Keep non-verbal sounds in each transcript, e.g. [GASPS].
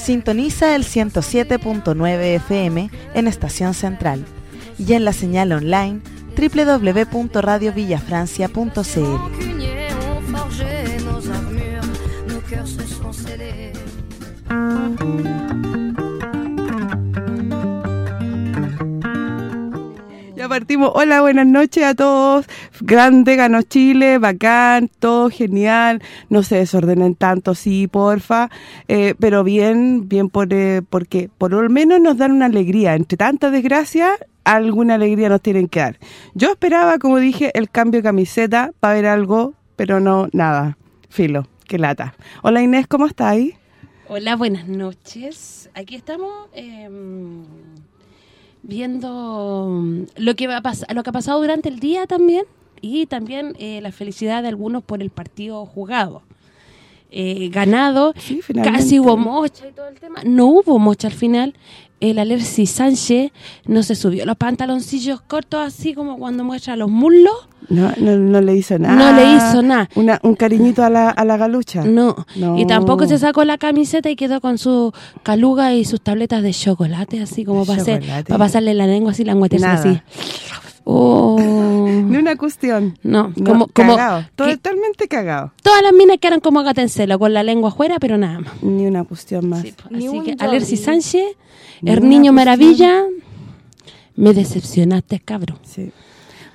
Sintoniza el 107.9 FM en Estación Central y en la señal online www.radiovillafrancia.cl. partimos. Hola, buenas noches a todos. Grande, ganó Chile, bacán, todo genial. No se desordenen tanto, sí, porfa. Eh, pero bien, bien por, eh, porque por lo menos nos dan una alegría. Entre tanta desgracia, alguna alegría nos tienen que dar. Yo esperaba, como dije, el cambio de camiseta para ver algo, pero no, nada. Filo, qué lata. Hola Inés, ¿cómo estás ahí? Hola, buenas noches. Aquí estamos... Eh viendo mm, lo que va a lo que ha pasado durante el día también y también eh, la felicidad de algunos por el partido jugado. Eh, ganado, casi hubo mocha y todo el tema. No hubo mocha al final. El Alerci Sánchez no se subió los pantaloncillos cortos así como cuando muestra los muslos. No, no, le hizo nada. No le hizo nada. un cariñito a la, a la galucha. No. Y tampoco se sacó la camiseta y quedó con su caluga y sus tabletas de chocolate, así como para, hacer, para pasarle la lengua así, la así. Oh. Ni una cuestión. No, como, como totalmente cagado. Todas las minas quedan como gatancelo, con la lengua afuera, pero nada más. Ni una cuestión más. Pues, así que, Alerci Sánchez, el niño maravilla, me decepcionaste, cabrón. Sí.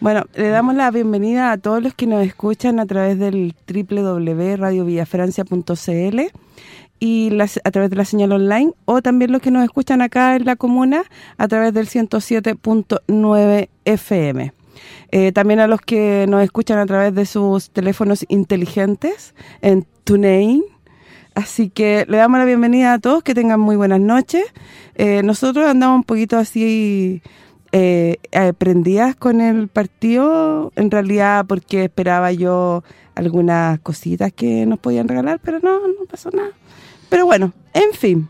Bueno, le damos la bienvenida a todos los que nos escuchan a través del www.radiovillafrancia.cl y a través de la señal online o también los que nos escuchan acá en la comuna a través del 107.9 FM. Eh, también a los que nos escuchan a través de sus teléfonos inteligentes en TuneIn. Así que le damos la bienvenida a todos, que tengan muy buenas noches. Eh, nosotros andamos un poquito así eh, prendidas con el partido, en realidad porque esperaba yo algunas cositas que nos podían regalar, pero no, no pasó nada. Pero bueno, en fin.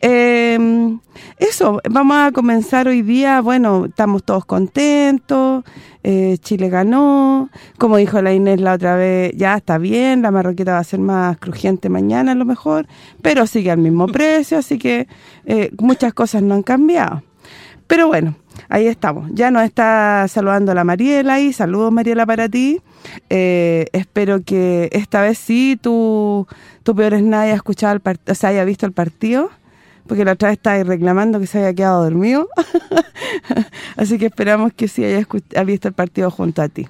Em, eso, vamos a comenzar hoy día, bueno, estamos todos contentos, eh, Chile ganó, como dijo la Inés la otra vez, ya está bien, la marroqueta va a ser más crujiente mañana a lo mejor, pero sigue al mismo [LAUGHS] precio, así que eh, muchas cosas no han cambiado. Pero bueno, ahí estamos. Ya nos está saludando la Mariela y saludos Mariela para ti. Eh, espero que esta vez sí tú tu peor es nadie ha escuchado el o sea, haya visto el partido, porque la otra vez estaba reclamando que se había quedado dormido. [LAUGHS] así que esperamos que sí haya, visto el partido junto a ti.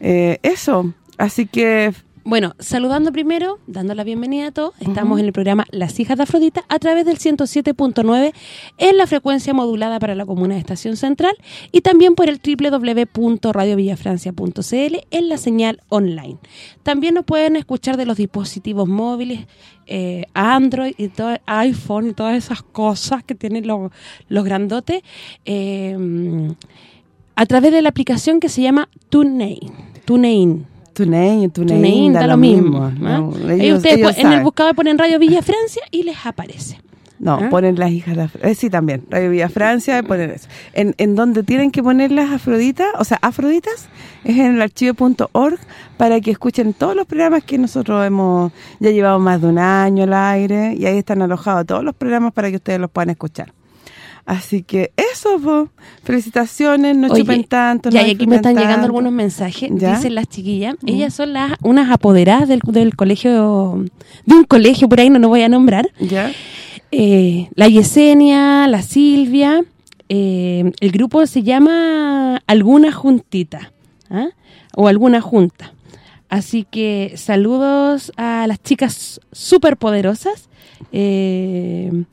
Eh, eso, así que bueno, saludando primero, dando la bienvenida a todos, estamos en el programa Las Hijas de Afrodita a través del 107.9 en la frecuencia modulada para la comuna de Estación Central y también por el www.radiovillafrancia.cl en la señal online. También nos pueden escuchar de los dispositivos móviles, eh, Android y todo, iPhone y todas esas cosas que tienen los, los grandotes eh, a través de la aplicación que se llama TuneIn. TuneIn TuneIn, TuneIn, da, lo mismo. y ustedes en el buscador ponen Radio Villa Francia y les aparece. No, ¿Ah? ponen las hijas de Afrodita. Eh, sí, también. Radio Villa Francia, ponen eso. En, en donde tienen que poner las Afroditas, o sea, Afroditas, es en el archivo.org para que escuchen todos los programas que nosotros hemos ya llevado más de un año al aire y ahí están alojados todos los programas para que ustedes los puedan escuchar. Así que eso, felicitaciones, no chupen tanto. Ya, y aquí me están llegando algunos mensajes, dicen las chiquillas. Ellas son las unas apoderadas del, del colegio, de un colegio, por ahí no lo voy a nombrar. Ya. Eh, la Yesenia, la Silvia, eh, el grupo se llama Alguna Juntita, ¿ah? o Alguna Junta. Así que saludos a las chicas súper poderosas. Eh,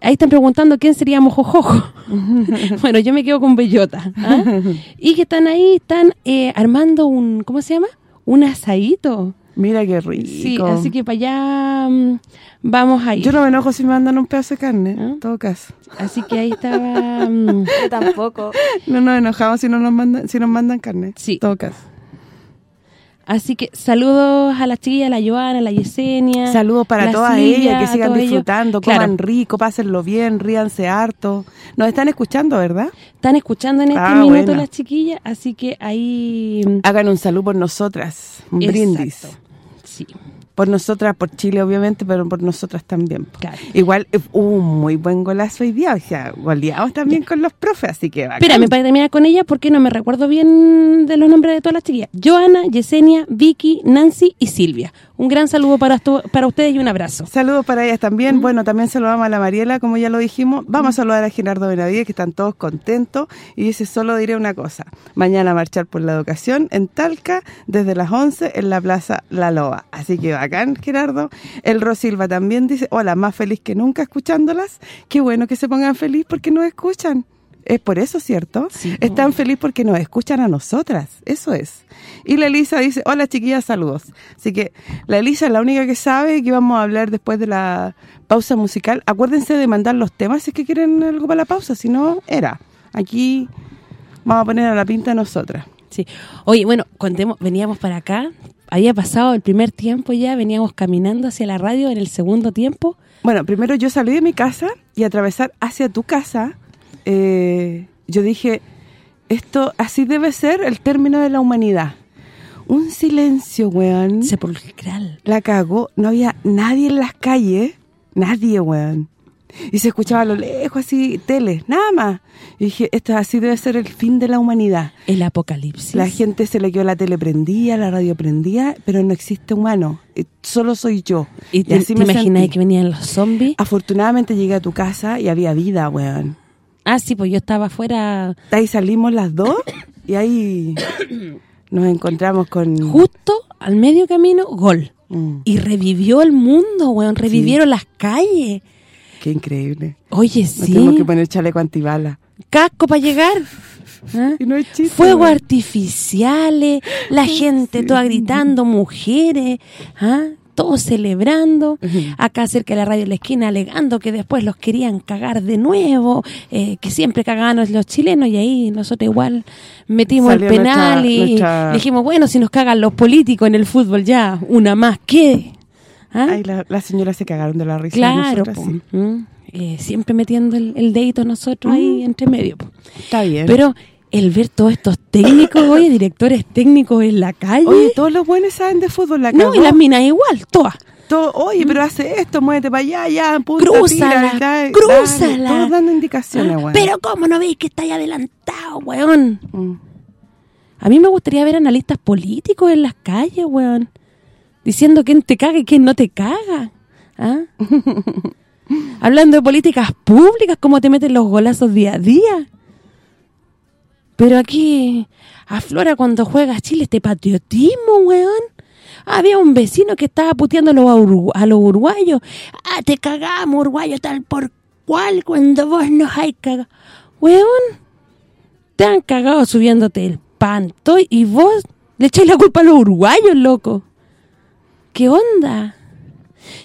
Ahí están preguntando quién sería Mojojojo. [LAUGHS] bueno, yo me quedo con Bellota. ¿ah? Y que están ahí, están eh, armando un, ¿cómo se llama? Un asadito. Mira qué rico. Sí, así que para allá mm, vamos a ir. Yo no me enojo si me mandan un pedazo de carne, ¿Ah? en todo caso. Así que ahí estaba... [LAUGHS] mm, Yo tampoco. No nos enojamos si no nos mandan si nos mandan carne. Sí. En todo caso. Así que saludos a las chiquillas, a la Joana, a la Yesenia. Saludos para todas ellas, que sigan todos ellos. disfrutando, Claro, coman rico, pásenlo bien, ríanse harto. Nos están escuchando, ¿verdad? están escuchando en este Ah, minuto las chiquillas, así que ahí... mm, Hagan un salud por nosotras, un brindis. Sí, Por nosotras, por Chile obviamente, pero por nosotras también. claro. Igual eh, un muy buen golazo hoy día, o sea, también con los profes, así que bacán. Espérame, para terminar con ella, porque no me recuerdo bien de los nombres de todas las chiquillas. Joana, Yesenia, Vicky, Nancy y Silvia. Un gran saludo para, para ustedes y un abrazo. Saludos para ellas también. Bueno, también saludamos a la Mariela, como ya lo dijimos. Vamos a saludar a Gerardo Benavides, que están todos contentos. Y dice, solo diré una cosa. Mañana marchar por la educación en Talca, desde las 11 en la Plaza La Loba. Así que bacán, Gerardo. El Rosilva también dice, hola, más feliz que nunca escuchándolas. Qué bueno que se pongan feliz porque nos escuchan. Es por eso, ¿cierto? Sí. Están feliz porque nos escuchan a nosotras. Eso es. Y la Elisa dice, hola chiquillas, saludos. Así que la Elisa es la única que sabe que vamos a hablar después de la pausa musical. Acuérdense de mandar los temas si es que quieren algo para la pausa, si no, era. Aquí vamos a poner a la pinta nosotras. Sí. Oye, bueno, contemos, veníamos para acá, había pasado el primer tiempo ya, veníamos caminando hacia la radio en el segundo tiempo. Bueno, primero yo salí de mi casa y atravesar hacia tu casa, eh, yo dije, esto así debe ser el término de la humanidad. Un silencio, weón. Sepulcral. la cagó, no había nadie en las calles, nadie, weón. Y se escuchaba a lo lejos así, tele, nada más. Y dije, esto así debe ser el fin de la humanidad. El apocalipsis. La gente se le quedó la tele prendía, la radio prendía, pero no existe humano. Eh, Solo soy yo. ¿Y te, te me imaginas que venían los zombies? Afortunadamente llegué a tu casa y había vida, weón. Ah, sí, pues yo estaba afuera Ahí salimos las dos y ahí [COUGHS] nos encontramos con... justo al medio camino, gol. Mm, Y revivió el mundo, weón, revivieron las calles. Qué increíble. Oye, sí, tenemos que poner chaleco antibala. casco para llegar. ¿Ah? [LAUGHS] Y no es chiste. Fuegos weón. artificiales, la gente toda gritando, mujeres, ¿ah? todos celebrando, acá cerca de la radio de la esquina alegando que después los querían cagar de nuevo, eh, que siempre cagaban los chilenos y ahí nosotros igual metimos Salió el penal nuestra- y nuestra- dijimos, bueno, si nos cagan los políticos en el fútbol ya, una más, ¿qué? ¿Ah? Ay, la- las señoras se cagaron de la risa. claro, nosotras, sí. ¿Mm? Eh, siempre metiendo el, el dedito nosotros ahí entre medio. po. Está bien. Pero el ver todos estos técnicos, oye, [LAUGHS] directores técnicos en la calle. Oye, todos los buenos saben de fútbol, la no, y las minas igual, todas. Todo- oye, pero hace esto, muévete para allá, ya, punta, Crúzala, tira, dale, crúzala. Todos dando indicaciones, Ah, weón. Pero ¿cómo no veis que estáis adelantado, weón? Mm. A mí me gustaría ver analistas políticos en las calles, weón. Diciendo quién te caga y quién no te caga. ¿Ah? [LAUGHS] Hablando de políticas públicas, cómo te meten los golazos día a día. Pero aquí aflora cuando juega Chile este patriotismo, weón. Había un vecino que estaba puteando a los, uruguayos. Ah, te cagamos, uruguayo, tal por cual, cuando vos nos hay cagado. Weón, te han cagado subiéndote el panto y vos le echáis la culpa a los uruguayos, loco. ¿Qué onda?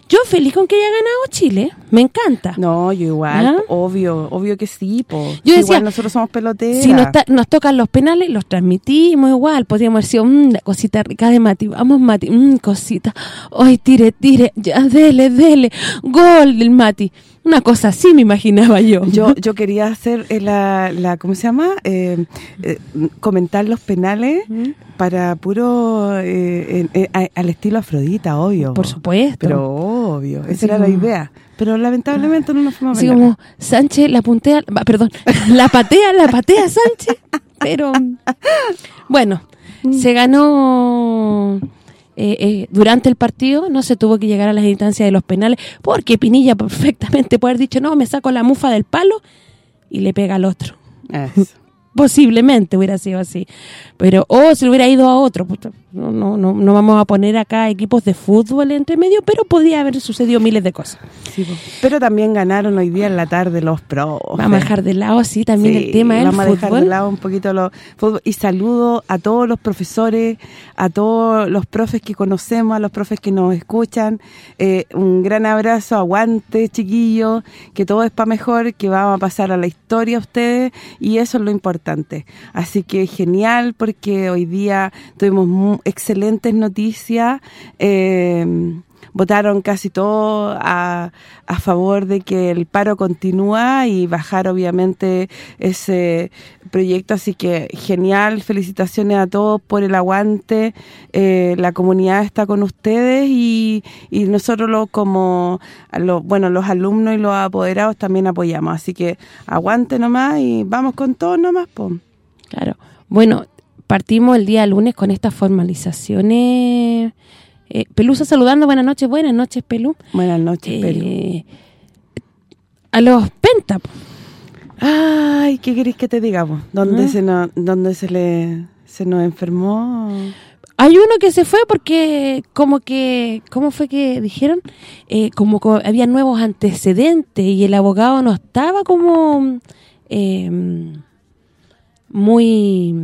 Yo feliz con que haya ganado Chile, me encanta. No, yo igual, ¿Ah? obvio, obvio que sí, po. Yo decía, igual nosotros somos peloteras. Si nos, ta- nos tocan los penales, los transmitimos igual. Podríamos haber sido, mmm, la cosita rica de Mati. Vamos, Mati, mmm, cosita. Hoy tire, tire, ya, dele, dele. Gol del Mati. Una cosa así me imaginaba yo. Yo [LAUGHS] yo quería hacer eh, la, la ¿cómo se llama? Eh, eh, comentar los penales para puro eh, eh, al estilo Afrodita, obvio. Por po. supuesto. Pero obvio, esa era la idea. Pero lamentablemente no nos fuimos Así como, Sánchez la puntea, perdón, [LAUGHS] la patea, la patea Sánchez. Pero, bueno, se ganó eh, eh, durante el partido, no se tuvo que llegar a las instancias de los penales, porque Pinilla perfectamente puede haber dicho, no, me saco la mufa del palo y le pega al otro. Eso. Posiblemente hubiera sido así. Pero, o se le hubiera ido a otro. puta. No, no, no, no vamos a poner acá equipos de fútbol entre medio, pero podría haber sucedido miles de cosas. pero también ganaron hoy día en la tarde los pros. Vamos a dejar de lado, sí, también el tema del vamos fútbol. a dejar de lado un poquito los fútbol. Y saludo a todos los profesores, a todos los profes que conocemos, a los profes que nos escuchan. Eh, un gran abrazo, aguante, chiquillos, que todo es para mejor, que vamos a pasar a la historia ustedes y eso es lo importante. Así que genial porque hoy día tuvimos excelentes noticias. Eh, votaron casi todos a, a, favor de que el paro continúa y bajar obviamente ese proyecto, así que genial, felicitaciones a todos por el aguante, eh, la comunidad está con ustedes y, y nosotros lo, como bueno los alumnos y los apoderados también apoyamos, así que aguante nomás y vamos con todo nomás. Po. Claro, bueno, partimos el día lunes con estas formalizaciones. Eh, Pelusa saludando, buenas noches, buenas noches, Pelú. Buenas noches, eh, A los Penta. Ay, ¿qué querés que te digamos? ¿Dónde, ¿Ah? se, no, dónde se le se nos enfermó? Hay uno que se fue porque como que, ¿cómo fue que dijeron? Eh, como que había nuevos antecedentes y el abogado no estaba como eh, muy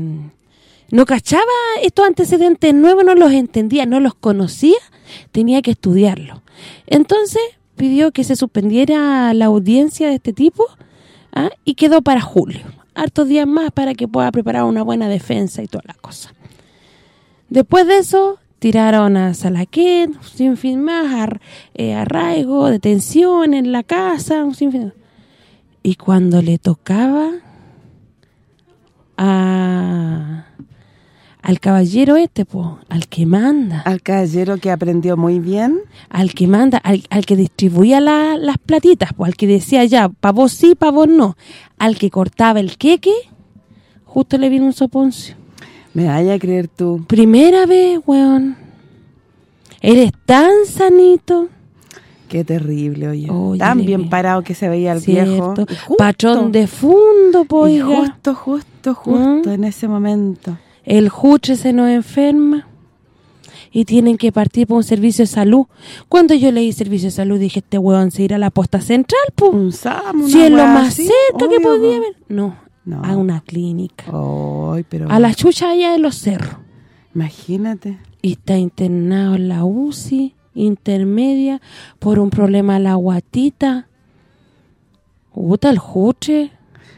no cachaba estos antecedentes nuevos, no los entendía, no los conocía, tenía que estudiarlo. Entonces pidió que se suspendiera la audiencia de este tipo ¿ah? y quedó para julio. Hartos días más para que pueda preparar una buena defensa y toda la cosa. Después de eso, tiraron a Salaquet, sin fin más, eh, arraigo, detención en la casa, un sinfín. Y cuando le tocaba a al caballero este, po, al que manda. Al caballero que aprendió muy bien. Al que manda, al, que distribuía las platitas, pues al que decía ya, pa' vos sí, pa' vos no. Al que cortaba el queque, justo le vino un soponcio. Me vaya a creer tú. Primera vez, weón. Eres tan sanito. Qué terrible, oye. Tan bien parado que se veía el viejo. Patrón de fondo, pues. Justo, justo, justo ¿Mm? en ese momento el juche se nos enferma y tienen que partir por un servicio de salud. Cuando yo leí servicio de salud dije, este huevón se irá a la posta central, pues. Si es lo más cerca que podía haber. No, a una clínica. pero a la chucha allá de los cerros. Imagínate. Y está internado en la UCI intermedia por un problema a la guatita. Puta, el juche.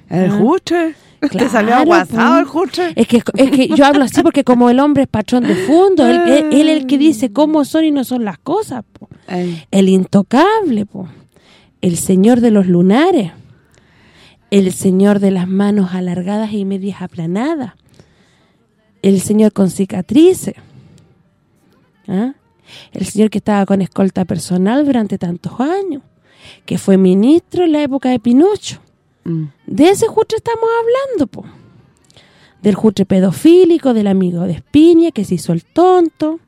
¿El ah. juche? Te salió aguasado el juche. Es que, es que yo hablo así porque como el hombre es patrón de fondo, él, es el que dice cómo son y no son las cosas. El intocable, el señor de los lunares, el señor de las manos alargadas y medias aplanadas, el señor con cicatrices, ¿ah? el señor que estaba con escolta personal durante tantos años, que fue ministro en la época de Pinocho, Mm. De ese jutre estamos hablando, po. Del jutre pedofílico, del amigo de Espiña que se hizo el tonto,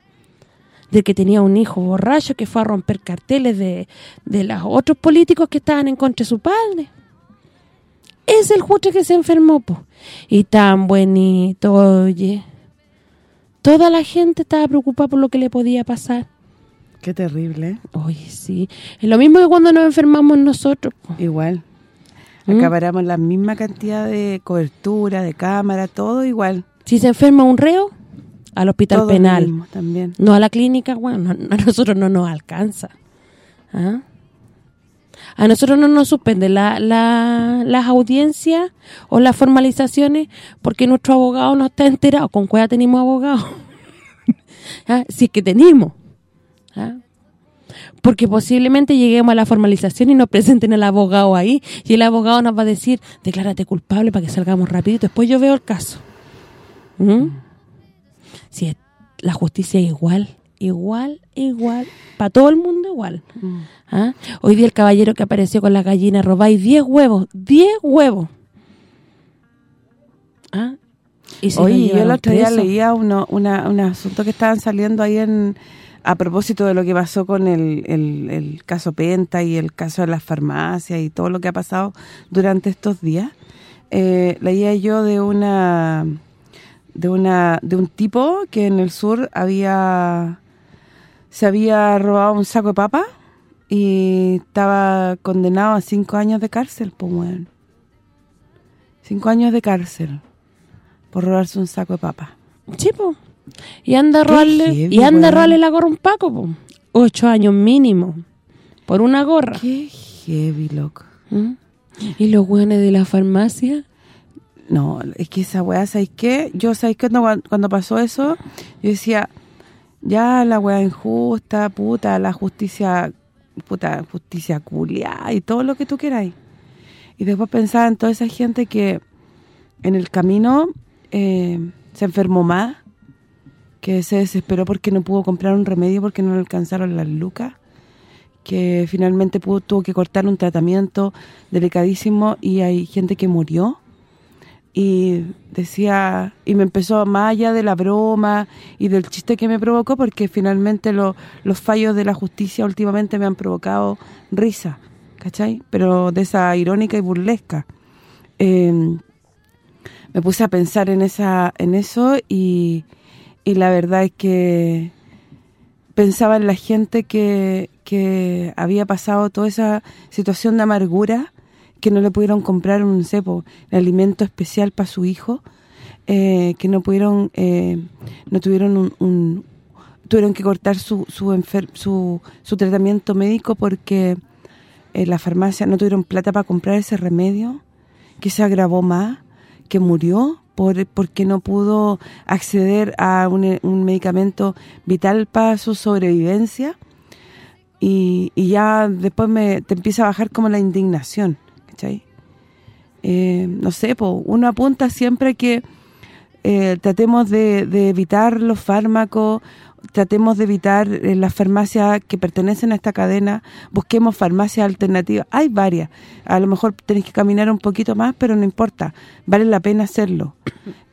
del que tenía un hijo borracho que fue a romper carteles de, de los otros políticos que estaban en contra de su padre. Es el jutre que se enfermó, po. Y tan bonito, oye. Toda la gente estaba preocupada por lo que le podía pasar. Qué terrible. Oye, sí. Es lo mismo que cuando nos enfermamos nosotros. Igual. ¿Mm? Acabaremos la misma cantidad de cobertura, de cámara, todo igual. Si se enferma un reo, al hospital penal. también. No a la clínica, bueno, a nosotros no nos alcanza. ¿Ah? A nosotros no nos suspende la, las audiencias o las formalizaciones porque nuestro abogado no está enterado. ¿Con cuál tenemos abogado? [LAUGHS] ¿Ah? Si es que tenemos. ¿Ah? Porque posiblemente lleguemos a la formalización y nos presenten al abogado ahí y el abogado nos va a decir, declárate culpable para que salgamos rapidito, después yo veo el caso. ¿Mm? Si la justicia es igual, igual, igual, para todo el mundo igual. Mm. ¿Ah? Hoy día el caballero que apareció con la gallina robáis 10 huevos, 10 huevos. ¿Ah? Oye, yo el otro día leía uno, una, un asunto que estaban saliendo ahí en a propósito de lo que pasó con el, el, caso Penta y el caso de las farmacias y todo lo que ha pasado durante estos días, eh, leía yo de una de una de un tipo que en el sur había se había robado un saco de papa y estaba condenado a cinco años de cárcel, pues bueno. Cinco años de cárcel por robarse un saco de papa. Chipo. Y anda a robarle, heavy, y anda a robarle la gorra a un Paco, po. Ocho años mínimo. Por una gorra. Qué heavy, loco. ¿Mm? Y los hueones de la farmacia. No, es que esa weá, ¿sabes qué? Yo, ¿sabes qué? Cuando, cuando pasó eso, yo decía, ya la weá injusta, puta, la justicia, puta, justicia culia y todo lo que tú queráis. Y después pensaba en toda esa gente que en el camino eh, se enfermó más, que se desesperó porque no pudo comprar un remedio porque no alcanzaron las lucas, que finalmente pudo, tuvo que cortar un tratamiento delicadísimo y hay gente que murió y decía y me empezó más allá de la broma y del chiste que me provocó porque finalmente lo- los fallos de la justicia últimamente me han provocado risa, ¿cachai? Pero de esa irónica y burlesca. Eh, me puse a pensar en esa en eso y, y la verdad es que pensaba en la gente que, que había pasado toda esa situación de amargura que no le pudieron comprar un cepo, el alimento especial para su hijo, eh, que no pudieron, eh, no tuvieron un, un- tuvieron que cortar su su, su, su tratamiento médico porque en la farmacia no tuvieron plata para comprar ese remedio, que se agravó más, que murió por porque no pudo acceder a un, medicamento vital para su sobrevivencia y, y ya después me te empieza a bajar como la indignación. Eh, no sé, po, uno apunta siempre que eh, tratemos de evitar los fármacos, tratemos de evitar eh, las farmacias que pertenecen a esta cadena, busquemos farmacias alternativas. Hay varias, a lo mejor tenéis que caminar un poquito más, pero no importa, vale la pena hacerlo.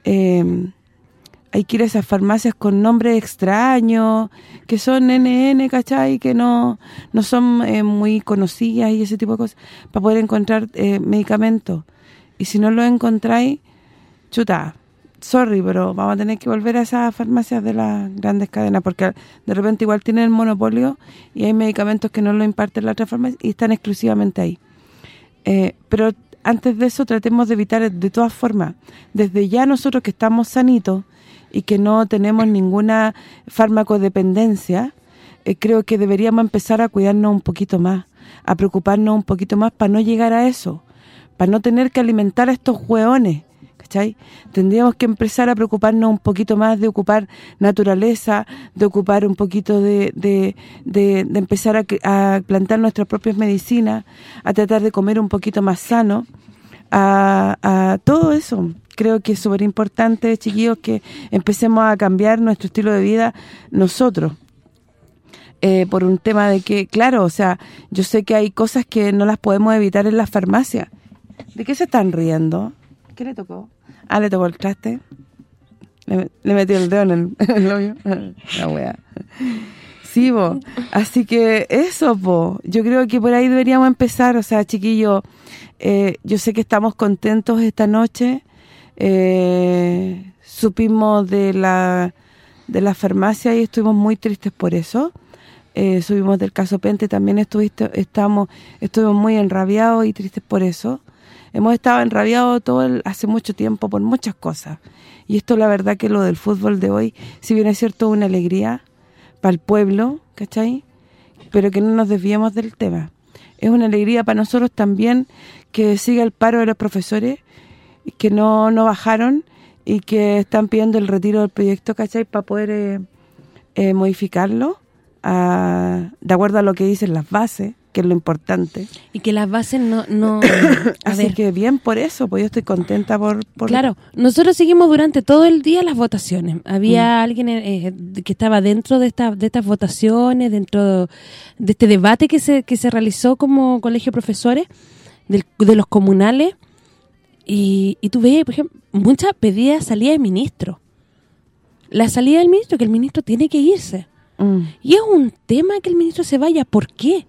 Eh, [CLEARS THROAT] hay que ir a esas farmacias con nombres extraños, que son NN, ¿cachai? Que no no son eh, muy conocidas y ese tipo de cosas, para poder encontrar eh, medicamentos. Y si no lo encontráis, chuta, sorry, pero vamos a tener que volver a esas farmacias de las grandes cadenas, porque de repente igual tienen el monopolio y hay medicamentos que no lo imparten las otras farmacias y están exclusivamente ahí. Eh, pero antes de eso tratemos de evitar de todas formas, desde ya nosotros que estamos sanitos y que no tenemos ninguna farmacodependencia, eh, creo que deberíamos empezar a cuidarnos un poquito más, a preocuparnos un poquito más para no llegar a eso, para no tener que alimentar a estos hueones, ¿cachai? Tendríamos que empezar a preocuparnos un poquito más de ocupar naturaleza, de ocupar un poquito de, de, de- de empezar a, plantar nuestras propias medicinas, a tratar de comer un poquito más sano, a, a todo eso. Creo que es súper importante, chiquillos, que empecemos a cambiar nuestro estilo de vida nosotros. Eh, por un tema de que, claro, o sea, yo sé que hay cosas que no las podemos evitar en las farmacias. ¿De qué se están riendo? ¿Qué le tocó? Ah, le tocó el traste. Le, le metió el dedo en el, [LAUGHS] en el hoyo. La wea. Sí, po. Así que eso, po. Yo creo que por ahí deberíamos empezar. O sea, chiquillo, eh, yo sé que estamos contentos esta noche. Eh, supimos de la de la farmacia y estuvimos muy tristes por eso. Eh, subimos del caso Pente, también estuviste estamos estuvimos muy enrabiados y tristes por eso. Hemos estado enrabiados todo el- hace mucho tiempo por muchas cosas. Y esto la verdad que lo del fútbol de hoy, si bien es cierto una alegría para el pueblo, ¿cachai? Pero que no nos desviemos del tema. Es una alegría para nosotros también que siga el paro de los profesores, que no, no bajaron y que están pidiendo el retiro del proyecto, ¿cachai? Para poder eh, eh, modificarlo a- de acuerdo a lo que dicen las bases, que es lo importante. Y que las bases no... no [COUGHS] Así ver, que bien por eso, pues yo estoy contenta por... por Claro, nosotros seguimos durante todo el día las votaciones. Había alguien eh, que estaba dentro de esta, de estas votaciones, dentro de este debate que se que se realizó como colegio de profesores del- de los comunales y, y tú veías, por ejemplo, muchas pedidas salida de ministro. La salida del ministro, que el ministro tiene que irse. Mm, Y es un tema que el ministro se vaya. ¿Por qué?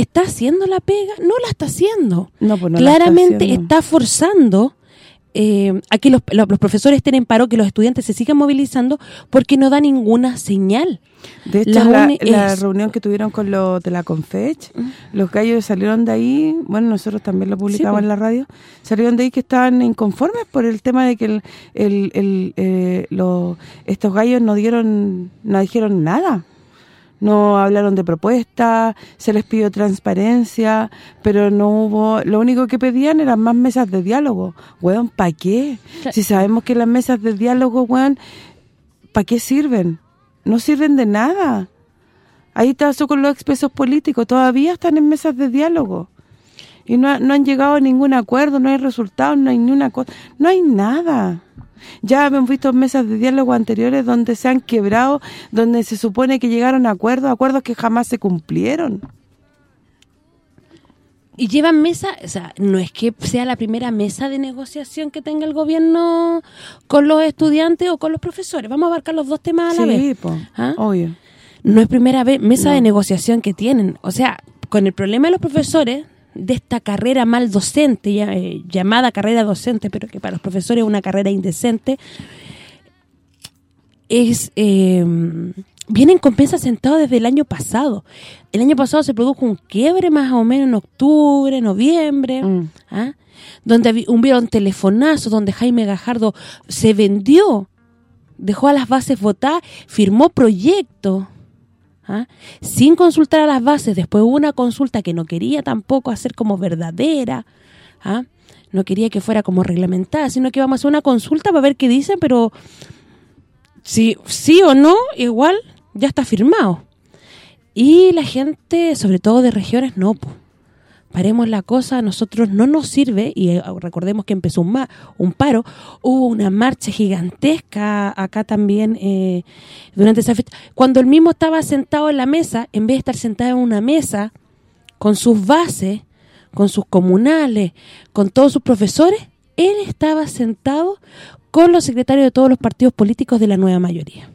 ¿Está haciendo la pega? No la está haciendo. No, pues no la está claramente está, forzando eh, a que los, los, profesores estén en paro, que los estudiantes se sigan movilizando, porque no da ninguna señal. De hecho, la, reunión que tuvieron con los de la Confech, los gallos salieron de ahí, bueno, nosotros también lo publicamos en la radio, salieron de ahí que estaban inconformes por el tema de que el, el, eh, estos gallos no dieron no dijeron nada no hablaron de propuestas, se les pidió transparencia, pero no hubo... Lo único que pedían eran más mesas de diálogo. Weón, ¿para qué? Si sabemos que las mesas de diálogo, weón, ¿para qué sirven? No sirven de nada. Ahí pasó con los expresos políticos, todavía están en mesas de diálogo. Y no, no han llegado a ningún acuerdo, no hay resultados, no hay ni una cosa, no hay nada. Ya hemos visto mesas de diálogo anteriores donde se han quebrado, donde se supone que llegaron a acuerdos, acuerdos que jamás se cumplieron. Y llevan mesa, o sea, no es que sea la primera mesa de negociación que tenga el gobierno con los estudiantes o con los profesores. Vamos a abarcar los dos temas a la vez. ¿Ah? obvio. No es primera vez mesa de negociación que tienen. O sea, con el problema de los profesores, de esta carrera mal docente, eh, llamada carrera docente, pero que para los profesores es una carrera indecente, es eh, vienen compensas sentados desde el año pasado. El año pasado se produjo un quiebre más o menos en octubre, noviembre, mm. ¿ah? donde hubieron telefonazos, donde Jaime Gajardo se vendió, dejó a las bases votar, firmó proyectos, ¿ah? sin consultar a las bases. Después hubo una consulta que no quería tampoco hacer como verdadera, ¿ah? no quería que fuera como reglamentada, sino que vamos a hacer una consulta para ver qué dicen, pero si sí o no, igual ya está firmado. Y la gente, sobre todo de regiones, no, pues paremos la cosa, a nosotros no nos sirve, y eh, recordemos que empezó un, paro, hubo una marcha gigantesca acá también eh, durante esa fecha. Cuando el mismo estaba sentado en la mesa, en vez de estar sentado en una mesa, con sus bases, con sus comunales, con todos sus profesores, él estaba sentado con los secretarios de todos los partidos políticos de la nueva mayoría.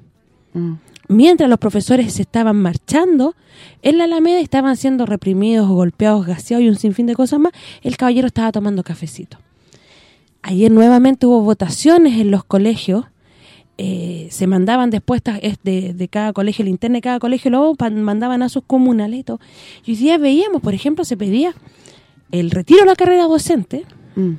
Mm mientras los profesores se estaban marchando, en la Alameda estaban siendo reprimidos, golpeados, gaseados y un sinfín de cosas más, el caballero estaba tomando cafecito. Ayer nuevamente hubo votaciones en los colegios, eh, se mandaban después de, de, cada colegio, el interno de cada colegio, luego mandaban a sus comunales y todo. Y hoy día veíamos, por ejemplo, se pedía el retiro de la carrera docente, mm.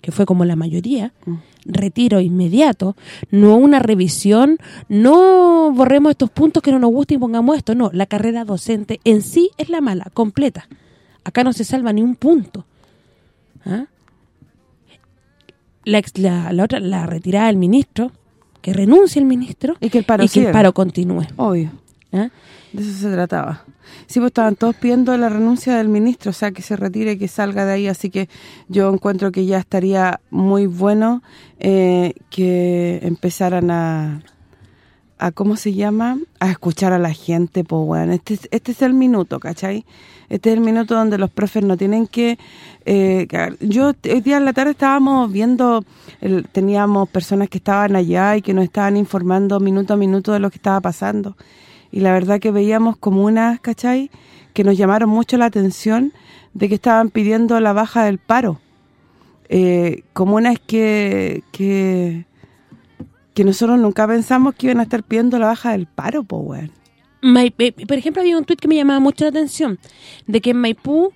que fue como la mayoría, mm retiro inmediato, no una revisión, no borremos estos puntos que no nos gustan y pongamos esto, no, la carrera docente en sí es la mala, completa. Acá no se salva ni un punto. ¿Ah? La, la, otra, la retirada del ministro, que renuncie el ministro y que el paro, que el paro continúe. Obvio. ¿Ah? De eso se trataba. Sí, pues estaban todos pidiendo la renuncia del ministro, o sea, que se retire, que salga de ahí, así que yo encuentro que ya estaría muy bueno eh, que empezaran a, a, ¿cómo se llama? A escuchar a la gente, pues bueno, este, este es el minuto, ¿cachai? Este es el minuto donde los profes no tienen que... Eh, yo hoy día en la tarde estábamos viendo, teníamos personas que estaban allá y que nos estaban informando minuto a minuto de lo que estaba pasando y la verdad que veíamos comunas, ¿cachai?, que nos llamaron mucho la atención de que estaban pidiendo la baja del paro. Eh, comunas que, que, que nosotros nunca pensamos que iban a estar pidiendo la baja del paro, pues, Por ejemplo, había un tuit que me llamaba mucho la atención, de que en Maipú...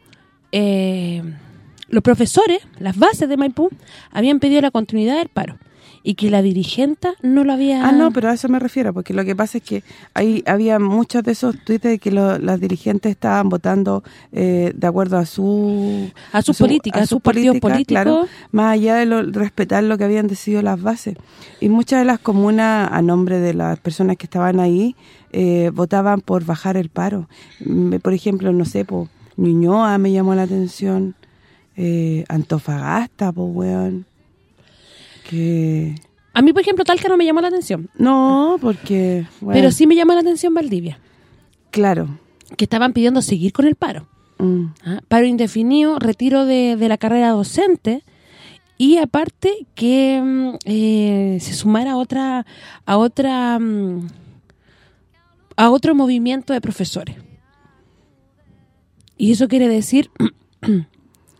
Eh, los profesores, las bases de Maipú, habían pedido la continuidad del paro y que la dirigenta no lo había... Ah, no, pero a eso me refiero, porque lo que pasa es que ahí había muchos de esos tweets de que las dirigentes estaban votando eh, de acuerdo a su... A sus políticas, a sus partidos políticos. Claro, más allá de respetar lo que habían decidido las bases. Y muchas de las comunas, a nombre de las personas que estaban ahí, eh, votaban por bajar el paro. Mm, por ejemplo, no sé, por Ñuñoa me llamó la atención, eh, Antofagasta, pues, weón que... A mí, por ejemplo, Talca no me llamó la atención. No, porque... Pero sí me llama la atención Valdivia. Claro. Que estaban pidiendo seguir con el paro. Mm. ¿Ah? Paro indefinido, retiro de, la carrera docente y aparte que mm, eh, se sumara a otra a otra mm, a otro movimiento de profesores. Y eso quiere decir [CLEARS THROAT] que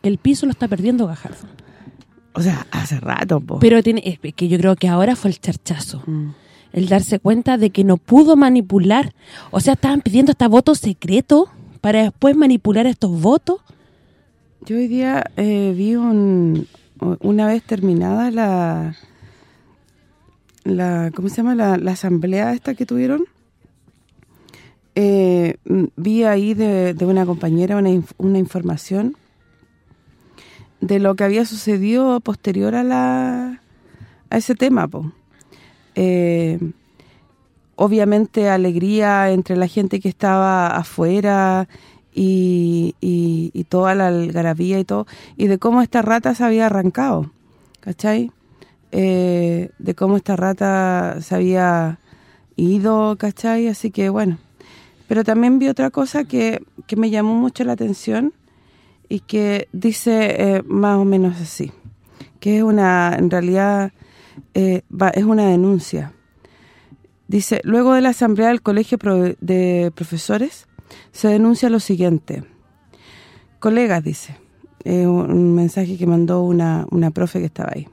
el piso lo está perdiendo Gajardo. O sea, hace rato, po. Pero tiene es que yo creo que ahora fue el charchazo. Mm. El darse cuenta de que no pudo manipular. O sea, estaban pidiendo hasta voto secreto para después manipular estos votos. Yo hoy día eh, vi un una vez terminada la la ¿cómo se llama? La, la asamblea esta que tuvieron. Eh, vi ahí de, de una compañera una, inf- una información de lo que había sucedido posterior a la a ese tema. Eh, obviamente alegría entre la gente que estaba afuera y toda la algarabía y todo, y de cómo esta rata se había arrancado, ¿cachai? Eh, de cómo esta rata se había ido, ¿cachai? Así que bueno. Pero también vi otra cosa que, que me llamó mucho la atención y que dice eh, más o menos así, que es una, en realidad, eh, va- es una denuncia. Dice, luego de la asamblea del Colegio de Profesores, se denuncia lo siguiente. Colegas, dice, eh, un mensaje que mandó una, una profe que estaba ahí.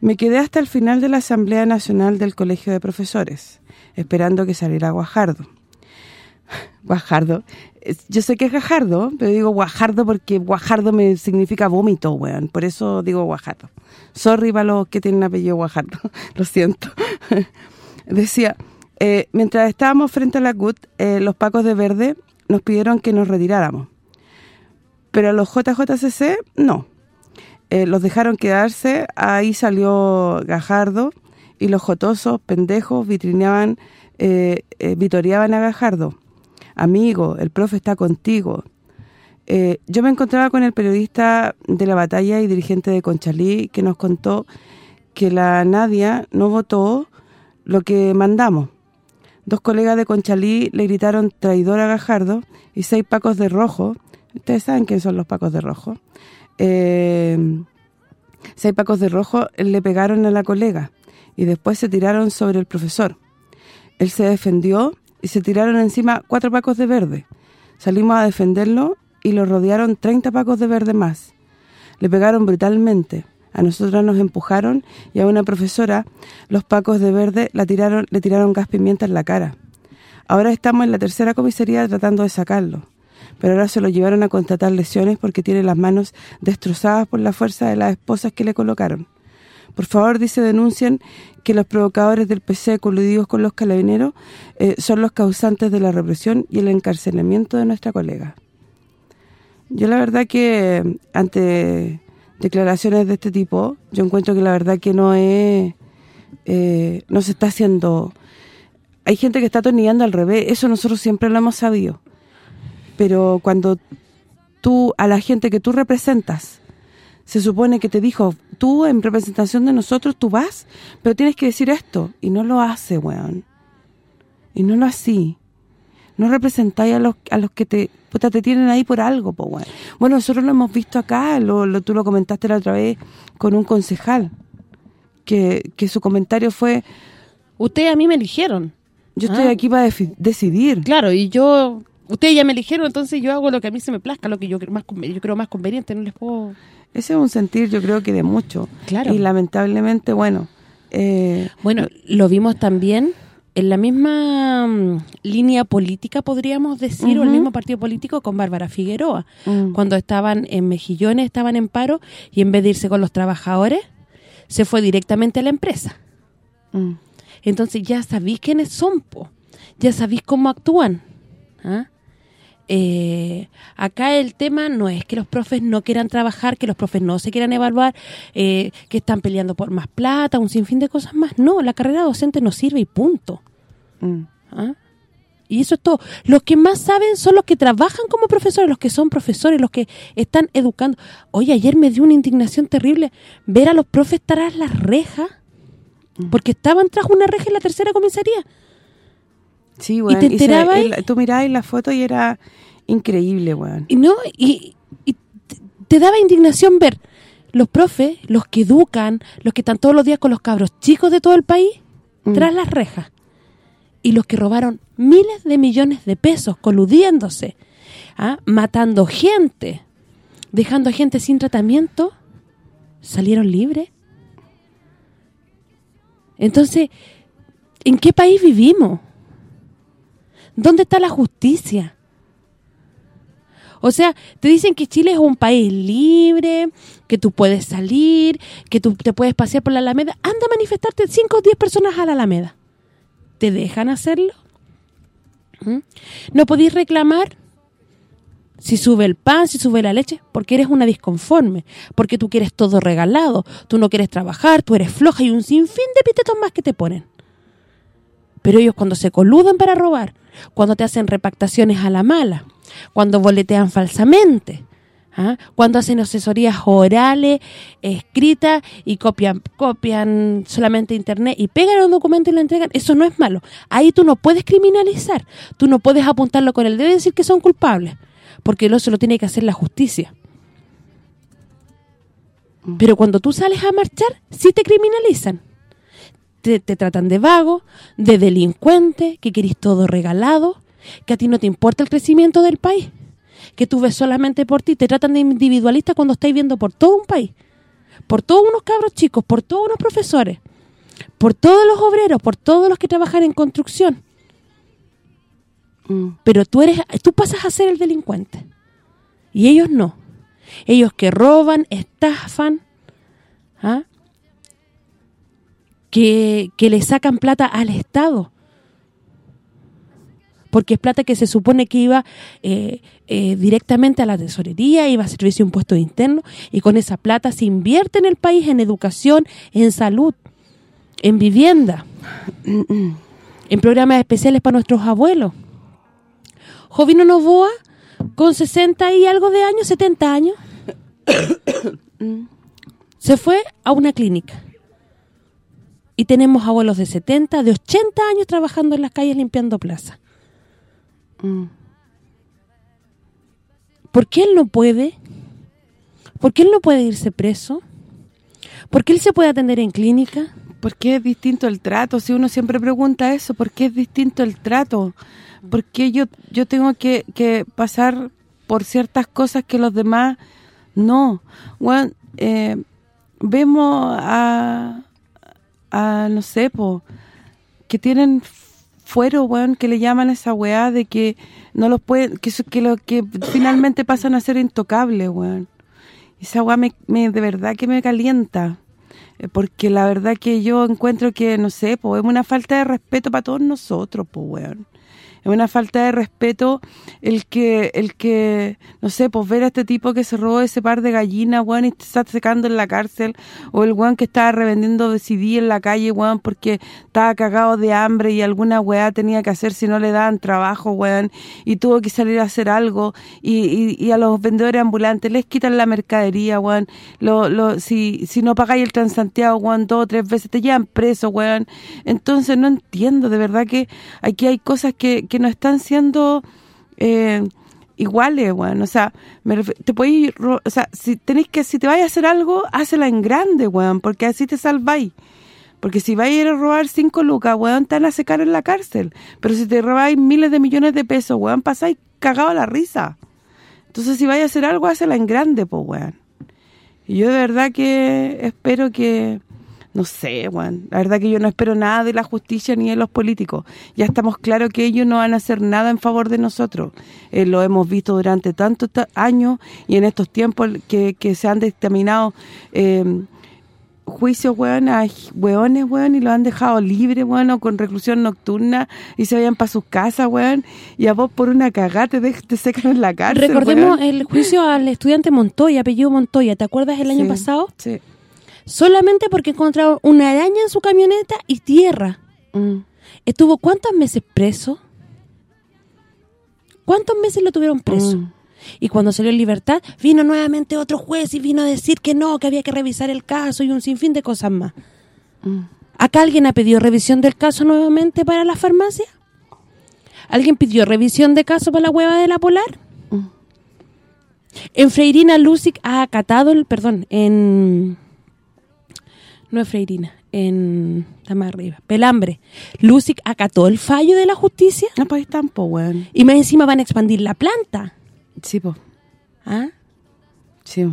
Me quedé hasta el final de la Asamblea Nacional del Colegio de Profesores, esperando que saliera Guajardo. Guajardo. Yo sé que es Gajardo, pero digo Guajardo porque Guajardo me significa vómito, weón. Por eso digo Guajardo. Sorry para los que tienen apellido Guajardo. [LAUGHS] Lo siento. [LAUGHS] Decía, eh, mientras estábamos frente a la CUT, eh, los pacos de verde nos pidieron que nos retiráramos. Pero a los JJCC, no. Eh, los dejaron quedarse, ahí salió Gajardo y los jotosos, pendejos, vitrineaban, vitoreaban a Gajardo. Amigo, el profe está contigo. Eh, yo me encontraba con el periodista de la batalla y dirigente de Conchalí que nos contó que la Nadia no votó lo que mandamos. Dos colegas de Conchalí le gritaron traidor a Gajardo y seis pacos de rojo. Ustedes saben quién son los pacos de rojo. Eh, seis pacos de rojo le pegaron a la colega y después se tiraron sobre el profesor. Él se defendió y se tiraron encima cuatro pacos de verde. Salimos a defenderlo y lo rodearon 30 pacos de verde más. Le pegaron brutalmente. A nosotras nos empujaron y a una profesora los pacos de verde la tiraron le tiraron gas pimienta en la cara. Ahora estamos en la tercera comisaría tratando de sacarlo. Pero ahora se lo llevaron a contratar lesiones porque tiene las manos destrozadas por la fuerza de las esposas que le colocaron. Por favor, dice, denuncien que los provocadores del PC coludidos con los carabineros eh, son los causantes de la represión y el encarcelamiento de nuestra colega. Yo la verdad que ante declaraciones de este tipo, yo encuentro que la verdad que no es eh, no se está haciendo hay gente que está atornillando al revés, eso nosotros siempre lo hemos sabido. Pero cuando tú a la gente que tú representas se supone que te dijo, tú en representación de nosotros, tú vas, pero tienes que decir esto. Y no lo hace, weón. Y no lo así. No representáis a los a los que te puta, te tienen ahí por algo, po, weón. Bueno, nosotros lo hemos visto acá, lo, lo tú lo comentaste la otra vez con un concejal, que, que su comentario fue, Ustedes a mí me eligieron. yo estoy Ah. aquí para decidir. Claro, y yo... Ustedes ya me eligieron, entonces yo hago lo que a mí se me plazca, lo que yo creo más yo creo más conveniente, no les puedo... Ese es un sentir, yo creo que de mucho. Claro. Y lamentablemente, bueno, eh, Bueno, lo vimos también en la misma mm, línea política, podríamos decir, o el mismo partido político con Bárbara Figueroa. Mm. Cuando estaban en Mejillones, estaban en paro, y en vez de irse con los trabajadores, se fue directamente a la empresa. mm, Entonces ya sabéis quiénes son, po. ya sabéis cómo actúan. ¿ah? Eh, acá el tema no es que los profes no quieran trabajar, que los profes no se quieran evaluar, eh, que están peleando por más plata, un sinfín de cosas más. No, la carrera docente no sirve y punto. mm. ¿ah? Y eso es todo. Los que más saben son los que trabajan como profesores, los que son profesores, los que están educando. Oye, ayer me dio una indignación terrible ver a los profes tras las rejas, porque estaban tras una reja en la tercera comisaría. Sí, weón. te se- enterabas? tú mirabas la foto y era increíble, weón. Y no y, y te- te daba indignación ver los profes, los que educan, los que están todos los días con los cabros chicos de todo el país, Mm. tras las rejas. Y los que robaron miles de millones de pesos coludiéndose, ¿ah? matando gente, dejando a gente sin tratamiento, salieron libres. Entonces, ¿en qué país vivimos? ¿Dónde está la justicia? O sea, te dicen que Chile es un país libre, que tú puedes salir, que tú te puedes pasear por la Alameda. Anda a manifestarte 5 o 10 personas a la Alameda. ¿Te dejan hacerlo? ¿Mm? ¿No podéis reclamar si sube el pan, si sube la leche? Porque eres una disconforme, porque tú quieres todo regalado, tú no quieres trabajar, tú eres floja y un sinfín de pitetos más que te ponen. Pero ellos cuando se coludan para robar, cuando te hacen repactaciones a la mala, cuando boletean falsamente, ¿ah? cuando hacen asesorías orales, escritas y copian copian solamente internet y pegan un documento y lo entregan, eso no es malo. Ahí tú no puedes criminalizar, tú no puedes apuntarlo con el dedo y decir que son culpables, porque eso lo tiene que hacer la justicia. Pero cuando tú sales a marchar, sí te criminalizan. Te, te tratan de vago, de delincuente, que querís todo regalado, que a ti no te importa el crecimiento del país, que tú ves solamente por ti, te tratan de individualista cuando estáis viendo por todo un país, por todos unos cabros chicos, por todos unos profesores, por todos los obreros, por todos los que trabajan en construcción. Pero tú eres tú pasas a ser el delincuente. Y ellos no. Ellos que roban, estafan, ¿ah? Que, le sacan plata al Estado porque es plata que se supone que iba eh, eh, directamente a la tesorería, iba a servicio de impuestos internos, y con esa plata se invierte en el país en educación, en salud, en vivienda, en programas especiales para nuestros abuelos. Jovino Novoa, con 60 y algo de años, 70 años, [COUGHS] se fue a una clínica. Y tenemos abuelos de 70, de 80 años trabajando en las calles limpiando plazas. Mm. ¿Por qué él no puede? ¿Por qué él no puede irse preso? ¿Por qué él se puede atender en clínica? ¿Por qué es distinto el trato? Si uno siempre pregunta eso, ¿por qué es distinto el trato? ¿Por qué yo yo tengo que, que pasar por ciertas cosas que los demás no? Bueno, eh, vemos a, a no sé, po, que tienen fuero, weón, que le llaman a esa weá de que no los pueden, que, que lo que [COUGHS] finalmente pasan a ser intocables, weón. Esa weá me, de verdad que me calienta. Eh, porque la verdad que yo encuentro que, no sé, pues es una falta de respeto para todos nosotros, pues, weón es una falta de respeto el que, el que no sé, pues ver a este tipo que se robó ese par de gallinas, weón, y está secando en la cárcel, o el weón que estaba revendiendo CD en la calle, weón, porque estaba cagado de hambre y alguna weá tenía que hacer si no le daban trabajo, weón, y tuvo que salir a hacer algo, y, y, a los vendedores ambulantes les quitan la mercadería, weón, lo, lo, si, si no pagáis el Transantiago, weón, dos o tres veces te llevan preso, weón, entonces no entiendo, de verdad que aquí hay cosas que, que no están siendo eh, iguales, weón. O sea, te podéis, o sea, si tenéis que si te vais a hacer algo, hácela en grande, weón, porque así te salváis. Porque si vais a ir a robar cinco lucas, weón, te van a secar en la cárcel. Pero si te robáis miles de millones de pesos, weón, pasáis cagado a la risa. Entonces, si vais a hacer algo, hácela en grande, pues, weón. Y yo de verdad que espero que no sé, Juan. La verdad que yo no espero nada de la justicia ni de los políticos. Ya estamos claros que ellos no van a hacer nada en favor de nosotros. Eh, lo hemos visto durante tantos años y en estos tiempos que, se han dictaminado eh, juicios, weón, a weones, weón, y lo han dejado libre, weón, o con reclusión nocturna y se vayan para sus casas, weón, y a vos por una cagada te, te secan en la cárcel, Recordemos el juicio al estudiante Montoya, apellido Montoya, ¿te acuerdas el año pasado? Sí solamente porque encontraron una araña en su camioneta y tierra. Mm. ¿Estuvo cuántos meses preso? ¿Cuántos meses lo tuvieron preso? Mm. Y cuando salió en libertad, vino nuevamente otro juez y vino a decir que no, que había que revisar el caso y un sinfín de cosas más. Mm. ¿Acá alguien ha pedido revisión del caso nuevamente para la farmacia? ¿Alguien pidió revisión de caso para la hueva de la Polar? En Freirina Lucic ha acatado el, perdón, en no es Freirina, en está más arriba, Pelambre. Lucic acató el fallo de la justicia. No, pues tampoco, weón. Y más encima van a expandir la planta. Sí, pues. ¿Ah? Sí.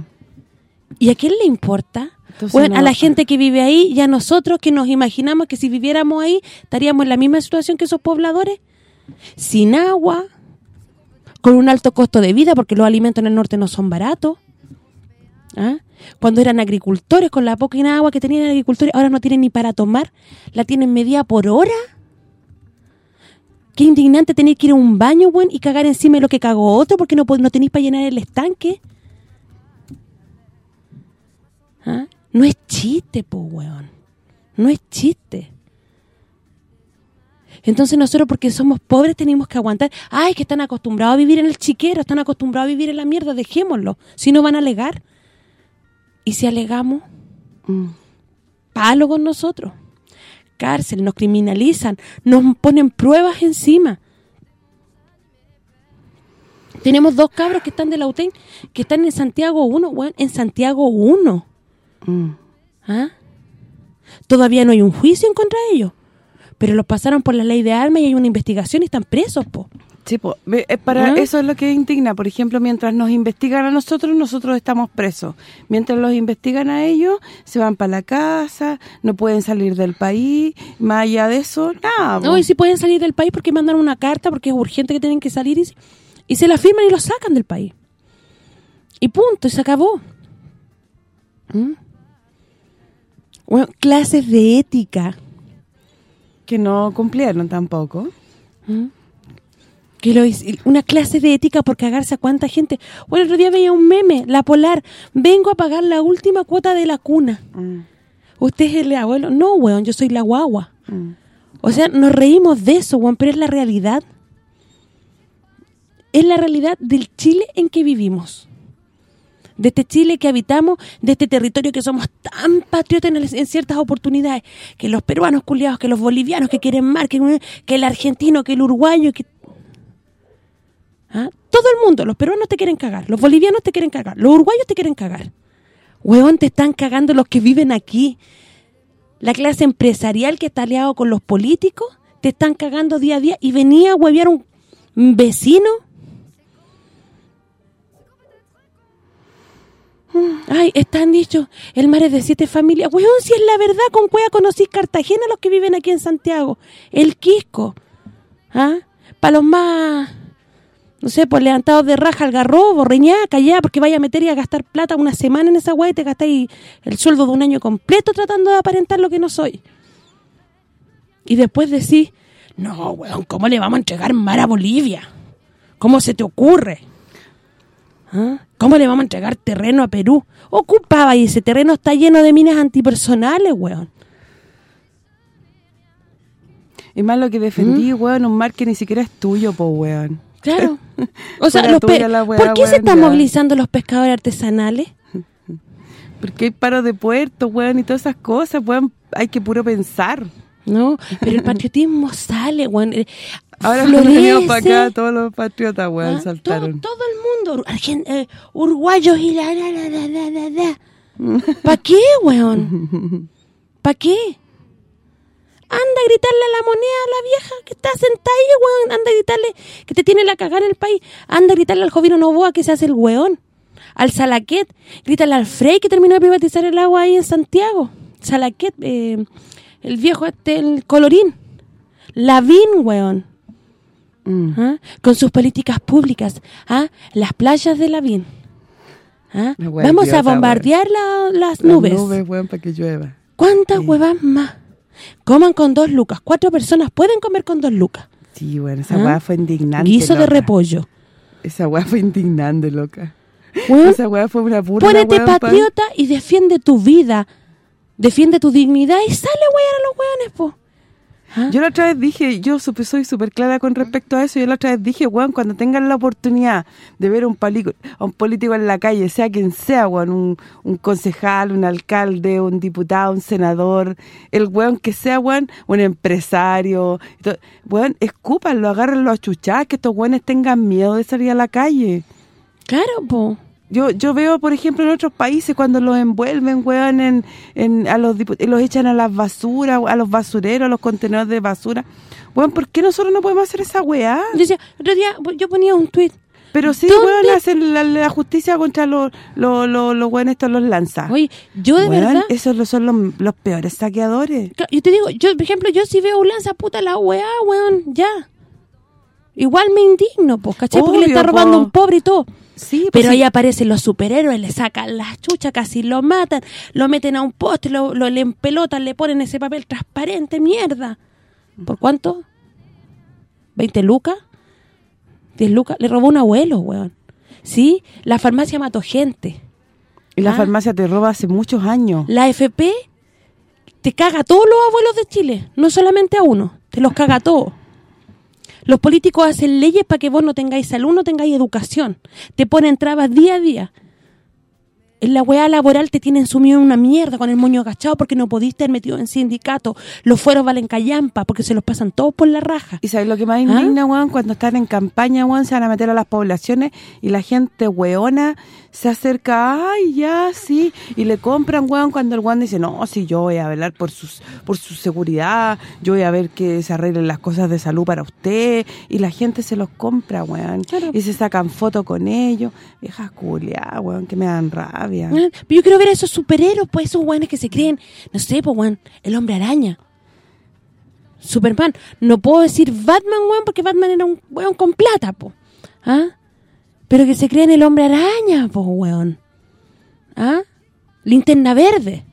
¿Y a quién le importa? Bueno, no- a la gente que vive ahí y a nosotros que nos imaginamos que si viviéramos ahí estaríamos en la misma situación que esos pobladores, sin agua, con un alto costo de vida porque los alimentos en el norte no son baratos. ¿Ah? Cuando eran agricultores, con la poca agua que tenían agricultores, ahora no tienen ni para tomar, la tienen medida por hora. Qué indignante tener que ir a un baño, weón, y cagar encima de lo que cagó otro porque no, no tenéis para llenar el estanque. ¿Ah? No es chiste, po, weón. No es chiste. Entonces nosotros porque somos pobres tenemos que aguantar. Ay, que están acostumbrados a vivir en el chiquero, están acostumbrados a vivir en la mierda, dejémoslo. Si no van a alegar. Y si alegamos, Mm. palo con nosotros. Cárcel, nos criminalizan, nos ponen pruebas encima. Tenemos dos cabros que están de la UTEN, que están en Santiago 1, weón, en Santiago 1. Mm. ¿Ah? Todavía no hay un juicio en contra de ellos. Pero los pasaron por la ley de armas y hay una investigación y están presos, po. Sí, eh, para ¿Ah? eso es lo que indigna. Por ejemplo, mientras nos investigan a nosotros, nosotros estamos presos. Mientras los investigan a ellos, se van para la casa, no pueden salir del país. Más allá de eso, nada. No, y si pueden salir del país porque mandan una carta, porque es urgente que tienen que salir y, se- y se la firman y lo sacan del país. Y punto, y se acabó. ¿Mm? Bueno, clases de ética. Que no cumplieron tampoco. ¿Mm? Que lo hice- una clase de ética por cagarse a cuánta gente. Bueno, el otro día veía un meme, la Polar, vengo a pagar la última cuota de la cuna. Mm, ¿Usted es el abuelo? No, weón, yo soy la guagua. mm. O sea, nos reímos de eso, weón, pero es la realidad. Es la realidad del Chile en que vivimos. De este Chile que habitamos, de este territorio que somos tan patriotas en, en ciertas oportunidades, que los peruanos culiados, que los bolivianos que quieren más, que, que el argentino, que el uruguayo, que... ¿Ah? Todo el mundo, los peruanos te quieren cagar, los bolivianos te quieren cagar, los uruguayos te quieren cagar. Huevón, te están cagando los que viven aquí la clase empresarial que está aliado con los políticos, te están cagando día a día y venía a huevear un vecino. Ay, están dicho, el mar es de siete familias. Weón, si es la verdad, con cueva conocí Cartagena los que viven aquí en Santiago. El Quisco. ¿Ah? Para los más, no sé, pues levantados de raja, algarrobo, reñaca, ya, porque vaya a meter y a gastar plata una semana en esa weá y te gastáis el sueldo de un año completo tratando de aparentar lo que no soy. Y después decís, no, weón, ¿cómo le vamos a entregar mar a Bolivia? ¿Cómo se te ocurre? ¿Ah? ¿Cómo le vamos a entregar terreno a Perú? Ocupaba y ese terreno está lleno de minas antipersonales, weón. Y más lo que defendí, weón, un mar que ni siquiera es tuyo, po, weón. Claro. [LAUGHS] O sea, los tuya la ¿por qué se están movilizando los pescadores artesanales? [LAUGHS] Porque hay paro de puerto, weón, y todas esas cosas, weón, hay que puro pensar. No, pero el patriotismo sale, weón. eh, Ahora [LAUGHS] han venido para acá todos los patriotas, weón, ¿Ah? saltaron. Todo, todo el mundo, argen- eh, uruguayos y la, la, la, la, la, la, la. ¿Para qué, weón? ¿Para qué? Anda a gritarle a la moneda a la vieja que está sentada ahí, weón. Anda a gritarle que te tiene la cagada en el país. Anda a gritarle al Jovino Novoa que se hace el weón. Al Salaquet. Grítale al Frey que terminó de privatizar el agua ahí en Santiago. Salaquet, eh, el viejo este, el colorín. Lavín, weón. Mm. ¿ah? con sus políticas públicas, ¿ah? las playas de Lavín. ¿ah? Vamos a bombardear la- las Las nubes. nubes, weón, para que llueva. ¿Cuántas huevas más? Coman con dos lucas. Cuatro personas pueden comer con dos lucas. Sí, bueno, esa ¿Ah? fue indignante, Guiso de repollo. Esa weá fue indignante, loca. Esa weá fue una burla, pa- patriota y defiende tu vida. Defiende tu dignidad y sale a huear a los hueones, po. ¿Ah? Yo la otra vez dije, yo soy súper clara con respecto a eso, yo la otra vez dije, weón, cuando tengan la oportunidad de ver a un, palico- a un político en la calle, sea quien sea, weón, un, un concejal, un alcalde, un diputado, un senador, el weón que sea, weón, un empresario, weón, escúpanlo, agárrenlo a chuchar, que estos weones tengan miedo de salir a la calle. Claro, po. Yo yo veo, por ejemplo, en otros países cuando los envuelven, weón, en, en a los los echan a las basuras, a los basureros, a los contenedores de basura. Weón, ¿por qué nosotros no podemos hacer esa weá? Yo decía, otro día yo ponía un tuit. Pero sí, weón, hacen la, la justicia contra los los los los weones estos los lanza. Oye, yo de Weón, verdad... esos lo- son los, los peores saqueadores. Claro, Yo te digo, yo por ejemplo, yo si veo un lanza puta la weá, weón, ya. Igual me indigno, pues, ¿cachai? Porque le está robando po. un pobre y todo. Sí, pues Pero sí. ahí aparecen los superhéroes, le sacan las chuchas, casi lo matan, lo meten a un poste, lo, lo le empelotan, le ponen ese papel transparente, mierda. ¿Por cuánto? ¿20 lucas? ¿10 lucas? Le robó un abuelo, weón. ¿Sí? La farmacia mató gente. Y la Ah. farmacia te roba hace muchos años. La FP te caga a todos los abuelos de Chile, no solamente a uno, te los caga a todos. Los políticos hacen leyes para que vos no tengáis salud, no tengáis educación. Te ponen trabas día a día. En la weá laboral te tienen sumido en una mierda con el moño agachado porque no podiste estar metido en sindicato. Los fueros valen callampa porque se los pasan todos por la raja. Y sabes lo que más ¿Ah? indigna, weón, cuando están en campaña, weón, se van a meter a las poblaciones y la gente weona se acerca, ay, ya, sí, y le compran, weón, cuando el weón dice, no, sí, yo voy a velar por sus por su seguridad, yo voy a ver que se arreglen las cosas de salud para usted, y la gente se los compra, weón, Claro. y se sacan fotos con ellos, viejas culiadas, weón, que me dan rabia. Pero yo quiero ver a esos superhéroes, pues esos weones que se creen, no sé, pues weón, el hombre araña. Superman. No puedo decir Batman, weón, porque Batman era un weón con plata, po. ¿Ah? Pero que se creen el hombre araña, po, weón. ¿Ah? Linterna verde.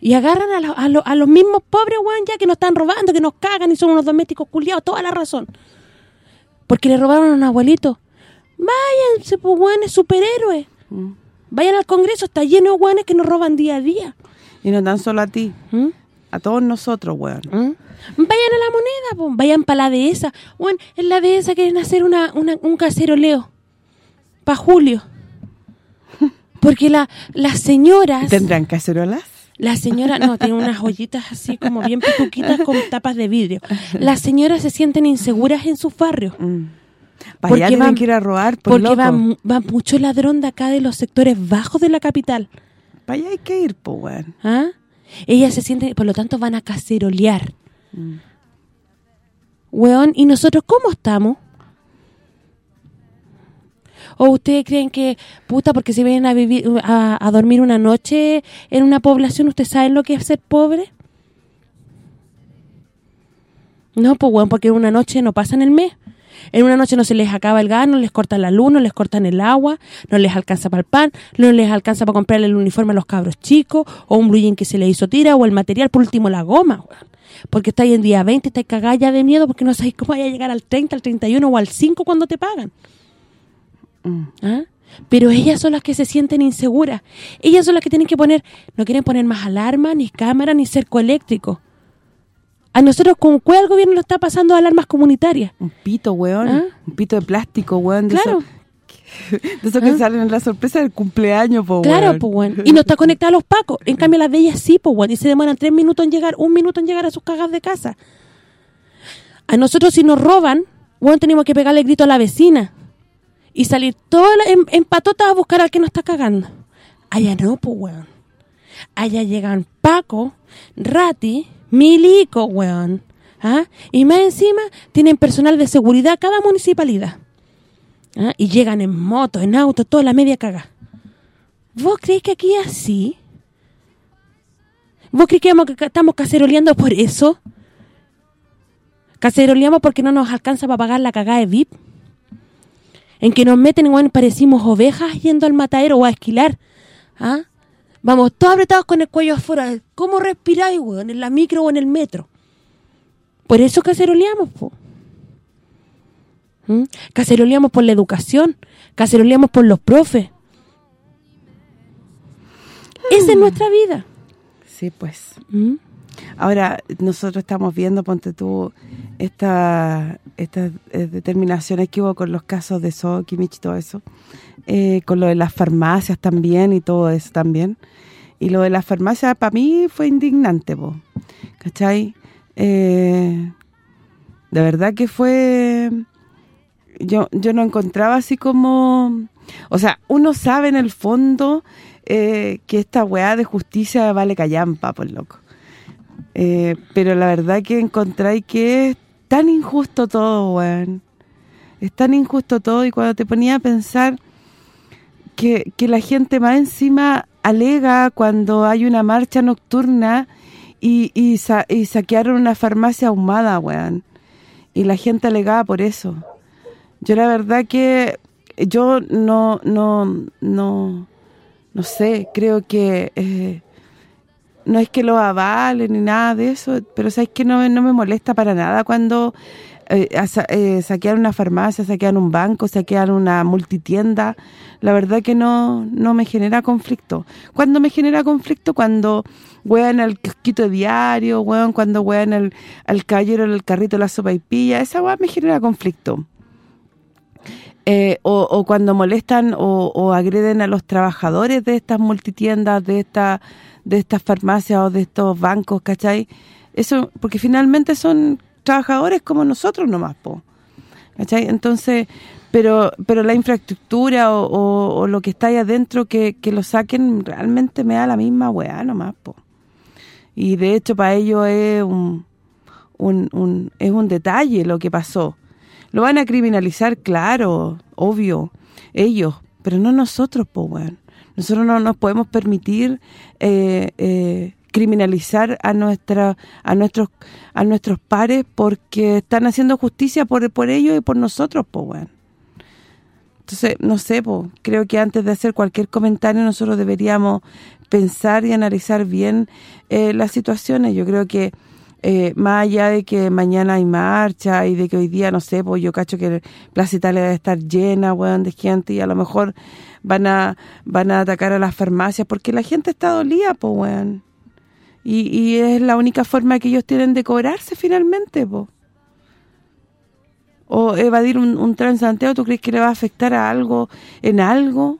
Y agarran a, lo- a a los mismos pobres, weón, ya que nos están robando, que nos cagan y son unos domésticos culiados, toda la razón. Porque le robaron a un abuelito. Váyanse, pues, weones, superhéroes. Mm. Vayan al Congreso, está lleno de hueones que nos roban día a día. Y no tan solo a ti, ¿Mm? a todos nosotros, weón. ¿Mm? Vayan a la moneda, po. vayan para la dehesa. Bueno, en la dehesa quieren hacer una, una- un caseroleo para julio. [LAUGHS] Porque la, las señoras... ¿Tendrán cacerolas? Las señoras, no, tienen unas [LAUGHS] ollitas así como bien pituquitas con tapas de vidrio. Las señoras se sienten inseguras en sus barrios. Mm. Para allá Porque tienen van- que ir a robar, por Porque loco. va, va mucho ladrón de acá de los sectores bajos de la capital. Para allá hay que ir, pues, weón. ¿Ah? Ellas se sienten, por lo tanto van a cacerolear. Mm. Weón, ¿y nosotros cómo estamos? ¿O ustedes creen que, puta, porque si vienen a vivir a, a dormir una noche en una población, ¿ustedes saben lo que es ser pobre? No, pues weón, porque en una noche no pasan el mes. En una noche no se les acaba el gas, no les cortan la luz, no les cortan el agua, no les alcanza para el pan, no les alcanza para comprarle el uniforme a los cabros chicos, o un blue jean que se le hizo tira, o el material, por último la goma, weón. Porque está ahí en día 20, está cagada ya de miedo porque no sabéis cómo vaya a llegar al 30, al 31 o al 5 cuando te pagan. Mm. ¿Ah? Pero ellas son las que se sienten inseguras. Ellas son las que tienen que poner, no quieren poner más alarma, ni cámara, ni cerco eléctrico. A nosotros con cuál gobierno lo está pasando alarmas comunitarias. Un pito, weón. ¿Ah? Un pito de plástico, weón. De Claro, Eso, [LAUGHS] de eso que ¿Ah? salen en la sorpresa del cumpleaños, po, claro, weón. pues bueno. Y no está conectada a los pacos. En cambio las de ellas sí, pues bueno. Y se demoran tres minutos en llegar, un minuto en llegar a sus cagas de casa. A nosotros si nos roban, bueno, tenemos que pegarle el grito a la vecina. Y salir toda la- en, en patota a buscar al que nos está cagando. Allá no, pues weón. Allá llegan Paco, Rati, Milico, weón. ¿Ah? Y más encima tienen personal de seguridad cada municipalidad. ¿Ah? Y llegan en moto, en auto, toda la media caga. ¿Vos creéis que aquí así? ¿Vos creéis que estamos caceroleando por eso? ¿Caceroleamos porque no nos alcanza para pagar la cagada de VIP? En que nos meten, weón, parecimos ovejas yendo al matadero o a esquilar. ¿Ah? Vamos todos apretados con el cuello afuera. ¿Cómo respiráis, weón? ¿En la micro o en el metro? Por eso caceroleamos, po. ¿Mm? Caceroleamos por la educación, caceroleamos por los profes. Esa es nuestra vida. Sí, pues. ¿Mm? Ahora, nosotros estamos viendo, ponte tú, esta, estas eh, determinaciones que hubo con los casos de Sokimich y todo eso, eh, con lo de las farmacias también y todo eso también. Y lo de las farmacias para mí fue indignante, po, ¿cachai? Eh, de verdad que fue... Yo, yo no encontraba así como... O sea, uno sabe en el fondo eh, que esta weá de justicia vale callampa, por loco. Eh, pero la verdad que encontráis que es tan injusto todo, weón. Es tan injusto todo y cuando te ponía a pensar que, la gente más encima alega cuando hay una marcha nocturna y, y, y saquearon una farmacia ahumada, weón. Y la gente alegaba por eso. Yo la verdad que yo no no no no sé, creo que eh, no es que lo avalen ni nada de eso, pero sabes que no, no me molesta para nada cuando eh, eh, saquean una farmacia, saquean un banco, saquean una multitienda, la verdad que no no me genera conflicto. Cuando me genera conflicto? Cuando wean el kiosquito diario, weón, cuando wean el, el caballero el carrito la sopa y pilla, esa weá me genera conflicto. Eh, o, cuando molestan o, agreden a los trabajadores de estas multitiendas, de esta de estas farmacias o de estos bancos, ¿cachai? Eso, porque finalmente son trabajadores como nosotros nomás, po. ¿cachai? Entonces, pero pero la infraestructura o, lo que está ahí adentro que, lo saquen realmente me da la misma weá nomás, po. Y de hecho para ellos es un, un, un, es un detalle lo que pasó lo van a criminalizar, claro, obvio, ellos, pero no nosotros, po, weón. Nosotros no nos podemos permitir eh, eh, criminalizar a nuestra a nuestros a nuestros pares porque están haciendo justicia por ellos y por nosotros, po, weón. Entonces, no sé, po, creo que antes de hacer cualquier comentario nosotros deberíamos pensar y analizar bien eh, las situaciones. Yo creo que eh, más allá de que mañana hay marcha y de que hoy día, no sé, pues yo cacho que Plaza Italia debe estar llena, weón, de gente y a lo mejor van a van a atacar a las farmacias porque la gente está dolida, pues, weón. Y, es la única forma que ellos tienen de cobrarse finalmente, pues. O evadir un, un ¿tú crees que le va a afectar a algo, en algo?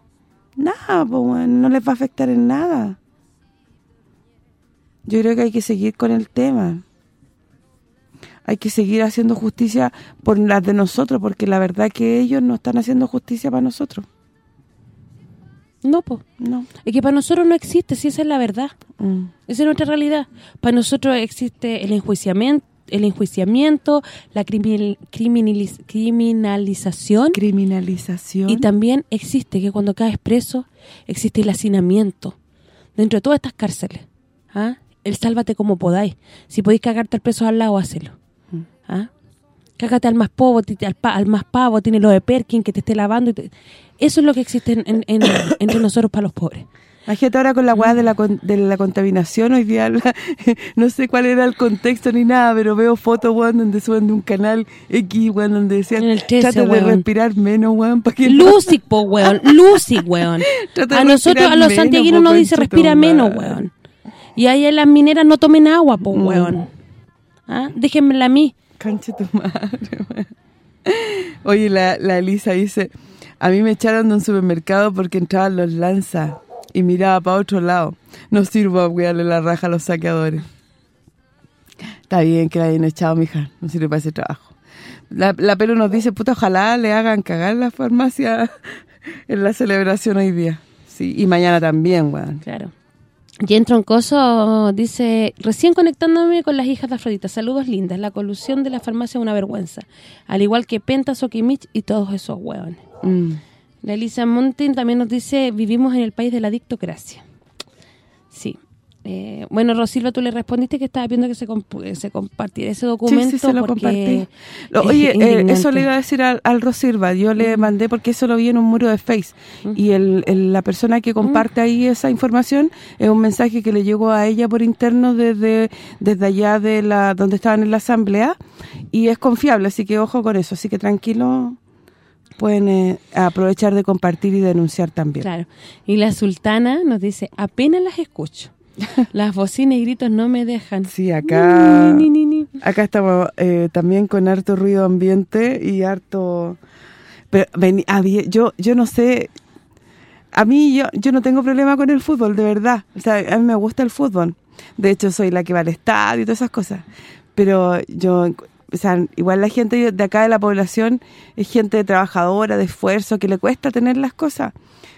Nada, weón, no les va a afectar en nada. Yo creo que hay que seguir con el tema hay que seguir haciendo justicia por las de nosotros, porque la verdad que ellos no están haciendo justicia para nosotros. No, pues, no. Es que para nosotros no existe, si esa es la verdad. Mm. Esa es nuestra realidad. Para nosotros existe el enjuiciamiento, el enjuiciamiento, la criminalización. Criminalización. Y también existe que cuando caes preso, existe el hacinamiento. Dentro de todas estas cárceles. ¿ah? El sálvate como podáis. Si podéis cagarte al preso al lado, hacelo. ¿Ah? Cágate al más pavo, al, más pavo, tiene lo de Perkin que te esté lavando. Eso es lo que existe [COUGHS] entre nosotros para los pobres. gente ahora con la weá de la, de la contaminación hoy día, [LAUGHS] no sé cuál era el contexto ni nada, pero veo fotos, weón, donde suben de un canal X, weón, donde decían, trata de respirar menos, weón, para que Lucic, po, weón, [LAUGHS] Lucic, weón. a nosotros, a los santiaguinos nos dice respira menos, weón. Y ahí en las mineras no tomen agua, po, weón. ¿Ah? Déjenmela a mí. Conche tu madre, Oye, la, la Elisa dice, a mí me echaron de un supermercado porque entraban los lanzas y miraba para otro lado. No sirvo a cuidarle la raja a los saqueadores. Está bien que la hayan echado, mija. No sirve para ese trabajo. La, la pelo nos dice, puta, ojalá le hagan cagar la farmacia [LAUGHS] en la celebración hoy día. Sí, y mañana también, weón. Claro. Jen Troncoso dice, recién conectándome con las hijas de Afrodita, saludos lindas, la colusión de la farmacia es una vergüenza, al igual que Penta, Sokimich y todos esos hueones. Mm. La Elisa Montin también nos dice, vivimos en el país de la dictocracia. Sí, eh, bueno, Rosilva, tú le respondiste que estaba viendo que se, se compartiera ese documento. Sí, sí, se lo compartí. [LAUGHS] Oye, eh, eso le iba a decir al, al Rosilva. Yo le mandé porque eso lo vi en un muro de Face. Y el, la persona que comparte ahí esa información es un mensaje que le llegó a ella por interno desde desde allá de la donde estaban en la asamblea. Y es confiable, así que ojo con eso. Así que tranquilo pueden eh, aprovechar de compartir y denunciar también. Claro. Y la sultana nos dice, apenas las escucho. [LAUGHS] Las bocinas y gritos no me dejan. Sí, acá acá estamos eh, también con harto ruido ambiente y harto... Pero yo yo no sé... A mí yo yo no tengo problema con el fútbol, de verdad. O sea, a mí me gusta el fútbol. De hecho, soy la que va al estadio y todas esas cosas. Pero yo o sea, igual la gente de acá de la población es gente trabajadora, de esfuerzo, que le cuesta tener las cosas.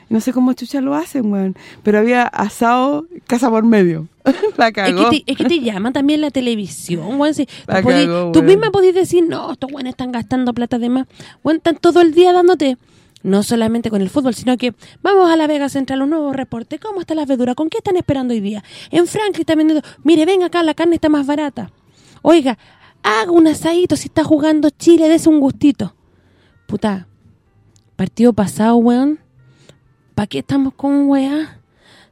No sé cómo chucha lo hacen, weón. Pero había asado casa por medio. [LAUGHS] la cagó. Es que, te, es que te llaman también la televisión, weón. Si La tú, cagó, tú weón. misma podés decir, no, estos weones están gastando plata de más. Weón, están todo el día dándote, no solamente con el fútbol, sino que vamos a la Vega Central, un nuevo reporte. ¿Cómo está la verdura? ¿Con qué están esperando hoy día? En Franklin está vendiendo, mire, ven acá, la carne está más barata. Oiga, haga un asadito si está jugando Chile, dese un gustito. Puta, partido pasado, weón. ¿Para qué estamos con weá?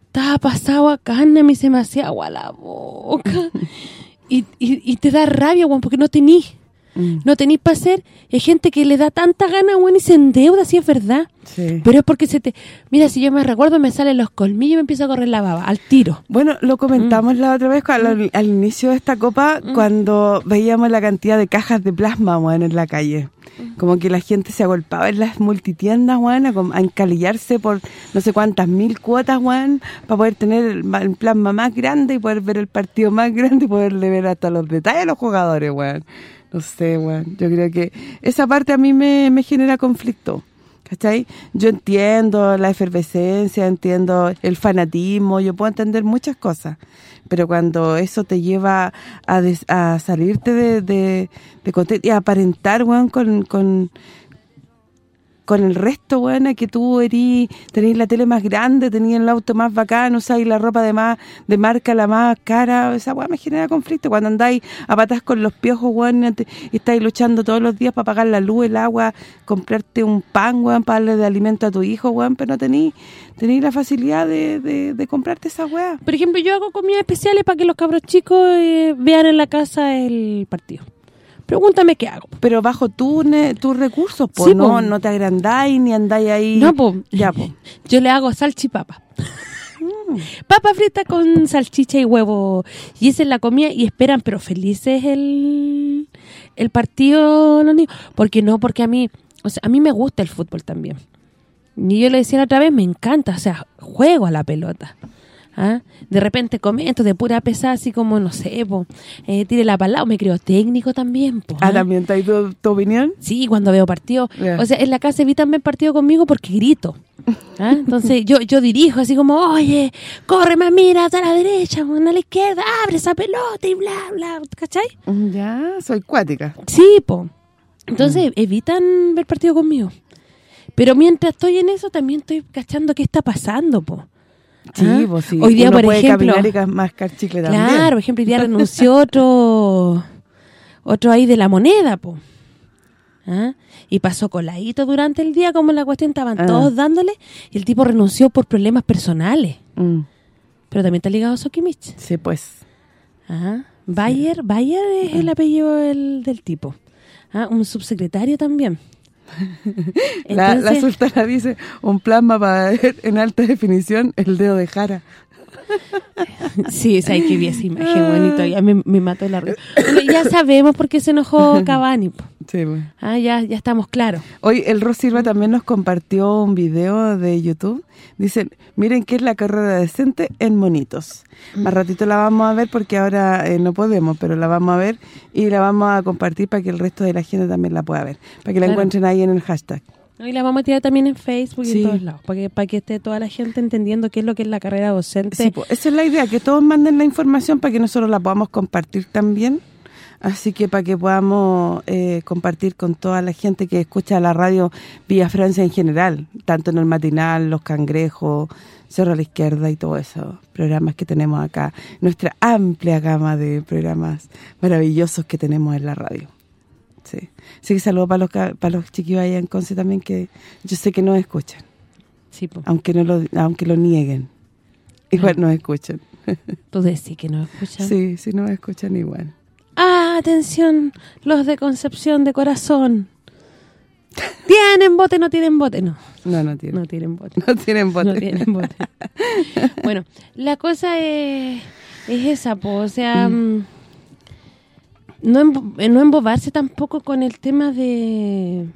Estaba pasado a carne, mí se me hacía agua la boca. [LAUGHS] y, y, y te da rabia, weón, porque no tenís. Mm, No tenís para hacer. Hay gente que le da tanta gana, weón, y se endeuda, si es verdad. sí. Pero es porque se te... Mira, si yo me recuerdo, me salen los colmillos y me empieza a correr la baba, al tiro. Bueno, lo Mm. comentamos la otra vez cuando- al, al inicio de esta copa cuando veíamos la cantidad de cajas de plasma, en la calle. Mm. Como que la gente se agolpaba en las multitiendas, weón, a, encalillarse por no sé cuántas mil cuotas, weón, para poder tener el, ma- el plasma más grande y poder ver el partido más [LAUGHS] grande y poderle ver hasta los detalles a los jugadores, weón. No sé, weón. Yo creo que esa parte a mí me, me genera conflicto. ¿Cachai? Yo entiendo la efervescencia, entiendo el fanatismo, yo puedo entender muchas cosas, pero cuando eso te lleva a, des- a salirte de, de, de y a aparentar, con, con, con el resto, weón, a que tú erís, tenés la tele más grande, tenías el auto más bacán, usáis la ropa de más de marca la más cara, esa weón me genera conflicto. Cuando andáis a patas con los piojos, weón, estáis luchando todos los días para pagar la luz, el agua, comprarte un pan, weón, para darle de alimento a tu hijo, weón, pero no tenís, tenís la facilidad de, de, de comprarte esa weá. Por ejemplo, yo hago comidas especiales para que los cabros chicos eh, vean en la casa el partido. Pregúntame qué hago. Pero bajo tu tus recursos, pues Sí, no, po. no te agrandáis ni andáis ahí. No, po. Ya, po. [LAUGHS] Yo le hago salchipapa. Papa frita con salchicha y huevo. Y esa es la comida y esperan, pero felices el, el partido los niños. Porque no, porque a mí, o sea, a mí me gusta el fútbol también. Y yo le decía la otra vez, me encanta, o sea, juego a la pelota. ¿Ah? De repente comento de pura pesada, así como, no sé, po, eh, tire la palabra, me creo técnico también. Po, Ah, ¿ah? ¿también te tu, tu opinión? Sí, cuando veo partido. O sea, en la casa evitan ver partido conmigo porque grito. ¿ah? [LAUGHS] Entonces yo yo dirijo así como, oye, corre más, mira, a la derecha, a la izquierda, abre esa pelota y bla, bla, ¿cachai? Ya, soy cuática. Sí, po. Entonces evitan ver partido conmigo. Pero mientras estoy en eso, también estoy cachando qué está pasando, po. Sí, ¿Ah? pues sí. Hoy día, Uno por puede ejemplo... caminar y ca- mascar chicle también. Claro, por ejemplo, hoy día [LAUGHS] renunció otro otro ahí de la moneda, po. ¿Ah? Y pasó coladito durante el día, como la cuestión estaban Ah. todos dándole, y el tipo renunció por problemas personales. Mm, Pero también está ligado a Sokimich. sí, pues. Ajá. Bayer, Bayer es el apellido del, del tipo. Ah, Un subsecretario también. La, la Entonces- sultana dice, un plasma para ver en alta definición el dedo de Jara. Sí, es ahí que vi esa imagen bonito. Ya me, me mató la risa. Ya sabemos por qué se enojó [LAUGHS] Cavani. po. Sí, pues. Ah, ya, ya estamos claros. Hoy el Ros Silva también nos compartió un video de YouTube. Dicen, miren qué es la carrera decente en monitos. Más ratito la vamos a ver porque ahora eh, no podemos, pero la vamos a ver y la vamos a compartir para que el resto de la gente también la pueda ver. Para que la Claro. encuentren ahí en el hashtag. Y la vamos a tirar también en Facebook y Sí. en todos lados, para que, para que esté toda la gente entendiendo qué es lo que es la carrera docente. Sí, pues, esa es la idea, que todos manden la información para que nosotros la podamos compartir también. Así que para que podamos eh, compartir con toda la gente que escucha la radio Vía Francia en general, tanto en el matinal, Los Cangrejos, Cerro a la Izquierda y todos esos programas que tenemos acá. Nuestra amplia gama de programas maravillosos que tenemos en la radio. Sí. Así que saludo para los, para los chiquillos allá en Conce también que yo sé que nos escuchan, Sí, po. aunque no lo aunque lo nieguen. Igual nos escuchan. [LAUGHS] tú decís que no escuchan. Sí, sí nos escuchan igual. Ah, atención, los de Concepción de Corazón. ¿Tienen bote no tienen bote? No, No, no tienen. no tienen bote. No tienen bote. No tienen bote. [LAUGHS] bueno, la cosa es, es esa, po, o sea, mm, no, embo- no embobarse tampoco con el tema de...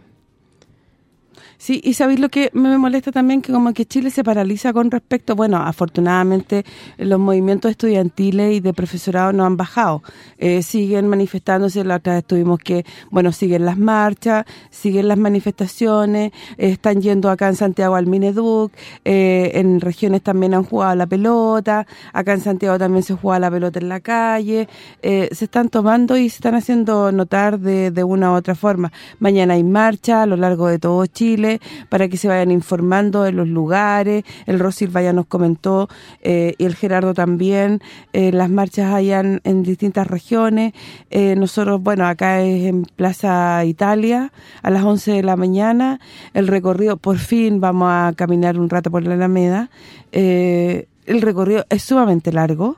Sí, y sabéis lo que me molesta también, que como que Chile se paraliza con respecto, bueno, afortunadamente los movimientos estudiantiles y de profesorado no han bajado, eh, siguen manifestándose, la otra vez tuvimos que, bueno, siguen las marchas, siguen las manifestaciones, eh, están yendo acá en Santiago al Mineduc, eh, en regiones también han jugado la pelota, acá en Santiago también se juega la pelota en la calle, se están tomando y se están haciendo notar de, de una u otra forma. Mañana hay marcha a lo largo de todo Chile, para que se vayan informando de los lugares. El Rosil vaya nos comentó eh, y el Gerardo también. Eh, las marchas hayan en distintas regiones. Eh, nosotros, bueno, acá es en Plaza Italia a las 11 de la mañana. El recorrido, por fin vamos a caminar un rato por la Alameda. el recorrido es sumamente largo,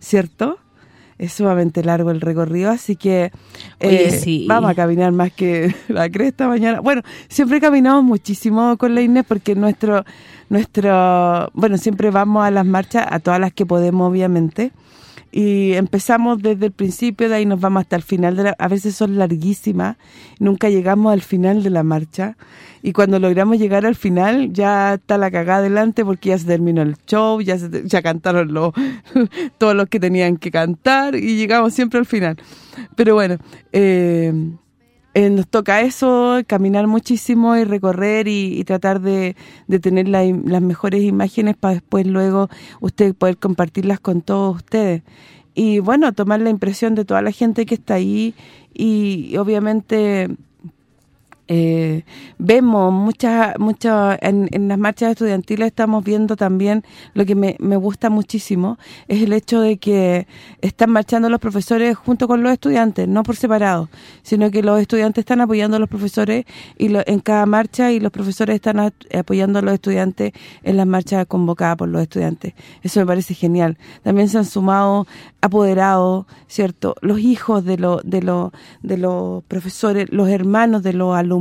¿cierto?, es sumamente largo el recorrido, así que eh, vamos a caminar más que [LAUGHS] la cresta mañana. Bueno, siempre caminamos muchísimo con la Inés porque nuestro, nuestro bueno, siempre vamos a las marchas, a todas las que podemos, obviamente, y empezamos desde el principio, de ahí nos vamos hasta el final, de la, a veces son larguísimas, nunca llegamos al final de la marcha, y cuando logramos llegar al final ya está la cagada adelante porque ya se terminó el show, ya ya cantaron los, [LAUGHS] todos los que tenían que cantar y llegamos siempre al final. Pero bueno, eh, eh, nos toca eso, caminar muchísimo y recorrer y, tratar de, tener las mejores imágenes para después luego usted poder compartirlas con todos ustedes. Y bueno, tomar la impresión de toda la gente que está ahí y obviamente eh, vemos muchas muchas en, en, las marchas estudiantiles estamos viendo también lo que me, me, gusta muchísimo es el hecho de que están marchando los profesores junto con los estudiantes, no por separado, sino que los estudiantes están apoyando a los profesores y en cada marcha y los profesores están apoyando a los estudiantes en las marchas convocadas por los estudiantes. Eso me parece genial. También se han sumado apoderados, ¿cierto? Los hijos de los de los de los profesores, los hermanos de los alumnos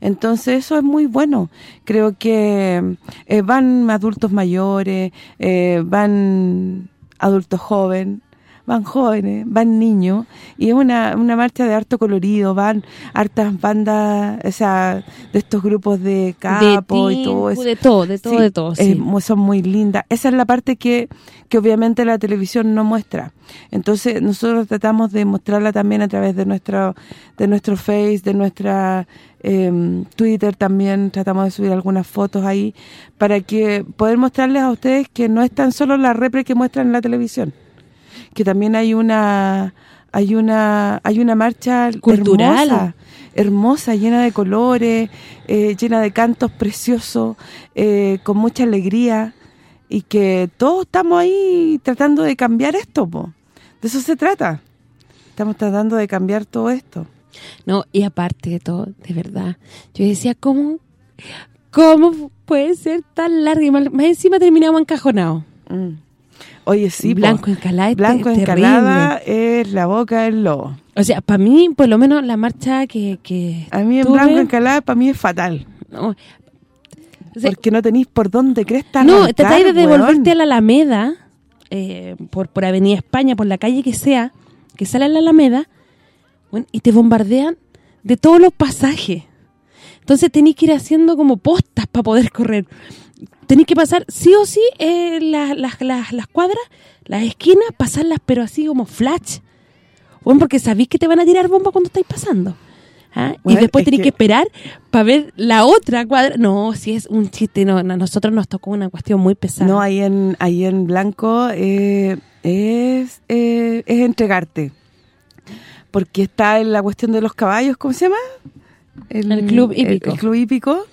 entonces eso es muy bueno. Creo que eh, van adultos mayores, eh, van adultos jóvenes, van jóvenes, van niños, y es una, una marcha de harto colorido, van hartas bandas, o sea, de estos grupos de capo y todo eso. De todo, de todo, de todo, sí. son muy lindas. Esa es la parte que, que obviamente la televisión no muestra. Entonces, nosotros tratamos de mostrarla también a través de nuestro de nuestro Face, de nuestra eh, Twitter también, tratamos de subir algunas fotos ahí, para que poder mostrarles a ustedes que no es tan solo la repre que muestran en la televisión que también hay una hay una hay una marcha cultural hermosa, hermosa llena de colores, eh, llena de cantos preciosos, eh, con mucha alegría y que todos estamos ahí tratando de cambiar esto, de eso se trata. Estamos tratando de cambiar todo esto. No, y aparte de todo, de verdad, yo decía, ¿cómo cómo puede ser tan larga? Y más, encima terminamos encajonados. Mm. Oye, sí. Blanco encalada Blanco encalada es la boca del lobo. O sea, para mí, por lo menos, la marcha que, que A mí en blanco encalada, para mí es fatal. No, Porque no tenéis por dónde crees No, tratáis de devolverte a la Alameda, eh, por, por Avenida España, por la calle que sea, que sale a la Alameda, y te bombardean de todos los pasajes. Entonces tenéis que ir haciendo como postas para poder correr tenéis que pasar sí o sí eh, las, las, las, cuadras, las esquinas, pasarlas pero así como flash. Bueno, porque sabéis que te van a tirar bomba cuando estáis pasando. ¿ah? y después tenéis que... esperar para ver la otra cuadra. No, si es un chiste, no, a nosotros nos tocó una cuestión muy pesada. No, ahí en ahí en blanco eh, es, eh, es entregarte. Porque está en la cuestión de los caballos, ¿cómo se llama? El, club hípico. el club hípico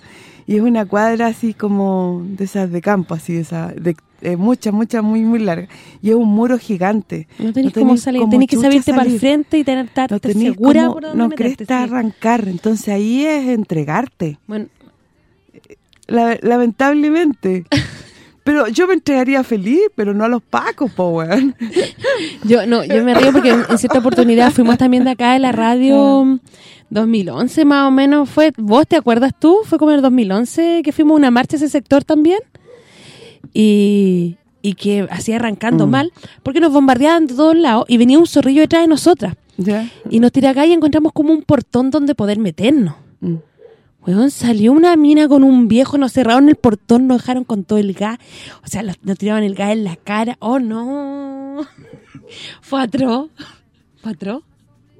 y es una cuadra así como de esas de campo, así esa de eh, mucha, mucha, muy, muy larga. Y es un muro gigante. No tenés, cómo salir, tenés que salirte para el frente y tener no segura por No crees arrancar, entonces ahí es entregarte. Bueno. lamentablemente. [LAUGHS] Pero yo me entregaría feliz, pero no a los pacos, po, weón. [LAUGHS] yo no, yo me río porque en cierta oportunidad fuimos también de acá de la radio 2011 más o menos fue, ¿vos te acuerdas tú? Fue como en el 2011 que fuimos a una marcha a ese sector también. Y, y que así arrancando mm. mal, porque nos bombardeaban de todos lados y venía un zorrillo detrás de nosotras. Y nos tira acá y encontramos como un portón donde poder meternos. Mm. Weón, salió una mina con un viejo, nos cerraron el portón, nos dejaron con todo el gas. O sea, nos, nos tiraban el gas en la cara. ¡Oh, no! [LAUGHS] Fue atroz. ¿Fue atroz?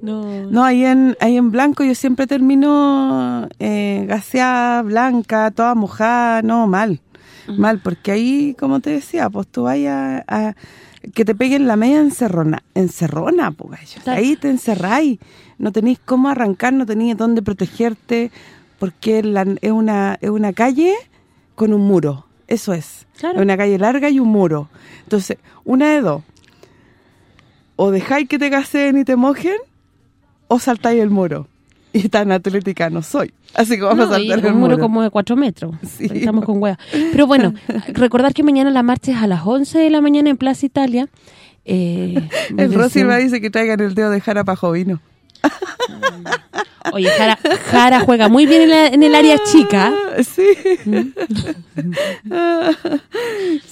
No. No, ahí en ahí en blanco yo siempre termino eh, gaseada, blanca, toda mojada, no, mal. Mal, porque ahí, como te decía, pues tú vayas a, que te peguen la media encerrona, encerrona, pues gallo. Ahí te encerráis, no tenéis cómo arrancar, no tenéis dónde protegerte, porque la- es una es una calle con un muro, eso es. Claro. Es una calle larga y un muro. Entonces, una de dos. O dejáis que te gaseen y te mojen, o saltáis el muro. Y tan atlética no soy. Así que vamos No, a saltar un el muro muro. como de cuatro metros. Sí. Estamos con hueá. Pero bueno, [LAUGHS] recordar que mañana la marcha es a las 11 de la mañana en Plaza Italia. Eh, El Rosy va dice que traigan el dedo de Jara para Jovino. [LAUGHS] Oye, Jara, Jara juega muy bien en, la- en el área chica. Ah, Sí.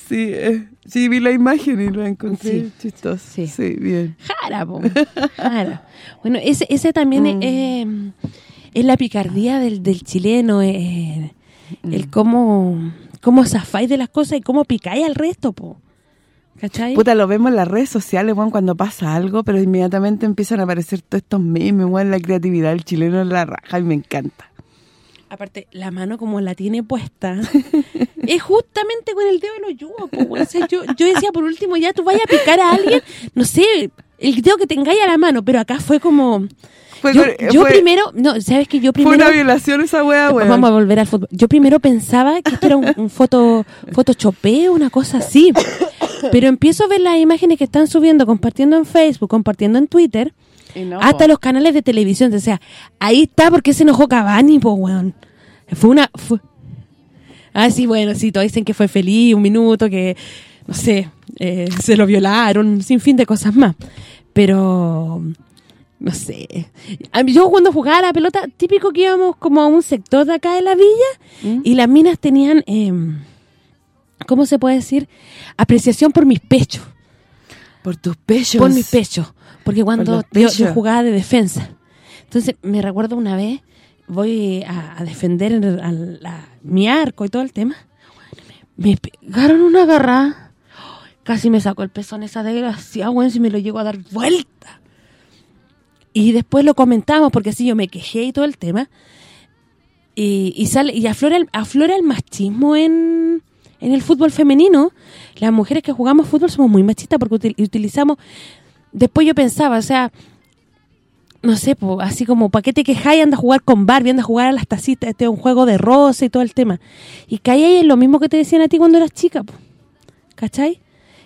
sí, eh, sí, vi la imagen y lo encontré Sí. chistoso. Sí. Sí. bien. Jara, po. Jara. Bueno, ese ese también es, eh, es la picardía del, del chileno, eh, el cómo, cómo zafáis de las cosas y cómo picáis al resto, po. ¿Cachai? Puta, lo vemos en las redes sociales, weón, cuando pasa algo, pero inmediatamente empiezan a aparecer todos estos memes, weón, la creatividad del chileno en la raja y me encanta. Aparte, la mano como la tiene puesta, [LAUGHS] es justamente con el dedo de los yugos. O sea, yo, yo decía, por último, ya tú vayas a picar a alguien, no sé, el dedo que tengáis a la mano, pero acá fue como... Fue, Yo, fue- primero, no, ¿sabes que Yo fue primero... una violación esa weá, weón. Vamos a volver al fútbol. Yo primero pensaba que esto era un, un foto photoshopeo, una cosa así. [LAUGHS] Pero empiezo a ver las imágenes que están subiendo, compartiendo en Facebook, compartiendo en Twitter, no, hasta po. los canales de televisión. O sea, ahí está porque se enojó Cavani, po, weón. Fue una... Fue... Ah, sí, bueno, sí, todos dicen que fue feliz, un minuto, que, no sé, eh, se lo violaron, sin fin de cosas más. Pero, no sé. Yo cuando jugaba a la pelota, típico que íbamos como a un sector de acá de la villa ¿Mm? y las minas tenían, eh, ¿cómo se puede decir? Apreciación por mis pechos Por tus pechos. por mis pechos. Porque cuando los yo, yo jugaba de defensa. Entonces, me recuerdo una vez, voy a, a defender el- a la- mi arco y todo el tema. Me pegaron una garra. Casi me sacó el pezón esa desgracia, bueno, si me lo llego a dar vuelta. Y después lo comentamos, porque así yo me quejé y todo el tema. Y, y sale y aflora el, aflora el machismo en, en el fútbol femenino. Las mujeres que jugamos fútbol somos muy machistas porque util- utilizamos... Después yo pensaba, o sea, no sé, po, así como, ¿para qué te? Anda a jugar con Barbie, anda a jugar a las tacitas, este es un juego de rosa y todo el tema. Y caí ahí en lo mismo que te decían a ti cuando eras chica, po. ¿cachai?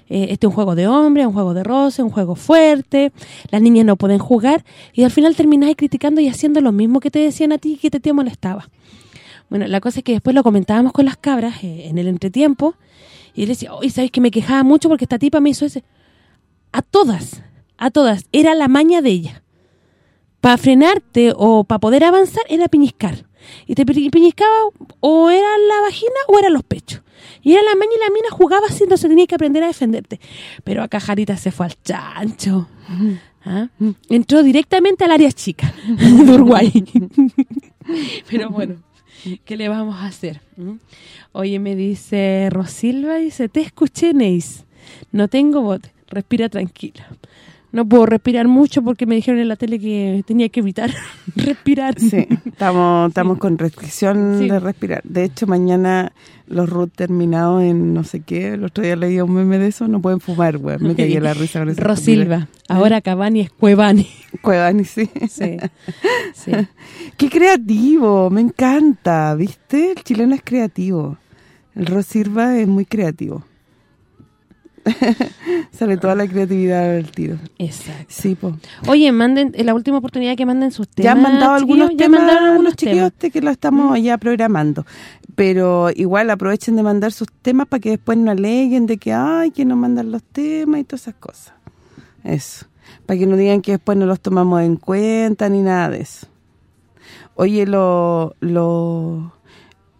Eh, este es un juego de hombre, un juego de rosa, un juego fuerte, las niñas no pueden jugar, y al final termináis criticando y haciendo lo mismo que te decían a ti y que te, te molestaba. Bueno, la cosa es que después lo comentábamos con las cabras eh, en el entretiempo, y él decía, oye, ¿sabes que me quejaba mucho porque esta tipa me hizo ese? A todas, a todas, era la maña de ella. Para frenarte o para poder avanzar era piñiscar. Y te pi- piñiscaba o era la vagina o eran los pechos. Y era la maña y la mina jugaba así, entonces tenía que aprender a defenderte. Pero acá Jarita se fue al chancho. [LAUGHS] ¿Ah? Entró directamente al área chica [LAUGHS] de Uruguay. [LAUGHS] Pero bueno, [LAUGHS] ¿qué le vamos a hacer? ¿Mm? Oye, me dice Rosilva, dice, te escuché, Neis. No tengo bote, respira tranquila. No puedo respirar mucho porque me dijeron en la tele que tenía que evitar [LAUGHS] respirar. Sí, estamos estamos con restricción Sí. de respirar. De hecho, mañana los RUT terminados en no sé qué, el otro día leía un meme de eso, no pueden fumar, güey. Me cagué la risa con Rosilva, ahora Cavani es Cuevani. Cuevani, sí. Sí, sí. [LAUGHS] Qué creativo, me encanta, ¿viste? El chileno es creativo. El Rosilva es muy creativo. [LAUGHS] Sale toda la creatividad del tiro. Exacto. Sí, po. Oye, manden, en la última oportunidad que manden sus temas. Ya han mandado algunos chiquillos, ya temas, mandaron algunos los chiquillos temas. este que lo estamos ya programando. Pero igual aprovechen de mandar sus temas para que después no aleguen de que, ay, que no mandan los temas y todas esas cosas. Eso. Para que no digan que después no los tomamos en cuenta ni nada de eso. Oye, lo, lo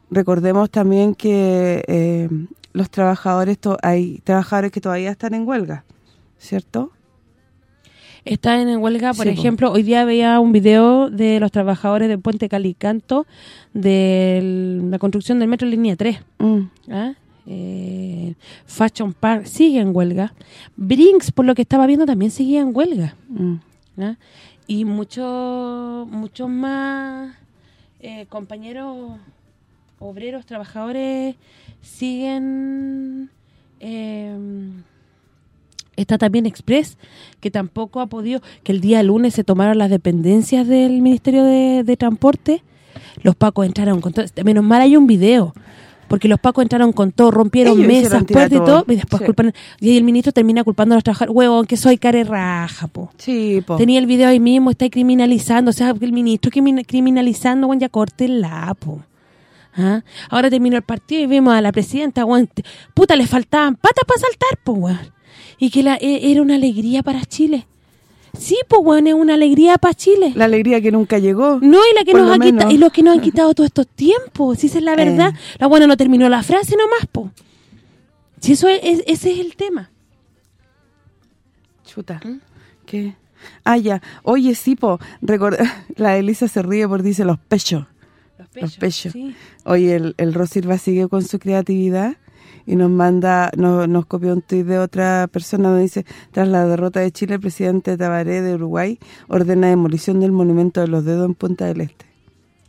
recordemos también que eh, los trabajadores, to- hay trabajadores que todavía están en huelga, ¿cierto? Está en huelga, por Sí, ejemplo, hoy día veía un video de los trabajadores de Puente Calicanto de la construcción del metro línea 3. Mm. ¿ah? Eh, Fashion Park sigue en huelga. Brinks, por lo que estaba viendo, también seguía en huelga. Mm. ¿ah? Y muchos muchos más eh, compañeros obreros, trabajadores siguen... eh, está también Express, que tampoco ha podido... Que el día lunes se tomaron las dependencias del Ministerio de, de Transporte. Los pacos entraron con todo... Menos mal hay un video. Porque los pacos entraron con todo, rompieron Ellos mesas, puertas y todo. Y después Sí. culpan... Y ahí el ministro termina culpando a los trabajadores. Huevón, que soy care raja, po. Sí, po. Tenía el video ahí mismo, está criminalizando, o sea, el ministro crimin- criminalizando, bueno, ya corte el lapo. ¿Ah? Ahora terminó el partido y vimos a la presidenta, puta, le faltaban patas para saltar, pues, weón. Y que la, e- era una alegría para Chile. Sí, pues, weón, es una alegría para Chile. La alegría que nunca llegó. No, y la que nos ha quitado, y lo que nos han [LAUGHS] quitado todos estos tiempos, si esa es la verdad. Eh. La buena no terminó la frase nomás, po. Si eso es, es- ese es el tema. Chuta. ¿Mm? ¿Qué? Ah, ya. Oye, sí, po. record- [LAUGHS] La Elisa se ríe por dice los pechos. Los pechos. sí. Oye, el, el Rosilva sigue con su creatividad y nos manda, nos, nos copió un tuit de otra persona donde dice, tras la derrota de Chile, el presidente Tabaré de Uruguay ordena demolición del monumento de los dedos en Punta del Este.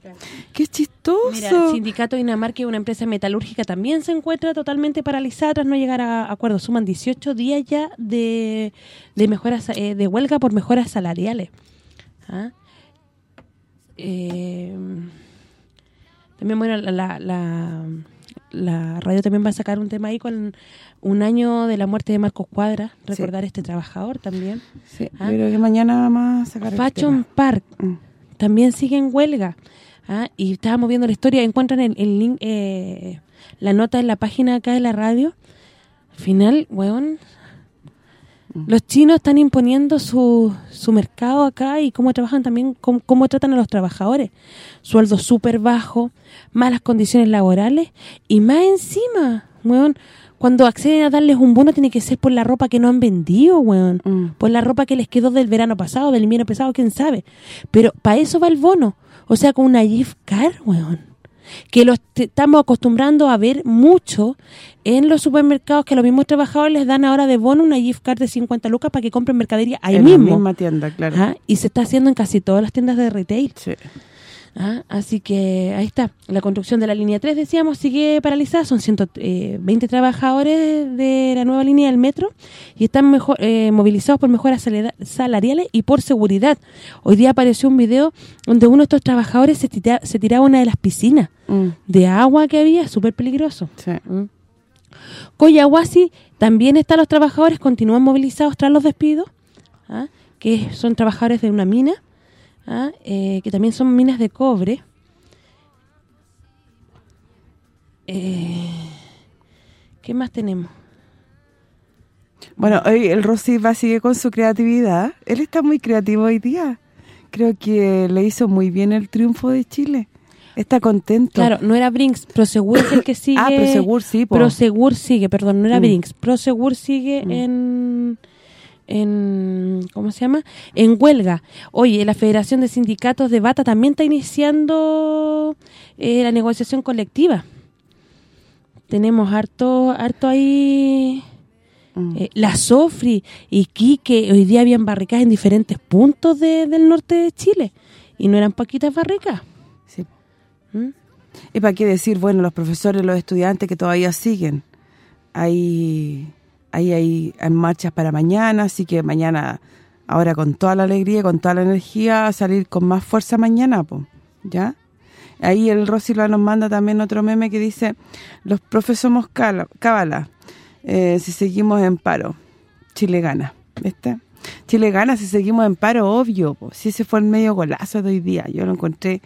Claro. ¡Qué chistoso! Mira, el sindicato Dinamarca, una empresa metalúrgica, también se encuentra totalmente paralizada tras no llegar a acuerdos. Suman 18 días ya de, de mejoras eh, de huelga por mejoras salariales. ¿Ah? Eh, también, bueno, la, la, la, la radio también va a sacar un tema ahí con un año de la muerte de Marcos Cuadra, recordar este trabajador también. Sí, Ah. yo creo que mañana vamos a sacar el Fashion. Park Mm. también sigue en huelga. ¿ah? Y estábamos viendo la historia, encuentran el, el link, eh, la nota en la página acá de la radio. Al final, weón, los chinos están imponiendo su, su mercado acá y cómo trabajan también, cómo, cómo tratan a los trabajadores. Sueldos súper bajos, malas condiciones laborales y más encima, weón, cuando acceden a darles un bono tiene que ser por la ropa que no han vendido, weón Mm. por la ropa que les quedó del verano pasado, del invierno pasado, quién sabe. Pero para eso va el bono. O sea, con una gift card, weón. Que los te- estamos acostumbrando a ver mucho en los supermercados que los mismos trabajadores les dan ahora de bono una gift card de 50 lucas para que compren mercadería ahí en mismo. la misma tienda, claro. Ah, Y se está haciendo en casi todas las tiendas de retail. Sí. Ah, Así que ahí está. La construcción de la línea 3, decíamos, sigue paralizada. Son 120 trabajadores de la nueva línea del metro y están mejor eh, movilizados por mejoras salariales y por seguridad. Hoy día apareció un video donde uno de estos trabajadores se, tira- se tiraba a una de las piscinas Mm, de agua que había, súper peligroso. sí. Mm. Coyahuasi también están los trabajadores, continúan movilizados tras los despidos, ¿ah? que son trabajadores de una mina, ¿ah? eh, que también son minas de cobre. Eh, ¿Qué más tenemos? Bueno, hoy el Rosy va sigue con su creatividad. Él está muy creativo hoy día. Creo que le hizo muy bien el triunfo de Chile. Está contento. Claro, no era Brinks, Prosegur es el que [COUGHS] sigue. Ah, Prosegur sí, po. Prosegur sigue, perdón, no era Mm. Brinks. Prosegur sigue Mm. en en ¿cómo se llama? En huelga. Oye, la Federación de Sindicatos de Bata también está iniciando eh, la negociación colectiva. Tenemos harto harto ahí Mm. eh, la Sofri y Quique, hoy día habían barricadas en diferentes puntos de- del norte de Chile y no eran poquitas barricas. Sí. ¿Mm? Y para qué decir, bueno, los profesores, los estudiantes que todavía siguen. Ahí ahí hay, hay marchas para mañana, así que mañana, ahora con toda la alegría, con toda la energía, salir con más fuerza mañana, po, ¿ya? Ahí el Rosilva nos manda también otro meme que dice, los profes somos cábala, eh, si seguimos en paro, Chile gana, ¿viste? Chile gana si seguimos en paro, obvio, po. si ese fue el medio golazo de hoy día, yo lo encontré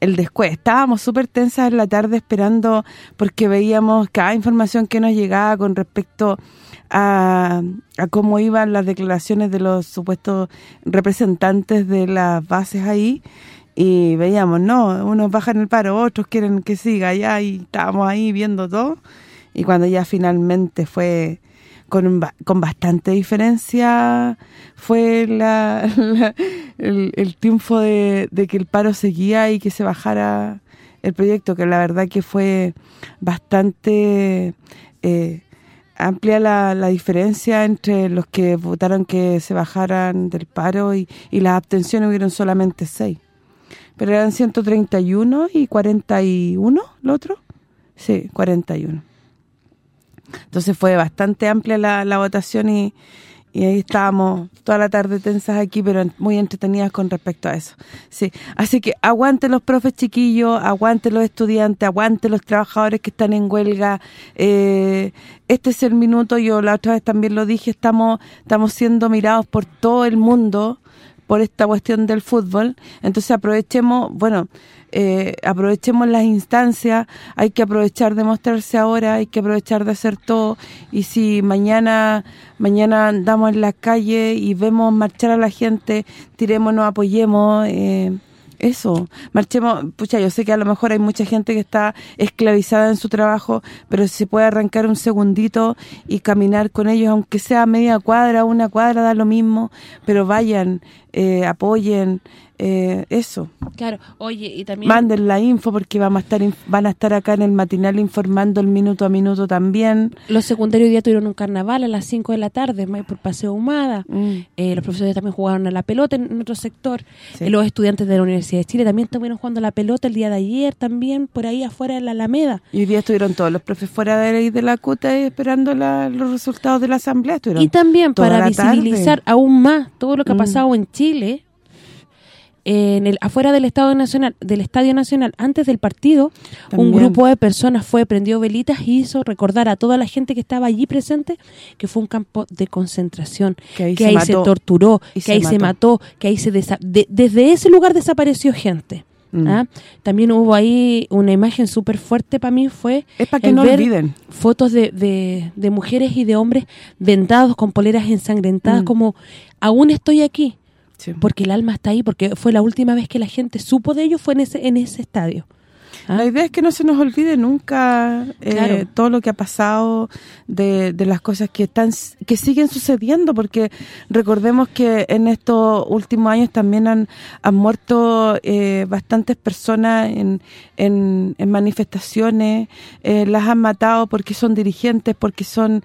el después. Estábamos súper tensas en la tarde esperando porque veíamos cada información que nos llegaba con respecto a, a cómo iban las declaraciones de los supuestos representantes de las bases ahí. Y veíamos, no, unos bajan el paro, otros quieren que siga allá y estábamos ahí viendo todo. Y cuando ya finalmente fue con, con bastante diferencia fue la, [LAUGHS] el, triunfo de, que el paro seguía y que se bajara el proyecto, que la verdad que fue bastante eh, amplia la, la, diferencia entre los que votaron que se bajaran del paro y, y las abstenciones hubieron solamente seis. Pero eran 131 y 41, ¿lo otro? Sí, 41. Entonces fue bastante amplia la, la votación y, y ahí estábamos toda la tarde tensas aquí, pero muy entretenidas con respecto a eso. Sí, así que aguante los profes chiquillos, aguante los estudiantes, aguante los trabajadores que están en huelga. Eh, este es el minuto, yo la otra vez también lo dije, estamos estamos siendo mirados por todo el mundo por esta cuestión del fútbol. Entonces aprovechemos, bueno, eh, aprovechemos las instancias, hay que aprovechar de mostrarse ahora, hay que aprovechar de hacer todo. Y si mañana mañana andamos en la calle y vemos marchar a la gente, tirémonos, apoyemos, eh, eso, marchemos, pucha, yo sé que a lo mejor hay mucha gente que está esclavizada en su trabajo, pero se puede arrancar un segundito y caminar con ellos, aunque sea media cuadra, una cuadra, da lo mismo, pero vayan, eh, apoyen, eh, eso. Claro, oye, y también... Manden la info porque vamos a estar van a estar acá en el matinal informando el minuto a minuto también. Los secundarios día tuvieron un carnaval a las 5 de la tarde por Paseo Humada. Mm. Eh, los profesores también jugaron a la pelota en otro sector. Eh, los estudiantes de la Universidad de Chile también estuvieron jugando a la pelota el día de ayer también, por ahí afuera de la Alameda. Y hoy día estuvieron todos los profes fuera de, de la CUTA esperando los resultados de la asamblea. y también para visibilizar aún más todo lo que ha mm. pasado en Chile, en el afuera del Estado Nacional del Estadio Nacional antes del partido un grupo de personas fue prendió velitas y hizo recordar a toda la gente que estaba allí presente que fue un campo de concentración que ahí, se, torturó que ahí se mató que ahí se desde ese lugar desapareció gente mm. ¿ah? También hubo ahí una imagen súper fuerte para mí, fue es para que no olviden. fotos de, de, mujeres y de hombres vendados con poleras ensangrentadas, mm. como aún estoy aquí, porque el alma está ahí, porque fue la última vez que la gente supo de ellos fue en ese en ese estadio. ¿Ah? La idea es que no se nos olvide nunca eh, todo lo que ha pasado de, de, las cosas que están que siguen sucediendo porque recordemos que en estos últimos años también han, han muerto eh, bastantes personas en, en, manifestaciones, eh, las han matado porque son dirigentes, porque son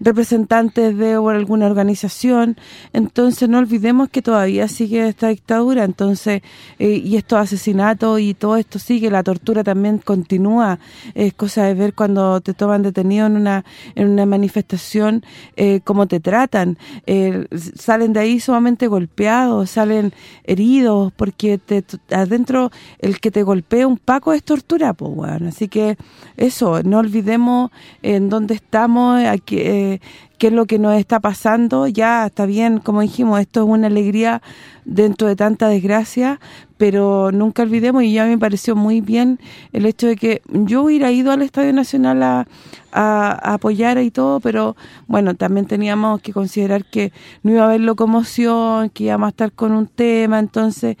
representantes de alguna organización, entonces no olvidemos que todavía sigue esta dictadura, entonces y estos asesinatos y todo esto sigue, la tortura también continúa, es cosa de ver cuando te toman detenido en una en una manifestación eh, cómo te tratan, eh, salen de ahí sumamente golpeados, salen heridos, porque te, adentro el que te golpea un paco es tortura, pues bueno, así que eso, no olvidemos en dónde estamos, aquí, eh, qué es lo que nos está pasando, ya está bien, como dijimos, esto es una alegría dentro de tanta desgracia, pero nunca olvidemos, y ya me pareció muy bien el hecho de que yo hubiera ido al Estadio Nacional a, apoyar y todo, pero bueno, también teníamos que considerar que no iba a haber locomoción, que íbamos a estar con un tema, entonces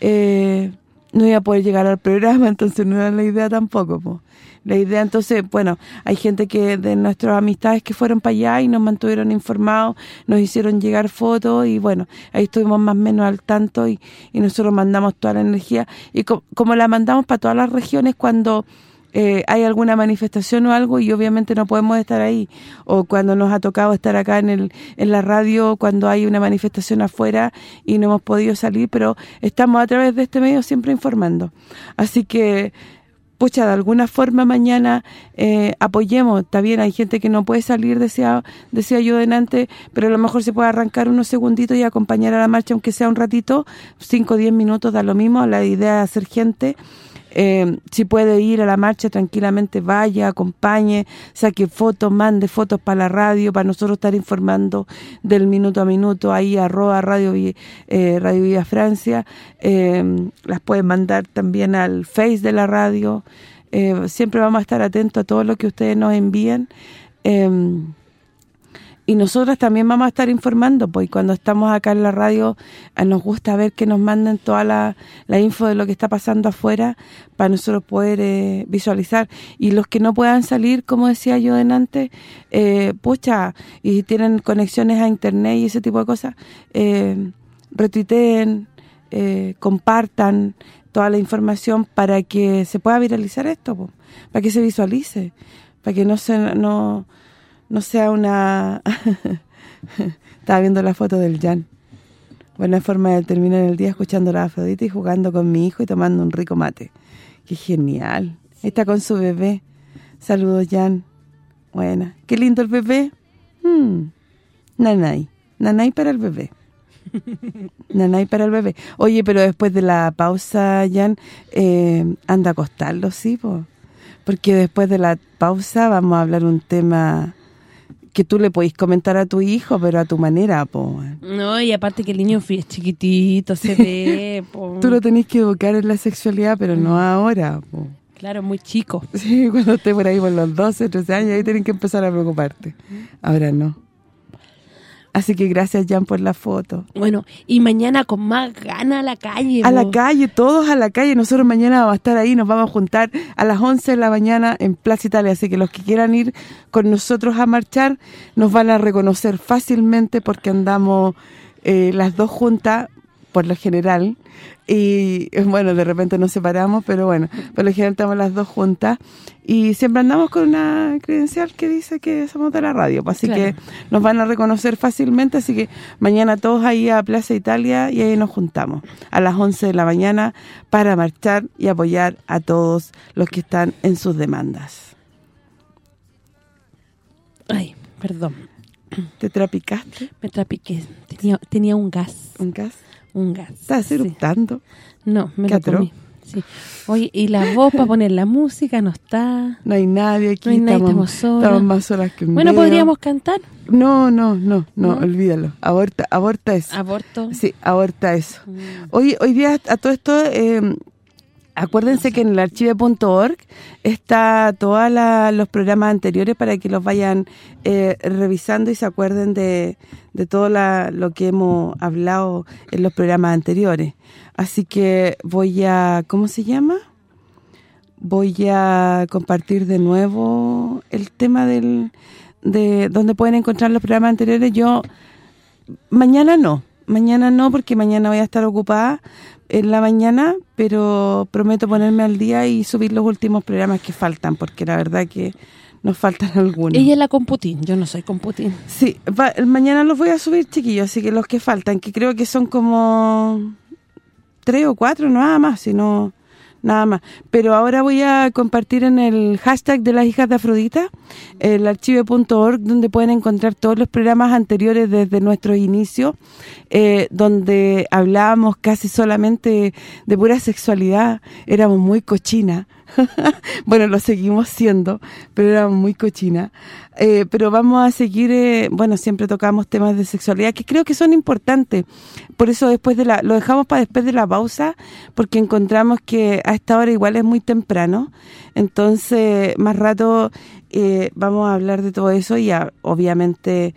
eh, no iba a poder llegar al programa, [LAUGHS] entonces no era la idea tampoco, pues la idea. Entonces, bueno, hay gente que de nuestras amistades que fueron para allá y nos mantuvieron informados, nos hicieron llegar fotos y bueno, ahí estuvimos más o menos al tanto y, nosotros mandamos toda la energía. Y como la mandamos para todas las regiones cuando eh, hay alguna manifestación o algo y obviamente no podemos estar ahí. O cuando nos ha tocado estar acá en el en la radio cuando hay una manifestación afuera y no hemos podido salir, pero estamos a través de este medio siempre informando. Así que pucha, de alguna forma mañana eh, apoyemos, está bien, hay gente que no puede salir, decía, decía yo delante, pero a lo mejor se puede arrancar unos segunditos y acompañar a la marcha, aunque sea un ratito, 5 o 10 minutos, da lo mismo, la idea de hacer gente eh, si puede ir a la marcha tranquilamente, vaya, acompañe, saque fotos, mande fotos para la radio, para nosotros estar informando del minuto a minuto, ahí arroba Radio, eh, radio Vía Francia, eh, las pueden mandar también al Face de la radio, siempre vamos a estar atentos a todo lo que ustedes nos envíen, y nosotras también vamos a estar informando, pues cuando estamos acá en la radio eh, nos gusta ver que nos manden toda la, info de lo que está pasando afuera para nosotros poder eh, visualizar. Y los que no puedan salir, como decía yo delante, eh, pucha, y tienen conexiones a internet y ese tipo de cosas, eh, retuiteen, eh, compartan toda la información para que se pueda viralizar esto, para que se visualice, para que no se no no sea una... [LAUGHS] Estaba viendo la foto del Jan. Buena forma de terminar el día escuchando la Afrodita y jugando con mi hijo y tomando un rico mate. ¡Qué genial! Está con su bebé. Saludos, Jan. Buena. ¿Qué lindo el bebé? Hmm. Nanay. Nanay para el bebé. [LAUGHS] Nanay para el bebé. Oye, pero después de la pausa, Jan, eh, anda a acostarlo, ¿sí? Porque después de la pausa vamos a hablar un tema que tú le podéis comentar a tu hijo, pero a tu manera, po. No, y aparte que el niño es chiquitito, se [LAUGHS] ve, po. Tú lo tenés que educar en la sexualidad, pero no mm. ahora, po. Claro, muy chico. [LAUGHS] Sí, cuando esté por ahí por los 12, 13 años, ahí tienen que empezar a preocuparte. Ahora no. Así que gracias, Jan, por la foto. Bueno, y mañana con más ganas a la calle. A la calle, todos a la calle. Nosotros mañana vamos a estar ahí, nos vamos a juntar a las 11 de la mañana en Plaza Italia. Así que los que quieran ir con nosotros a marchar, nos van a reconocer fácilmente porque andamos eh, las dos juntas, por lo general, y bueno, de repente nos separamos, pero bueno, por lo general estamos las dos juntas y siempre andamos con una credencial que dice que somos de la radio, pues, así que nos van a reconocer fácilmente, así que mañana todos ahí a Plaza Italia y ahí nos juntamos a las 11 de la mañana para marchar y apoyar a todos los que están en sus demandas. Ay, perdón. ¿Te trapicaste? Me trapiqué. Tenía, tenía un gas. ¿Un gas? Un gas. ¿Estás eructando? No, me lo comí. Sí. Oye, y la voz para poner la música no está. No hay nadie aquí. No hay nadie, estamos, solas. Estamos más solas que un Bueno, ¿podríamos cantar? No, no, no, no, olvídalo. Aborta, aborta eso. ¿Aborto? Sí, aborta eso. Mm. Hoy hoy día a todo esto eh, Acuérdense que en el archive.org está todos los programas anteriores para que los vayan eh, revisando y se acuerden de, de todo lo que hemos hablado en los programas anteriores. Así que voy a... ¿Cómo se llama? Voy a compartir de nuevo el tema del de donde pueden encontrar los programas anteriores. Yo mañana no, mañana no porque mañana voy a estar ocupada en la mañana, pero prometo ponerme al día y subir los últimos programas que faltan, porque la verdad que nos faltan [LAUGHS] algunos. Ella es la computín, yo no soy computín. Sí, mañana los voy a subir, chiquillos, así que los que faltan, que creo que son como tres o cuatro, nada más, sino nada más. Pero ahora voy a compartir en el hashtag de las hijas de Afrodita, el archivo.org, donde pueden encontrar todos los programas anteriores desde nuestro inicio, eh, donde hablábamos casi solamente de pura sexualidad, éramos muy cochina. [LAUGHS] bueno, lo seguimos siendo, pero éramos muy cochina. Eh, pero vamos a seguir, eh, bueno, siempre tocamos temas de sexualidad que creo que son importantes. Por eso después de la lo dejamos para después de la pausa, porque encontramos que a esta hora igual es muy temprano. Entonces, más rato eh, vamos a hablar de todo eso y obviamente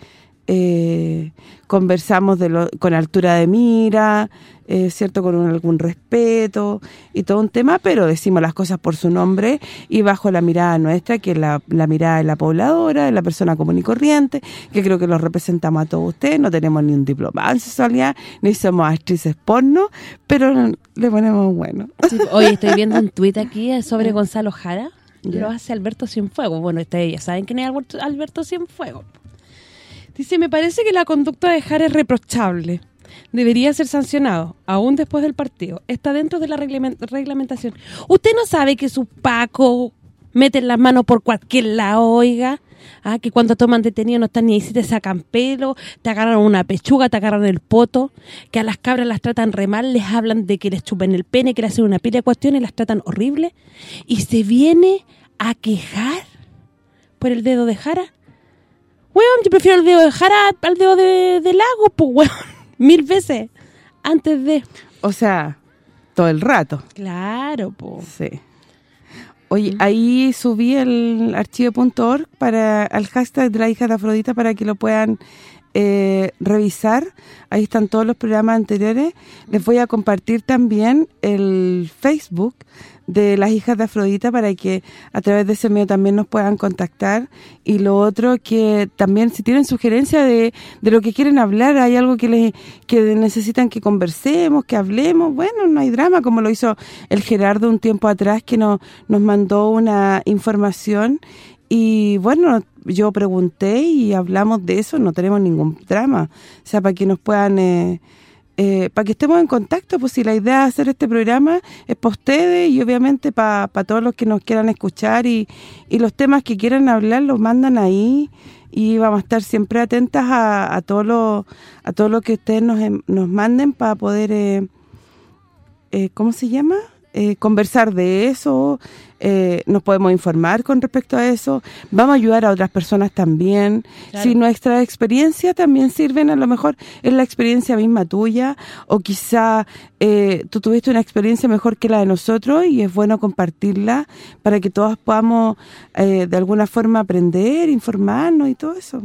conversamos de lo, con altura de mira, eh, ¿cierto? Con algún respeto y todo un tema, pero decimos las cosas por su nombre y bajo la mirada nuestra, que es la, mirada de la pobladora, de la persona común y corriente, que creo que los representamos a todos ustedes, no tenemos ni un diploma en sexualidad, ni somos actrices porno, pero le ponemos bueno. hoy estoy viendo un tuit aquí [LAUGHS] sobre Gonzalo Jara, lo hace Alberto Cienfuegos. Bueno, ustedes ya saben quién es Alberto Cienfuegos. Dice, me parece que la conducta de Jara es reprochable debería ser sancionado, aún después del partido. Está dentro de la reglamentación. ¿Usted no sabe que sus pacos meten las manos por cualquier lado, oiga? Ah, que cuando toman detenido no están ni ahí si te sacan pelo, te agarran una pechuga, te agarran el poto, que a las cabras las tratan re mal, les hablan de que les chupen el pene, que les hacen una pila de cuestiones, las tratan horrible, y se viene a quejar por el dedo de Jara. Weón, yo prefiero el dedo de Jara al dedo de, de Lago, pues weón [LAUGHS] mil veces antes de... O sea, todo el rato. Claro, po. Sí. Oye, ahí subí el archivo.org para el hashtag de la hija de Afrodita para que lo puedan eh, revisar. Ahí están todos los programas anteriores. Les voy a compartir también el Facebook de las hijas de Afrodita para que a través de ese medio también nos puedan contactar. Y lo otro que también si tienen sugerencias de, de lo que quieren hablar, hay algo que les que necesitan que conversemos, que hablemos, bueno, no hay drama, como lo hizo el Gerardo un tiempo atrás que nos, nos mandó una información y bueno, yo pregunté y hablamos de eso, no tenemos ningún drama. O sea, para que nos puedan... Eh, eh, para que estemos en contacto, pues si la idea de hacer este programa es para ustedes y obviamente para todos los que nos quieran escuchar y, y los temas que quieran hablar los mandan ahí y vamos a estar siempre atentas a, a todo lo a todo lo que ustedes nos, em- nos manden para poder eh, eh, ¿cómo se llama? Eh, conversar de eso, eh, nos podemos informar con respecto a eso, vamos a ayudar a otras personas también. Claro. Si nuestra experiencia también sirven, a lo mejor es la experiencia misma tuya, o quizá eh, tú tuviste una experiencia mejor que la de nosotros y es bueno compartirla para que todas podamos eh, de alguna forma aprender, informarnos y todo eso.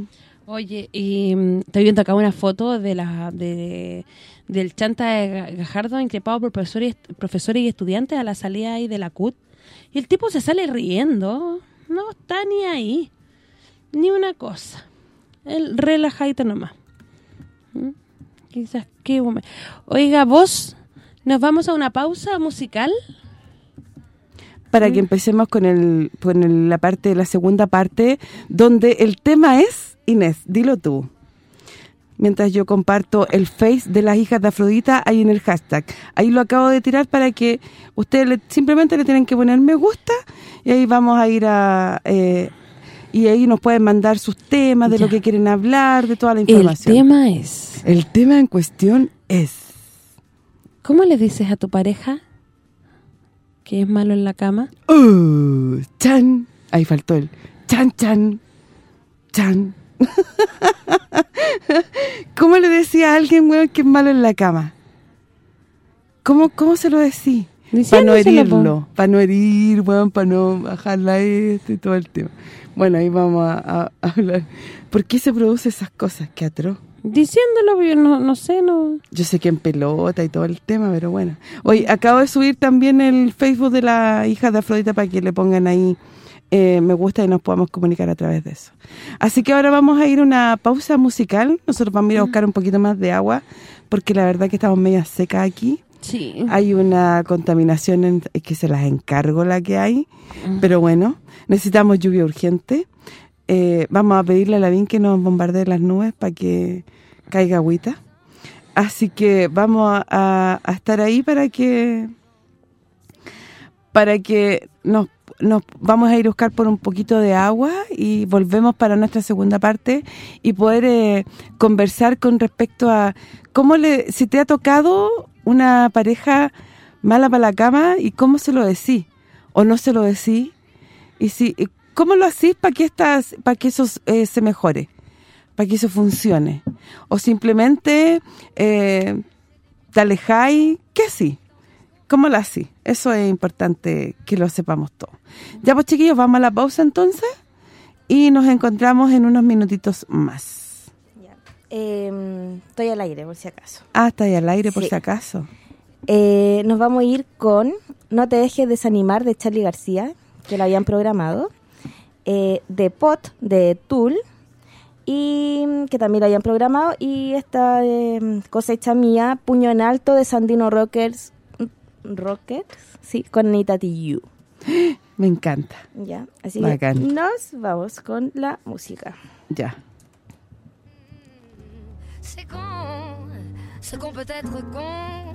Oye, y mm, estoy viendo acá una foto de la de, del chanta de Ga- Gajardo increpado por profesores, profesores y estudiantes a la salida ahí de la CUT. Y el tipo se sale riendo. No está ni ahí. Ni una cosa. El relajadito nomás. ¿Mm? Quizás qué momen- Oiga, vos, ¿nos vamos a una pausa musical? Para que empecemos con el con el- la parte la segunda parte, donde el tema es, Inés, dilo tú. Mientras yo comparto el face de las hijas de Afrodita ahí en el hashtag. Ahí lo acabo de tirar para que ustedes le- simplemente le tienen que poner me gusta y ahí vamos a ir a... eh, y ahí nos pueden mandar sus temas, de lo que quieren hablar, de toda la El información. tema es... El tema en cuestión es... ¿Cómo le dices a tu pareja que es malo en la cama? Uh, chan. Ahí faltó el chan, chan, chan. [LAUGHS] ¿Cómo le decía a alguien, weón, que es malo en la cama? ¿Cómo, cómo se lo decía? Para no herirlo, para no herir, weón, para no bajarla esto y todo el tema. Bueno, ahí vamos a, a- a [LAUGHS] hablar. ¿Por qué se producen esas cosas? Qué atroz. Diciéndolo, yo no, no sé, no... Yo sé que en pelota y todo el tema, pero bueno. Hoy acabo de subir también el Facebook de la hija de Afrodita para que le pongan ahí eh, me gusta y nos podamos comunicar a través de eso. Así que ahora vamos a ir a una pausa musical. Nosotros vamos a ir a buscar un poquito más de agua porque la verdad que estamos media secas aquí. Sí. Hay una contaminación en- que se las encargo la que hay, pero bueno, necesitamos lluvia urgente. Eh, vamos a pedirle a Lavín que nos bombardee las nubes para que caiga agüita. Así que vamos a, a- a estar ahí para que para que nos, nos vamos a ir a buscar por un poquito de agua y volvemos para nuestra segunda parte y poder eh, conversar con respecto a cómo le si te ha tocado una pareja mala para la cama y cómo se lo decís o no se lo decís. Y si cómo lo hacís para que estas para que eso eh, se mejore para que eso funcione. O simplemente eh, te alejáis que sí ¿Cómo lo así? Eso es importante que lo sepamos todos. Ya pues chiquillos, vamos a la pausa entonces y nos encontramos en unos minutitos más. Eh, estoy al aire, por si acaso. Ah, ahí al aire por Sí. si acaso. Eh, nos vamos a ir con No te dejes desanimar de Charlie García, que lo habían programado. Eh, de Pot, de Tool, y que también lo habían programado. Y esta eh, cosecha mía, Puño en Alto, de Sandino Rockers, Rockers, sí, con Anita Tijoux. [GASPS] Me encanta. Ya, así Bacán. que nos vamos con la música. Ya. C'est con, ce qu'on peut être con,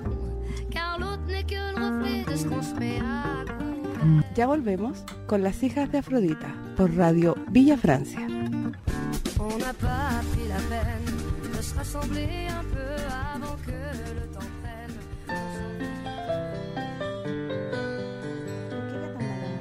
car l'autre n'est que le reflet de ce qu'on se met à coup. Ya volvemos con las hijas de Afrodita por Radio Villa Francia. On n'a pas pris la peine de se rassembler un peu avant que le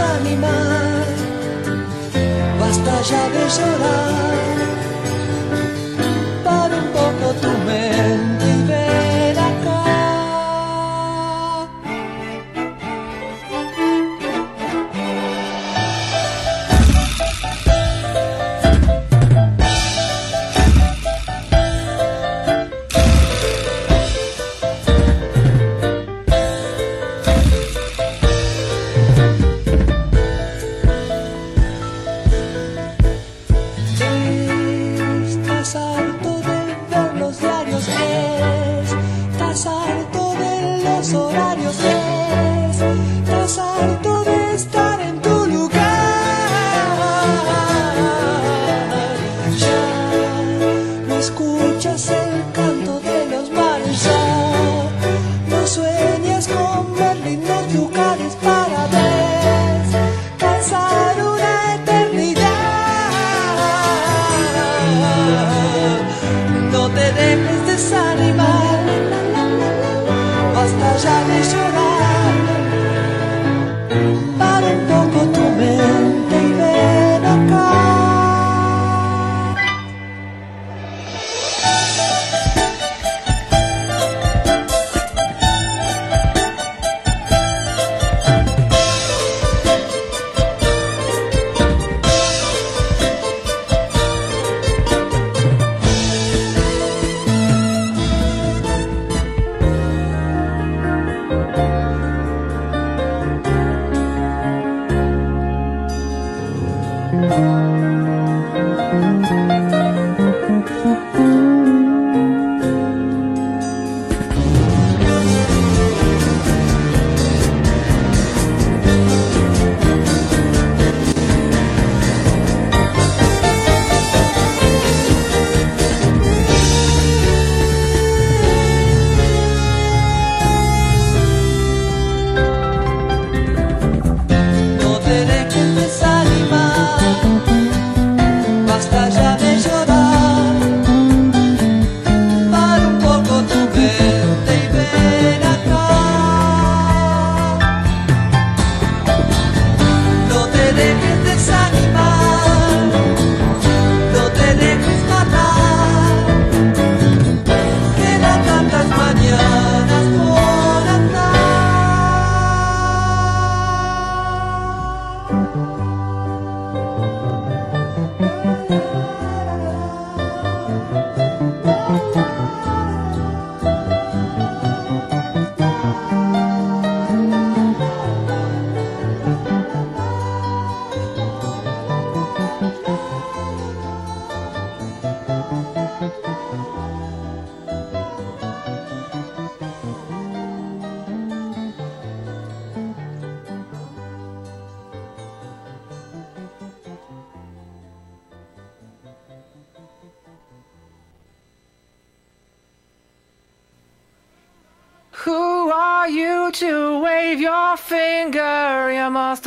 desanimar, basta ya de llorar.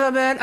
You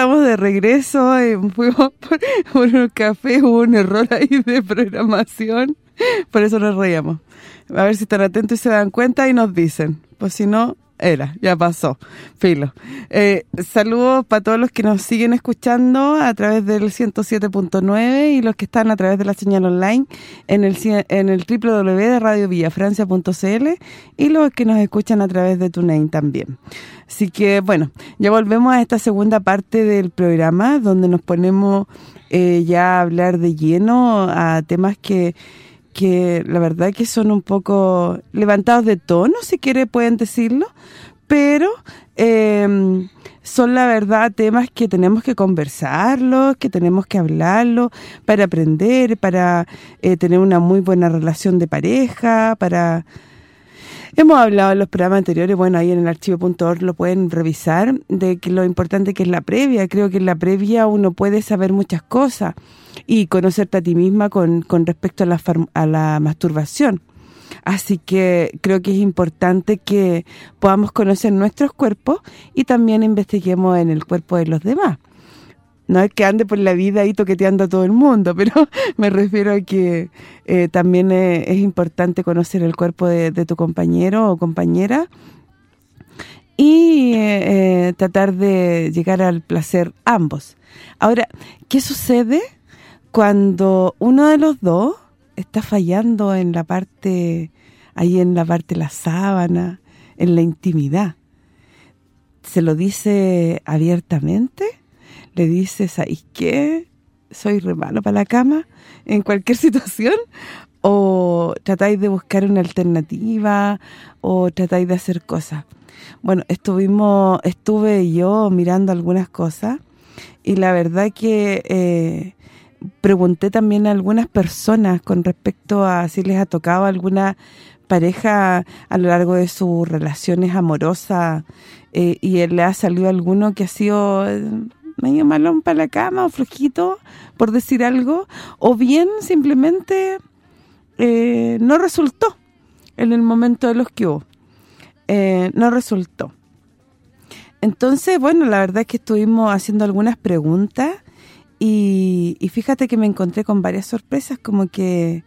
estamos de regreso, eh, fuimos [LAUGHS] por, por un café, hubo un error ahí de programación, por eso nos reíamos. A ver si están atentos y se dan cuenta y nos dicen, pues si no, era, ya pasó, filo. Eh, saludos para todos los que nos siguen escuchando a través del 107.9 y los que están a través de la señal online en el en el www.radiovillafrancia.cl y los que nos escuchan a través de TuneIn también. Así que, bueno, ya volvemos a esta segunda parte del programa donde nos ponemos eh, ya a hablar de lleno a temas que que la verdad que son un poco levantados de tono, si quiere pueden decirlo, pero eh, son la verdad temas que tenemos que conversarlos, que tenemos que hablarlos para aprender, para eh, tener una muy buena relación de pareja, para... Hemos hablado en los programas anteriores, bueno, ahí en el archivo.org lo pueden revisar, de que lo importante que es la previa. Creo que en la previa uno puede saber muchas cosas y conocerte a ti misma con, con respecto a la, a la masturbación. Así que creo que es importante que podamos conocer nuestros cuerpos y también investiguemos en el cuerpo de los demás. No es que ande por la vida ahí toqueteando a todo el mundo, [LAUGHS] pero me refiero a que eh, también es importante conocer el cuerpo de, de tu compañero o compañera y eh, eh, tratar de llegar al placer ambos. Ahora, ¿qué sucede cuando uno de los dos está fallando en la parte, ahí en la parte de la sábana, en la intimidad? ¿Se lo dice abiertamente? ¿Le dice, ¿sabes qué? Soy re malo para la cama en cualquier [LAUGHS] situación? ¿O tratáis de buscar una alternativa? ¿O tratáis de hacer cosas? Bueno, estuvimos estuve yo mirando algunas cosas y la verdad que eh, pregunté también a algunas personas con respecto a si les ha tocado alguna pareja a lo largo de sus relaciones amorosas eh, y le ha salido alguno que ha sido eh, medio malón para la cama o flojito, por decir algo, o bien simplemente eh, no resultó en el momento de los que hubo. No resultó. Entonces, bueno, la verdad es que estuvimos haciendo algunas preguntas y, fíjate que me encontré con varias sorpresas, como que...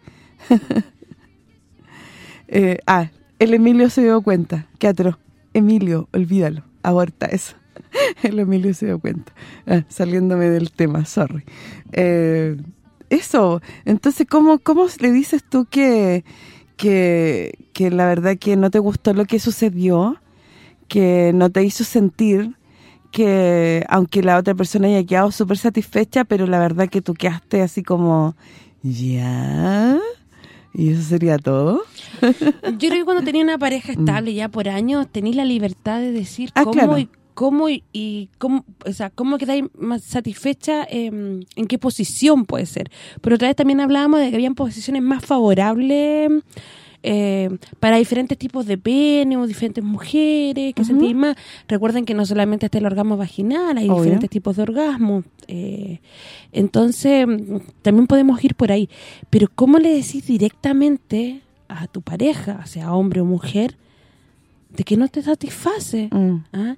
[LAUGHS] eh, ah, el Emilio se dio cuenta, qué atroz. Emilio, olvídalo, aborta eso. [LAUGHS] el Emilio se dio cuenta, Ah, saliéndome del tema, sorry. Eh, eso, entonces, ¿cómo, ¿cómo le dices tú que, que, que la verdad que no te gustó lo que sucedió, que no te hizo sentir que aunque la otra persona haya quedado súper satisfecha, pero la verdad que tú quedaste así como, ¿ya? ¿Y eso sería todo? [LAUGHS] Yo creo que cuando tenía una pareja estable ya por años, tenéis la libertad de decir Mm. Ah, cómo claro. y cómo y, y cómo, o sea, cómo quedáis más satisfecha, eh, en qué posición puede ser. Pero otra vez también hablábamos de que habían posiciones más favorables eh, para diferentes tipos de pene o diferentes mujeres, que sentís más. Recuerden que no solamente está el orgasmo vaginal, hay Obvio. diferentes tipos de orgasmo. eh, entonces, también podemos ir por ahí. Pero ¿cómo le decís directamente a tu pareja, sea hombre o mujer, de que no te satisface? Mm. ¿ah?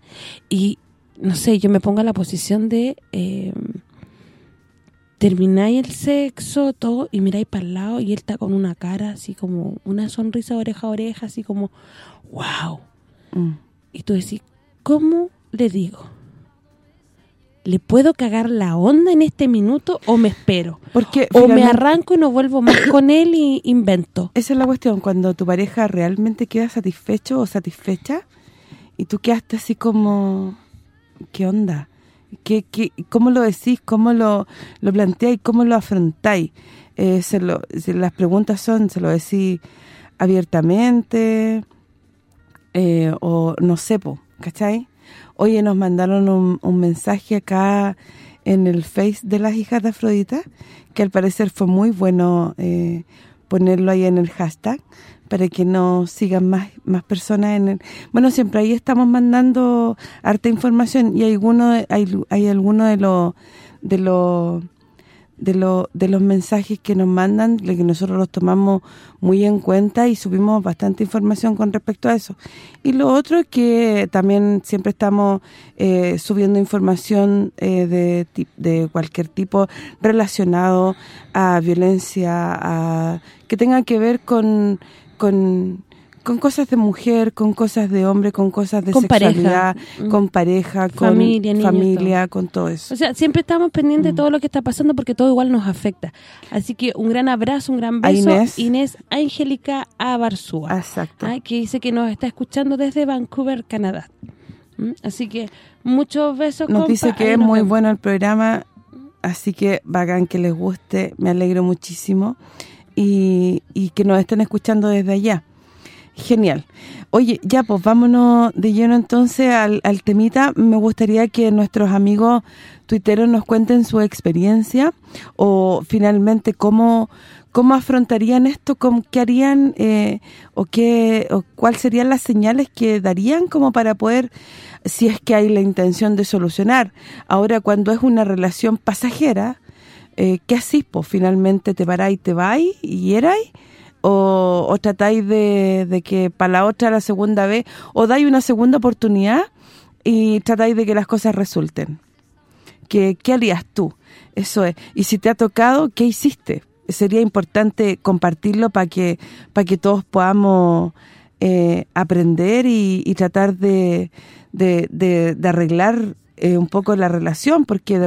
Y, no sé, yo me pongo en la posición de... Eh, termináis el sexo, todo, y miráis para el lado y él está con una cara así como, una sonrisa oreja a oreja, así como, wow. Mm. Y tú decís, ¿cómo le digo? ¿Le puedo cagar la onda en este minuto o me espero? Porque O me arranco y no vuelvo más [COUGHS] con él y invento. Esa es la cuestión, cuando tu pareja realmente queda satisfecho o satisfecha y tú quedaste así como, ¿qué onda? ¿Qué, qué, ¿Cómo lo decís? ¿Cómo lo, lo planteáis? ¿Cómo lo afrontáis? Eh, se lo, las preguntas son, ¿se lo decís abiertamente? Eh, o no sé, po, ¿cachai? Oye, nos mandaron un, un mensaje acá en el Face de las hijas de Afrodita, que al parecer fue muy bueno eh, ponerlo ahí en el hashtag, para que nos sigan más más personas en el... Bueno, siempre ahí estamos mandando harta información y hay alguno hay, hay alguno de los de los de, lo- de los mensajes que nos mandan, que nosotros los tomamos muy en cuenta y subimos bastante información con respecto a eso. Y lo otro es que también siempre estamos eh, subiendo información eh, de, de cualquier tipo relacionado a violencia, a que tenga que ver con, con, con cosas de mujer, con cosas de hombre, con cosas de Con sexualidad, Mm. con pareja, con Familia, niños, familia, con todo eso. O sea, siempre estamos pendientes Mm. de todo lo que está pasando porque todo igual nos afecta. Así que un gran abrazo, un gran A beso. Inés. Inés Angélica Abarzúa. Exacto. ah, que dice que nos está escuchando desde Vancouver, Canadá. ¿Mm? Así que muchos besos, Nos compa. dice que es nos muy vemos. bueno el programa, así que bacán que les guste, me alegro muchísimo y, y que nos estén escuchando desde allá. Genial. Oye, ya pues vámonos de lleno entonces al, al temita. Me gustaría que nuestros amigos tuiteros nos cuenten su experiencia o finalmente cómo cómo afrontarían esto, cómo, qué harían eh, o qué o cuáles serían las señales que darían como para poder si es que hay la intención de solucionar. Ahora cuando es una relación pasajera, eh, ¿qué hacís? Pues finalmente te paráis, te vais y erais o, o tratáis de, de que para la otra, la segunda vez, o dais una segunda oportunidad y tratáis de que las cosas resulten. ¿Qué, qué harías tú? Eso es. Y si te ha tocado, ¿qué hiciste? Sería importante compartirlo para que para que todos podamos eh, aprender y, tratar de, de- de arreglar eh, un poco la relación, porque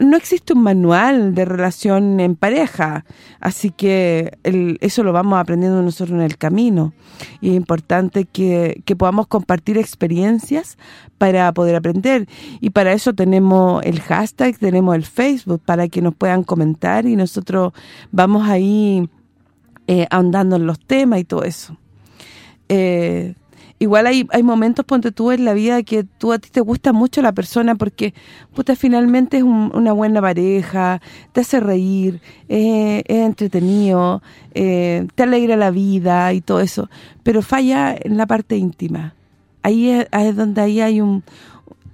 no existe un manual de relación en pareja, así que el- eso lo vamos aprendiendo nosotros en el camino. Y es importante que, que podamos compartir experiencias para poder aprender. Y para eso tenemos el hashtag, tenemos el Facebook, para que nos puedan comentar y nosotros vamos ahí eh, ahondando en los temas y todo eso. Eh, igual hay, hay momentos, ponte tú, en la vida que tú a ti te gusta mucho la persona porque, puta, finalmente es un- una buena pareja, te hace reír, eh, es entretenido, eh, te alegra la vida y todo eso, pero falla en la parte íntima. Ahí es, ahí es donde ahí hay un...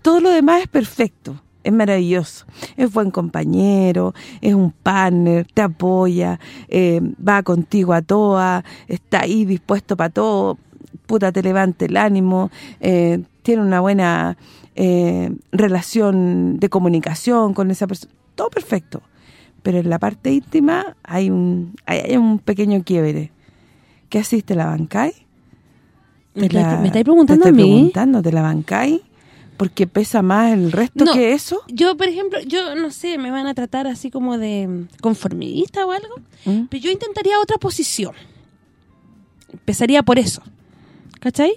Todo lo demás es perfecto, es maravilloso. Es buen compañero, es un partner, te apoya, eh, va contigo a toa, está ahí dispuesto para todo, puta, te levanta el ánimo, eh, tiene una buena eh, relación de comunicación con esa persona, todo perfecto. Pero en la parte íntima hay un hay, un pequeño quiebre. ¿Qué asiste la bancáis? ¿Me la- me estáis preguntando te a mí? preguntando, ¿te la bancáis? Porque pesa más el resto No. que eso. Yo, por ejemplo, yo no sé, me van a tratar así como de conformista o algo, ¿Mm? pero yo intentaría otra posición. Empezaría por eso. ¿Cachai?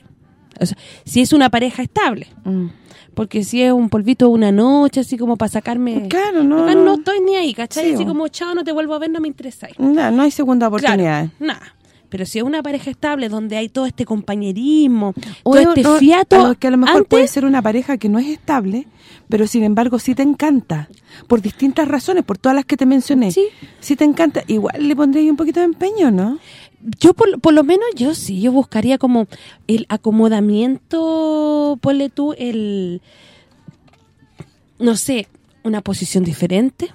O sea, si es una pareja estable. Mm. Porque si es un polvito una noche, así como para sacarme... Claro, no, Acá no. no estoy ni ahí, ¿cachai? Sí, así o- como, chao, no te vuelvo a ver, no me interesa. No, no hay segunda oportunidad. Claro, nada. Pero si es una pareja estable donde hay todo este compañerismo, O todo es- este no, fiato, a lo que a lo mejor antes, puede ser una pareja que no es estable, pero sin embargo sí te encanta, por distintas razones, por todas las que te mencioné. Sí. Sí te encanta, igual le pondría un poquito de empeño, ¿no? Yo por, por lo menos yo sí, yo buscaría como el acomodamiento, ponle tú el, no sé, una posición diferente.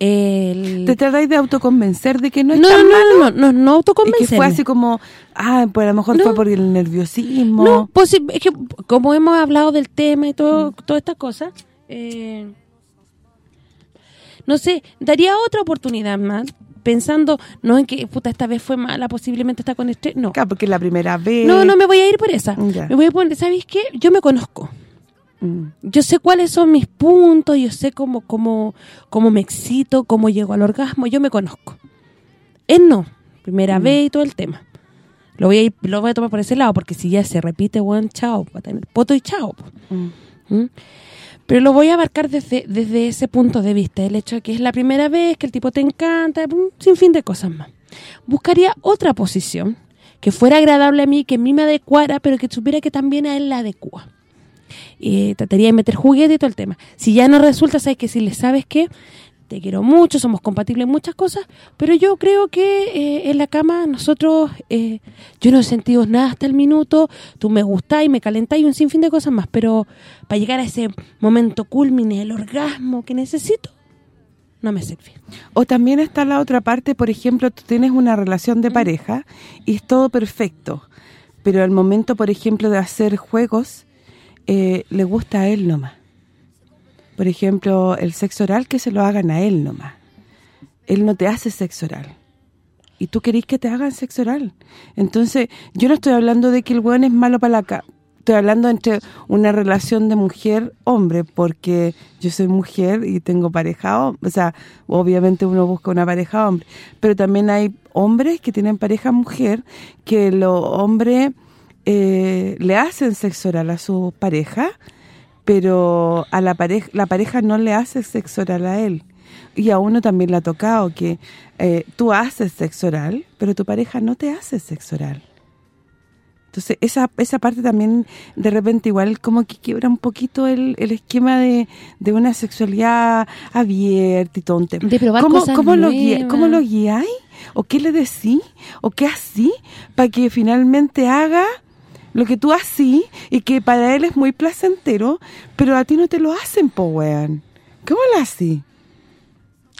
El... Te tratáis de autoconvencer de que no es no, no, tan no, malo. no, no, no, no que fue así como, ah, pues a lo mejor No. fue por el nerviosismo. No, pues es que como hemos hablado del tema y Mm. todo todas estas cosas, eh, no sé, daría otra oportunidad más, pensando, no en que, puta, esta vez fue mala, posiblemente está con estrés, no. Claro, porque es la primera vez. No, no me voy a ir por esa. Ya. Me voy a poner, ¿sabes qué? Yo me conozco. Mm. Yo sé cuáles son mis puntos, yo sé cómo cómo cómo me excito, cómo llego al orgasmo, yo me conozco. Él no, primera vez y todo el tema. Lo voy a ir, lo voy a tomar por ese lado, porque si ya se repite, bueno, chao, va a tener poto y chao. Mm. Pero lo voy a abarcar desde, desde ese punto de vista, el hecho de que es la primera vez, que el tipo te encanta, sin fin de cosas más. Buscaría otra posición que fuera agradable a mí, que a mí me adecuara, pero que supiera que también a él la adecua. Y trataría de meter juguete y todo el tema. Si ya no resulta, sabes que si le sabes que te quiero mucho, somos compatibles en muchas cosas, pero yo creo que eh, en la cama nosotros, eh, yo no he sentido nada hasta el minuto, tú me gustás y me calentás y un sinfín de cosas más, pero para llegar a ese momento culmine, el orgasmo que necesito, no me sirve. O también está la otra parte, por ejemplo, tú tienes una relación de pareja y es todo perfecto, pero al momento, por ejemplo, de hacer juegos, eh, le gusta a él nomás. Por ejemplo, el sexo oral, que se lo hagan a él nomás. Él no te hace sexo oral. Y tú querís que te hagan sexo oral. Entonces, yo no estoy hablando de que el weón es malo para la Estoy hablando entre una relación de mujer-hombre, porque yo soy mujer y tengo pareja hombre. O sea, obviamente uno busca una pareja hombre. Pero también hay hombres que tienen pareja mujer, que los hombres eh, le hacen sexo oral a su pareja, pero a la pareja la pareja no le hace sexo oral a él. y a uno también le ha tocado que eh, tú haces sexo oral, pero tu pareja no te hace sexo oral. Entonces, esa esa parte también de repente igual como que quiebra un poquito el, el esquema de, de una sexualidad abierta y tema. De probar ¿Cómo, cosas cómo lo guía-. ¿Cómo lo guiáis? ¿O qué le decís? ¿O qué así? Para que finalmente haga lo que tú así y que para él es muy placentero, pero a ti no te lo hacen, po, weón. ¿Cómo lo así?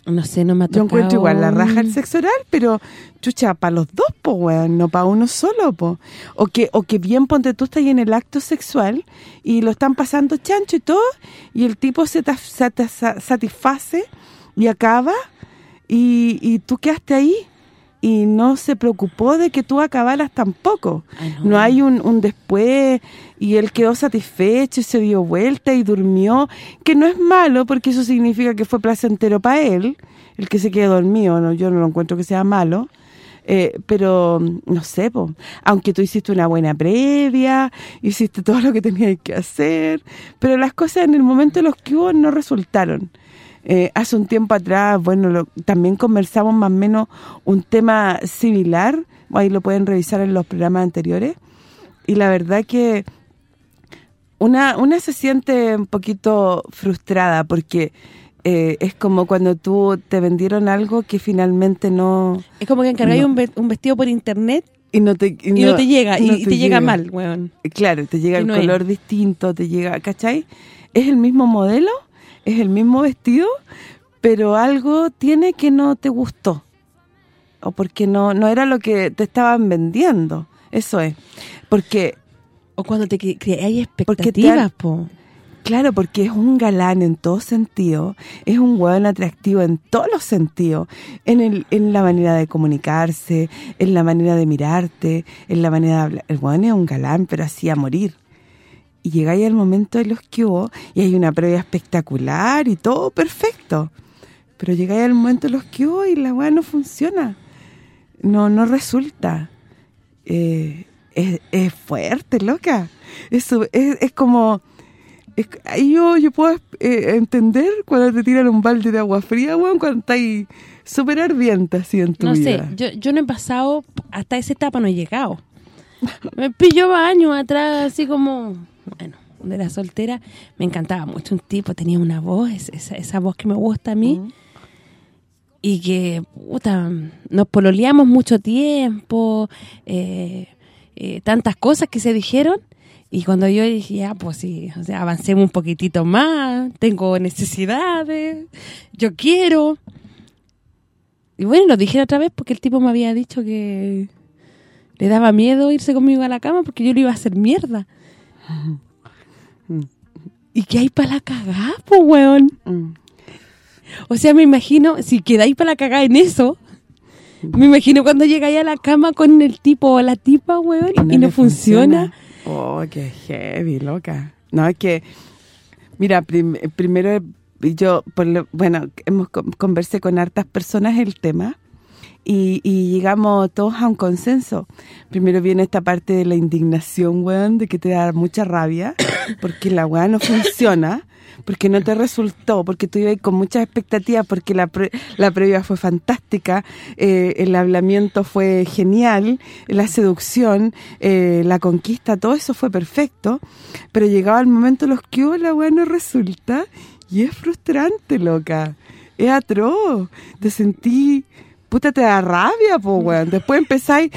No sé, no me ha Yo tocado... encuentro igual la raja el sexo oral, pero chucha, para los dos, po, weón, no para uno solo, po. O que o que bien, ponte tú, estás en el acto sexual y lo están pasando chancho y todo, y el tipo se satisface y acaba, y, y tú quedaste ahí y no se preocupó de que tú acabaras tampoco. Ay, No hay un, un después y él quedó satisfecho y se dio vuelta y durmió, que no es malo porque eso significa que fue placentero para él, el que se quede dormido, no yo no lo encuentro que sea malo, eh, pero no sé, po, aunque tú hiciste una buena previa, hiciste todo lo que tenías que hacer, pero las cosas en el momento de los que hubo no resultaron. Eh, hace un tiempo atrás, bueno, lo- también conversamos más o menos un tema similar, ahí lo pueden revisar en los programas anteriores, y la verdad que una, una se siente un poquito frustrada porque eh, es como cuando tú te vendieron algo que finalmente no... Es como que encargáis No. un, ve- un vestido por internet Y no te, y no, te llega, y, no y te, llega mal, weón. Claro, te llega el es. color distinto, te llega, ¿cachai? Es el mismo modelo, es el mismo vestido, pero algo tiene que no te gustó. O porque no no era lo que te estaban vendiendo. Eso es. Porque, O cuando te cre- creáis Porque te expectativas, claro, porque es un galán en todo sentido, es un hueón atractivo en todos los sentidos, en el en la manera de comunicarse, en la manera de mirarte, en la manera de hablar. El hueón es un galán, pero así a morir. Y llegáis al momento de los que hubo y hay una previa espectacular y todo perfecto. Pero llegáis al momento de los que hubo y la weá no funciona. No no resulta. Eh, es, es fuerte, loca. Es, es como... es- ahí yo, yo puedo eh, entender cuando te tiran un balde de agua fría, weón, cuando estás súper ardiente así en tu No sé, vida. yo, yo no he pasado, hasta esa etapa no he llegado. [LAUGHS] Me pilló años atrás, así como, bueno, de la soltera, me encantaba mucho un tipo, tenía una voz, es- esa, esa voz que me gusta a mí, y que, puta, nos pololeamos mucho tiempo, eh, eh, tantas cosas que se dijeron, y cuando yo dije, ya, pues sí, o sea, avancemos un poquitito más, tengo necesidades, yo quiero... Y bueno, lo dije otra vez porque el tipo me había dicho que le daba miedo irse conmigo a la cama porque yo le iba a hacer mierda. ¿Y qué hay para la cagada, po, weón? Mm. O sea, me imagino, si quedáis para la cagada en eso, me imagino cuando llegáis a la cama con el tipo o la tipa, weón, y no, funciona. Oh, qué heavy, loca. No, es que, mira, prim- primero yo, por lo- bueno, hemos con- conversé con hartas personas el tema y, y llegamos todos a un consenso. Primero viene esta parte de la indignación, weón, de que te da mucha rabia [COUGHS] porque la weá no funciona, porque no te resultó, porque tú ibas con muchas expectativas, porque la, pre- la previa fue fantástica, eh, el hablamiento fue genial, la seducción, eh, la conquista, todo eso fue perfecto, pero llegaba el momento en los que oh, la weá no resulta y es frustrante, loca. Es atroz. Te sentí, puta, te da rabia, po, weón. [LAUGHS] Después empezáis,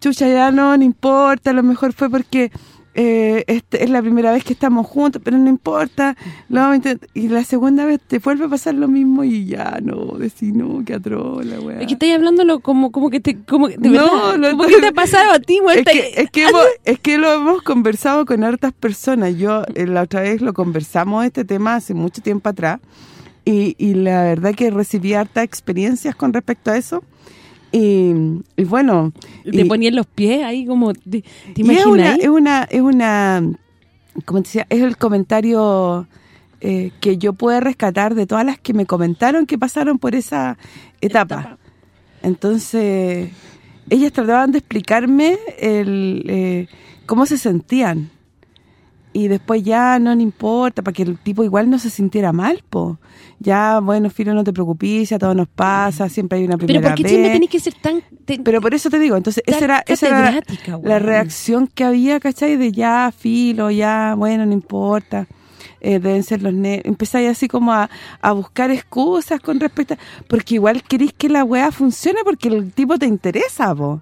chucha, ya no, no importa, a lo mejor fue porque eh, este, es la primera vez que estamos juntos, pero no importa. lo vamos a intent- y la segunda vez te vuelve a pasar lo mismo y ya, no, decís, no, qué atroz, la weá. Es que estáis hablándolo como como que te como que- de No, verdad, como estoy- que te ha pasado a ti, weón. Es que, es, que hemos- es que lo hemos conversado con hartas personas. Yo eh, la otra vez lo conversamos este tema hace mucho tiempo atrás y, y la verdad que recibí hartas experiencias con respecto a eso. Y, y bueno... te y- ponían los pies ahí como te, ¿te y es una, imaginas? es una, es una, como te decía, es el comentario eh, que yo puedo rescatar de todas las que me comentaron que pasaron por esa etapa. Etapa. Entonces, ellas trataban de explicarme el eh, cómo se sentían. Y después ya no le importa, para que el tipo igual no se sintiera mal, po. Ya, bueno, Filo, no te preocupes, ya todo nos pasa, siempre hay una Pero primera ¿por qué vez. siempre tenés que ser tan... te- Pero por eso te digo, entonces esa era, esa era la- reacción que había, ¿cachai? De ya, filo, ya, bueno, no importa. Eh, deben ser los nervios. Empezáis así como a, a buscar excusas con respecto a... Porque igual querís que la weá funcione porque el tipo te interesa, po.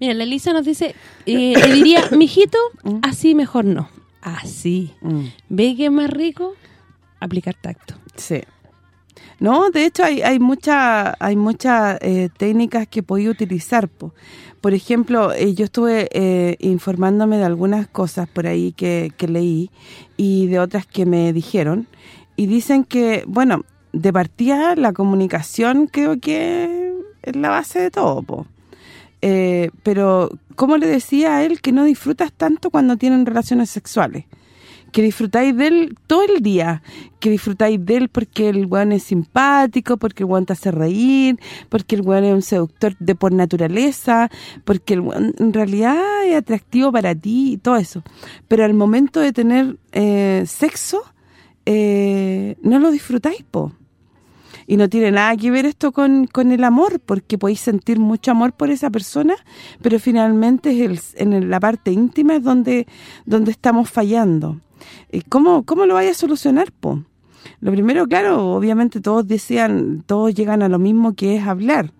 Mira, la Elisa nos dice, eh, le diría, [COUGHS] mijito, Mm. así mejor no. Así. Mm, ¿Ve que es más rico? Aplicar tacto. sí. No, de hecho hay hay mucha, hay muchas eh, técnicas que podía utilizar, po. Por ejemplo, eh, yo estuve eh, informándome de algunas cosas por ahí que, que leí y de otras que me dijeron. Y dicen que, bueno, de partida la comunicación creo que es la base de todo, po. Eh, pero, como le decía a él, que no disfrutas tanto cuando tienen relaciones sexuales. Que disfrutáis de él todo el día. Que disfrutáis de él porque el weón es simpático, porque el weón te hace reír, porque el weón es un seductor de por naturaleza, porque el weón en realidad es atractivo para ti y todo eso. Pero al momento de tener eh, sexo, eh, no lo disfrutáis, po. Y no tiene nada que ver esto con, con el amor, porque podéis sentir mucho amor por esa persona, pero finalmente es el, en la parte íntima es donde donde estamos fallando. ¿Y cómo, cómo lo vaya a solucionar, po? Lo primero, claro, obviamente todos decían, todos llegan a lo mismo que es hablar.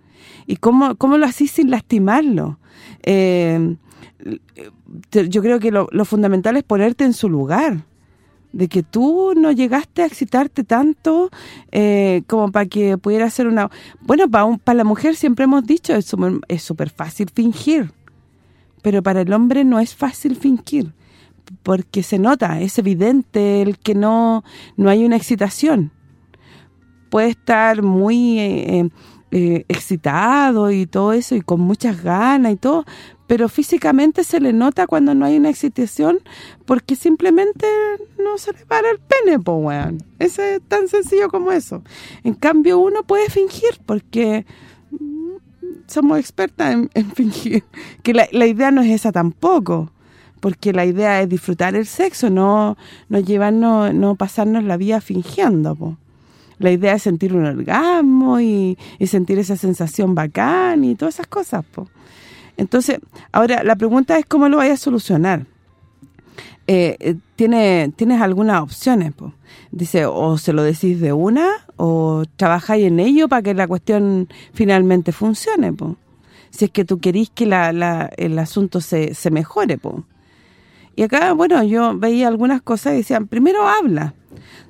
¿Y cómo, cómo lo hacís sin lastimarlo? Eh, te- yo creo que lo fundamental es ponerte en su lugar de que tú no llegaste a excitarte tanto eh, como para que pudiera ser una... Bueno, para para la mujer siempre hemos dicho, es súper fácil fingir, pero para el hombre no es fácil fingir, porque se nota, es evidente el que no, no hay una excitación. Puede estar muy eh, eh, excitado y todo eso, y con muchas ganas y todo, pero físicamente se le nota cuando no hay una excitación porque simplemente no se le para el pene, po, weón. Eso es tan sencillo como eso. En cambio, uno puede fingir porque mm, somos expertas en, [LAUGHS] fingir. Que la, la idea no es esa tampoco, porque la idea es disfrutar el sexo, no, no llevarnos, no pasarnos la vida fingiendo, po. La idea es sentir un orgasmo y, y sentir esa sensación bacán y todas esas cosas, po. Entonces, ahora la pregunta es cómo lo vayas a solucionar. Eh, eh, tiene ¿Tienes algunas opciones? po? Dice, o se lo decís de una, o trabajáis en ello para que la cuestión finalmente funcione, po. Si es que tú querís que la, la- el asunto se, se mejore, po. Y acá, bueno, yo veía algunas cosas y decían, primero habla.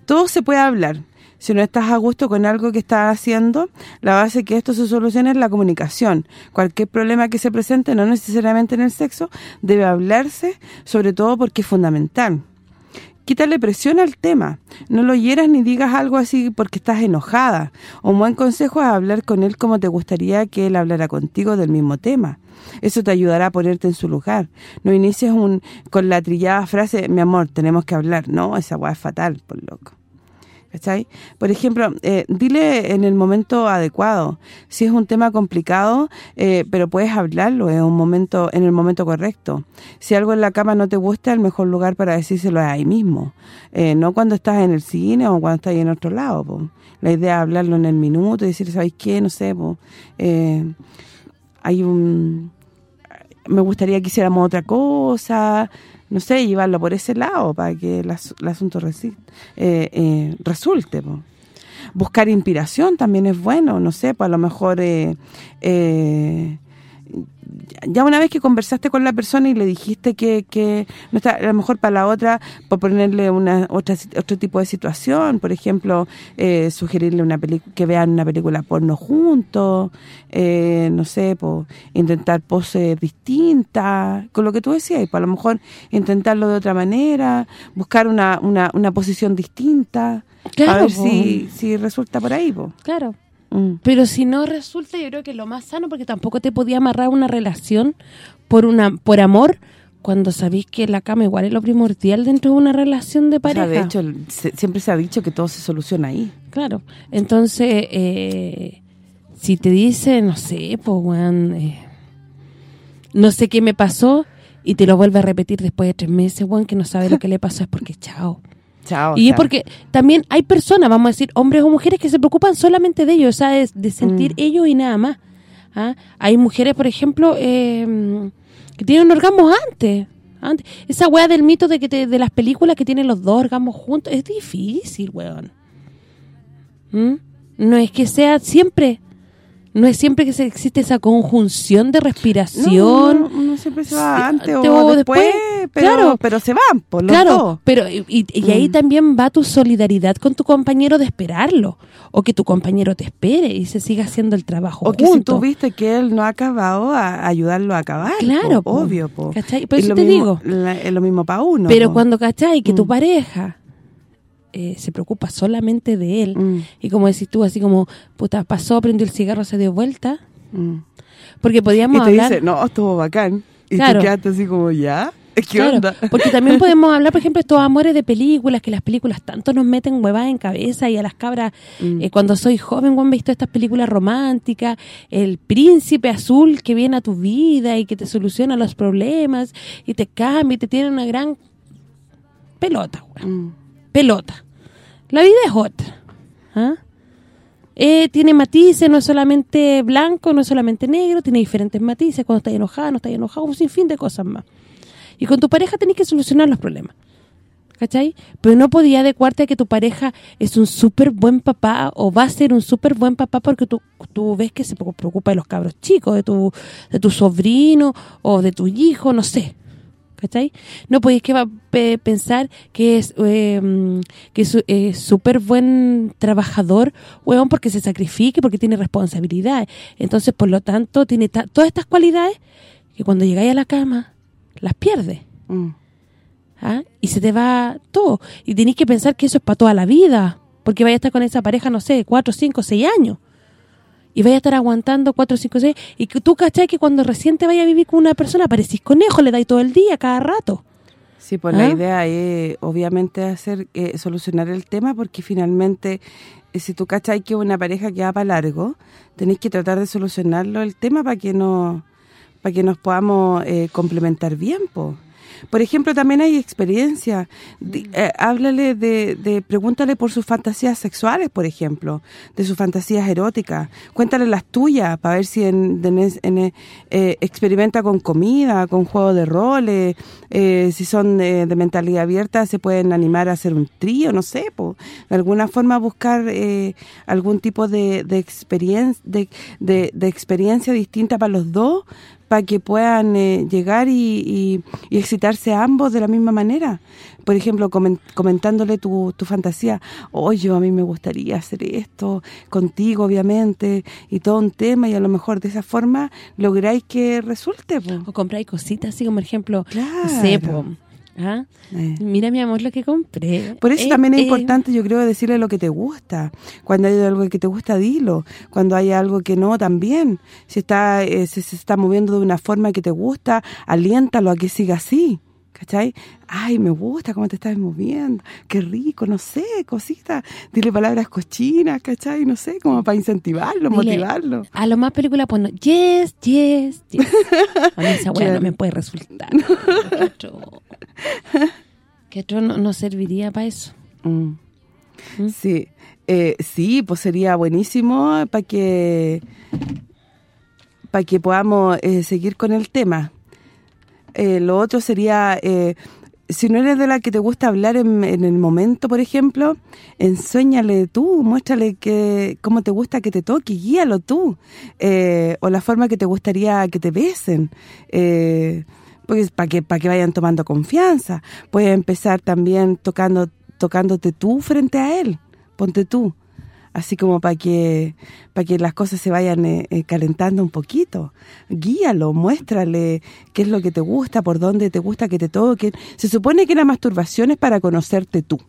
Todo se puede hablar. Si no estás a gusto con algo que estás haciendo, la base que esto se solucione es la comunicación. Cualquier problema que se presente, no necesariamente en el sexo, debe hablarse, sobre todo porque es fundamental. Quítale presión al tema. No lo hieras ni digas algo así porque estás enojada. Un buen consejo es hablar con él como te gustaría que él hablara contigo del mismo tema. Eso te ayudará a ponerte en su lugar. No inicies un con la trillada frase, mi amor, tenemos que hablar. No, esa weá es fatal, por loco. ¿Cachai? Por ejemplo, eh, dile en el momento adecuado. Si es un tema complicado, eh, pero puedes hablarlo en un momento en el momento correcto. Si algo en la cama no te gusta, el mejor lugar para decírselo es ahí mismo. Eh, no cuando estás en el cine o cuando estás en otro lado. po. La idea es hablarlo en el minuto y decir, ¿sabes qué? No sé, po, eh, hay un... Me gustaría que hiciéramos otra cosa no sé, llevarlo por ese lado para que el, as- el asunto eh, eh, resulte. Buscar inspiración también es bueno, no sé, pues a lo mejor eh, eh, ya una vez que conversaste con la persona y le dijiste que, que no está, a lo mejor para la otra, por ponerle una otra otro tipo de situación, por ejemplo, eh, sugerirle una película que vean una película porno juntos, eh, no sé, po, intentar poses distintas, con lo que tú decías, y pues a lo mejor intentarlo de otra manera, buscar una, una, una posición distinta, a ver po. si, si resulta por ahí, po. Claro. Mm. Pero si no resulta, yo creo que lo más sano, porque tampoco te podía amarrar una relación por una por amor, cuando sabéis que la cama igual es lo primordial dentro de una relación de O pareja. sea, de hecho, se- siempre se ha dicho que todo se soluciona ahí. Claro. Entonces, eh, si te dice, no sé, pues, weón, eh, no sé qué me pasó, y te lo vuelve a repetir después de tres meses, weón, que no sabe lo que le pasó, es porque [LAUGHS] chao. Chao. y es porque también hay personas, vamos a decir, hombres o mujeres que se preocupan solamente de ellos, o sea, de, de sentir Mm. ellos y nada más. ¿ah? Hay mujeres, por ejemplo, eh, que tienen orgasmos antes. antes. Esa weá del mito de que te- de las películas que tienen los dos orgasmos juntos, es difícil, weón. ¿Mm? No es que sea siempre, no es siempre que se existe esa conjunción de respiración. No, no siempre se va antes te- o o después, después, pero, claro. pero se van, por los Claro, dos. pero y, ahí Mm. también va tu solidaridad con tu compañero de esperarlo o que tu compañero te espere y se siga haciendo el trabajo O que si tú viste que él no ha acabado, a ayudarlo a acabar. Claro, po, po. obvio, po. ¿Cachai? Por Es eso te mismo- digo. la- es lo mismo para uno. Pero cuando cachai que tu Mm. pareja eh, se preocupa solamente de él Mm, y como decís tú, así como, puta, pasó, prendió el cigarro, se dio vuelta, mm. porque Y podíamos te hablar... dice, no, estuvo bacán. Y Claro. tú quedaste así como, ¿ya? ¿Qué Claro, onda? porque también [LAUGHS] podemos hablar, por ejemplo, estos amores de películas, que las películas tanto nos meten huevadas en cabeza y a las cabras, Mm. eh, cuando soy joven, cuando he visto estas películas románticas, el príncipe azul que viene a tu vida y que te soluciona los problemas y te cambia y te tiene una gran pelota, Mm. Pelota. La vida es otra, ¿ah? Eh, tiene matices, no es solamente blanco, no es solamente negro, tiene diferentes matices, cuando estás enojada, no estás enojado, un sinfín de cosas más. Y con tu pareja tenés que solucionar los problemas. ¿Cachai? Pero no podía adecuarte a que tu pareja es un súper buen papá o va a ser un súper buen papá porque tú, tú ves que se preocupa de los cabros chicos, de tu, de tu sobrino o de tu hijo, no sé. ¿Cachai? No podéis que va, pe- pensar que es eh, que es eh, súper buen trabajador, weón, porque se sacrifique, porque tiene responsabilidades. Entonces, por lo tanto, tiene ta- todas estas cualidades que cuando llegáis a la cama las pierdes. Mm. ¿ah? Y se te va todo. Y tenéis que pensar que eso es para toda la vida. Porque vaya a estar con esa pareja, no sé, cuatro, cinco, seis años. Y vaya a estar aguantando cuatro, cinco, seis. Y que tú cachai que cuando recién te vaya a vivir con una persona, parecís conejo, le dais todo el día, cada rato. Sí, pues ¿Ah? la idea es obviamente hacer eh, solucionar el tema porque finalmente eh, si tú cachai que una pareja que va para largo, tenéis que tratar de solucionarlo el tema para que no para que nos podamos eh, complementar bien, po. Por ejemplo, también hay experiencia. Di- eh, háblale de, de, pregúntale por sus fantasías sexuales, por ejemplo, de sus fantasías eróticas. Cuéntale las tuyas para ver si en, en es- en, eh, experimenta con comida, con juegos de roles, eh, si son eh, de mentalidad abierta, se pueden animar a hacer un trío, no sé, po. de alguna forma buscar eh, algún tipo de, de de, de, de experiencia distinta para los dos, para que puedan eh, llegar y, y, y excitarse ambos de la misma manera. Por ejemplo, comen- comentándole tu, tu fantasía, oye, a mí me gustaría hacer esto contigo, obviamente, y todo un tema, y a lo mejor de esa forma lográis que resulte. po. O compráis cositas así como, por ejemplo, Claro. no sé, po, ¿ah? Eh. mira mi amor lo que compré. Por eso Eh, también es eh, importante, yo creo, decirle lo que te gusta. Cuando hay algo que te gusta, dilo. Cuando hay algo que no, también. Si está eh, si se está moviendo de una forma que te gusta, aliéntalo a que siga así. ¿Cachai? Ay, me gusta cómo te estás moviendo. Qué rico, no sé, cositas. Dile palabras cochinas, ¿cachai? No sé, como para incentivarlo, Dile, motivarlo. A lo más película, pues no, yes, yes, yes. [LAUGHS] A mí esa weá no me puede resultar. ¿Qué otro, qué otro no, no serviría para eso? Mm. ¿Mm? Sí, eh, sí, pues sería buenísimo para que para que podamos eh, seguir con el tema. Eh, lo otro sería, eh, si no eres de la que te gusta hablar en, el momento, por ejemplo, enséñale tú, muéstrale que cómo te gusta que te toque, guíalo tú. Eh, o la forma que te gustaría que te besen. Eh, pues para que para que vayan tomando confianza. Puedes empezar también tocando tocándote tú frente a él. Ponte tú. Así como para que para que las cosas se vayan eh, eh, calentando un poquito. Guíalo, muéstrale qué es lo que te gusta, por dónde te gusta que te toquen. Se supone que la masturbación es para conocerte tú.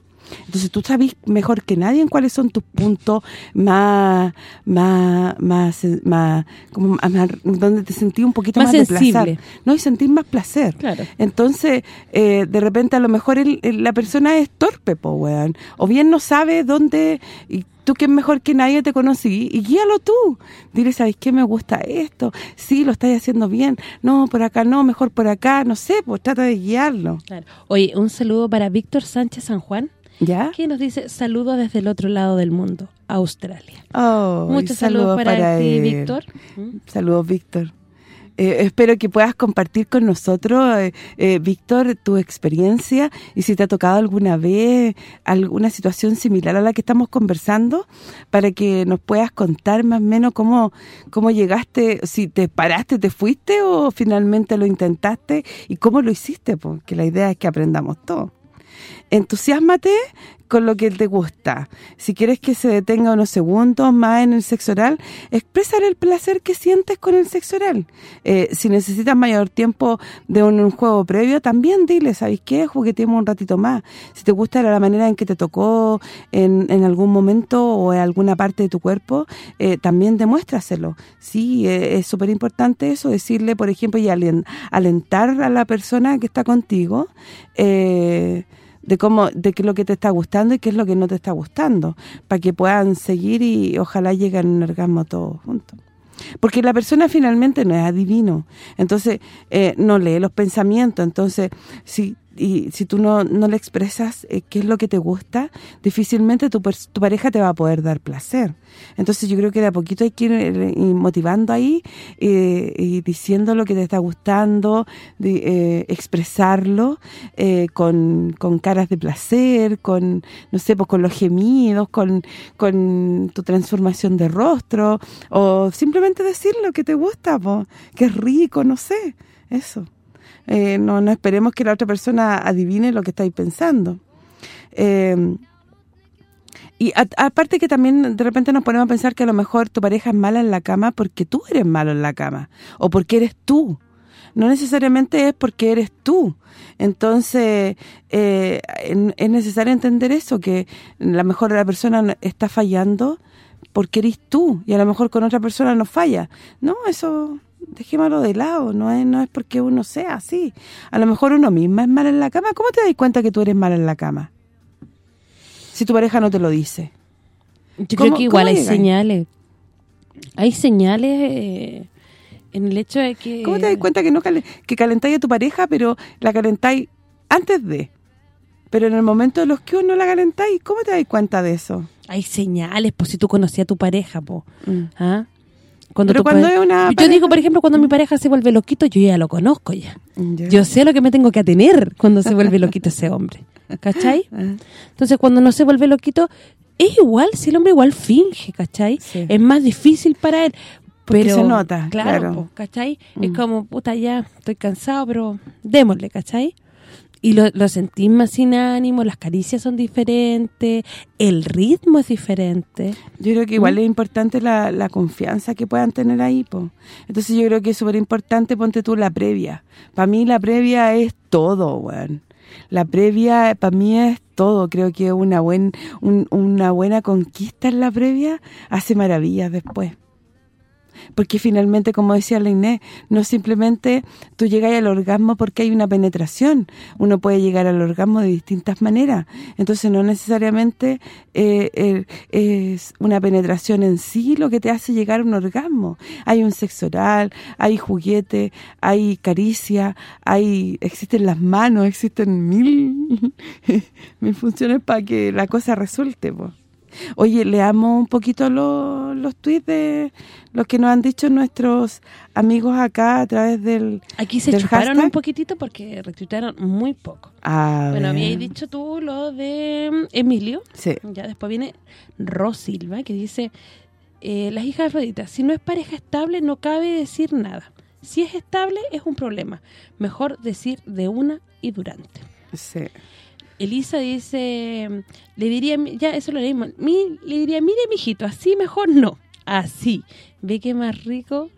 Entonces tú sabes mejor que nadie en cuáles son tus puntos más, más, más, más, como más- donde te sentí un poquito Más más, de sensible. placer. No, y sentir más placer. Claro. Entonces, eh, de repente a lo mejor el- el- la persona es torpe, po, weón. O bien no sabe dónde... Y tú que es mejor que nadie te conocí, y guíalo tú. Dile, ¿sabes qué? Me gusta esto. Sí, lo estás haciendo bien. No, por acá no, mejor por acá. No sé, pues trata de guiarlo. Claro. Oye, un saludo para Víctor Sánchez San Juan, ¿Ya? que nos dice saludos desde el otro lado del mundo, Australia. Oh, Muchos saludos para, ti. Víctor. ¿Mm? Saludos, Víctor. Eh, espero que puedas compartir con nosotros, eh, eh, Víctor, tu experiencia y si te ha tocado alguna vez alguna situación similar a la que estamos conversando, para que nos puedas contar más o menos cómo, cómo llegaste, si te paraste, te fuiste o finalmente lo intentaste y cómo lo hiciste, porque la idea es que aprendamos todo entusiasmate con lo que te gusta. Si quieres que se detenga unos segundos más en el sexo oral, expresar el placer que sientes con el sexo oral. Eh, si necesitas mayor tiempo de un, juego previo, también dile, ¿sabes qué? Jugueteemos un ratito más. Si te gusta la manera en que te tocó en, en algún momento o en alguna parte de tu cuerpo, eh, también demuéstraselo. Sí, eh, es súper importante eso, decirle, por ejemplo, y alen- alentar a la persona que está contigo, de cómo de qué es lo que te está gustando y qué es lo que no te está gustando, para que puedan seguir y ojalá lleguen a un orgasmo todos juntos. Porque la persona finalmente no es adivino, entonces eh, no lee los pensamientos, entonces si y si tú no, no le expresas eh, qué es lo que te gusta, difícilmente tu, tu pareja te va a poder dar placer. Entonces yo creo que de a poquito hay que ir eh, motivando ahí eh, y diciendo lo que te está gustando, de, eh, expresarlo con, con caras de placer, con, no sé, pues con los gemidos, con, con tu transformación de rostro, o simplemente decir lo que te gusta, po, que es rico, no sé, eso. Eh, no, no esperemos que la otra persona adivine lo que estáis pensando. Eh, y aparte que también de repente nos ponemos a pensar que a lo mejor tu pareja es mala en la cama porque tú eres malo en la cama o porque eres tú. No necesariamente es porque eres tú. Entonces, eh, es necesario entender eso, que a lo mejor la persona está fallando porque eres tú y a lo mejor con otra persona no falla. No, eso dejémoslo de lado, no es no es porque uno sea así. A lo mejor uno misma es mala en la cama. ¿Cómo te das cuenta que tú eres mala en la cama? Si tu pareja no te lo dice. Yo ¿Cómo- creo que igual hay señales. Hay señales eh, en el hecho de que... ¿Cómo te das cuenta que no calen- que calentáis a tu pareja, pero la calentáis antes de? Pero en el momento de los que no la calentáis, ¿cómo te das cuenta de eso? Hay señales, pues si tú conocías a tu pareja. Mm. ¿Ah? Pero tu cuando es una Yo pareja- digo, por ejemplo, cuando mi pareja se vuelve loquito, yo ya lo conozco ya. Yo sé lo que me tengo que atener cuando se vuelve loquito ese hombre. ¿Cachai? [LAUGHS] Ah, Entonces, cuando no se vuelve loquito, es igual, si el hombre igual finge, ¿cachai? Sí. Es más difícil para él. Porque pero, se nota, claro. po, ¿cachai? Es Mm. como, puta, ya estoy cansado, pero démosle, ¿cachai? Y lo, lo sentís más sin ánimo, las caricias son diferentes, el ritmo es diferente. Yo creo que igual es importante la, la confianza que puedan tener ahí, po. Entonces yo creo que es súper importante, ponte tú la previa. Para mí la previa es todo, weón. La previa para mí es todo. Creo que una buen un- una buena conquista en la previa hace maravillas después. Porque finalmente, como decía la Inés, no simplemente tú llegas al orgasmo porque hay una penetración. Uno puede llegar al orgasmo de distintas maneras. Entonces, no necesariamente eh, es una penetración en sí lo que te hace llegar a un orgasmo. Hay un sexo oral, hay juguete, hay caricia, hay existen las manos, existen mil, [LAUGHS] mil funciones para que la cosa resulte, po. Oye, leamos un poquito los, los tweets de los que nos han dicho nuestros amigos acá a través del Aquí se del chuparon hashtag. un poquitito porque retuitaron muy poco. A Bueno, habíais dicho tú lo de mm, Emilio. Sí. Ya después viene Ros Silva, que dice, eh, las hijas de Afrodita, si no es pareja estable, no cabe decir nada. Si es estable, es un problema. Mejor decir de una y durante. Sí. Elisa dice, le diría, ya eso lo leímos, mi, le diría, mire mijito, así mejor no, así, ve que más rico,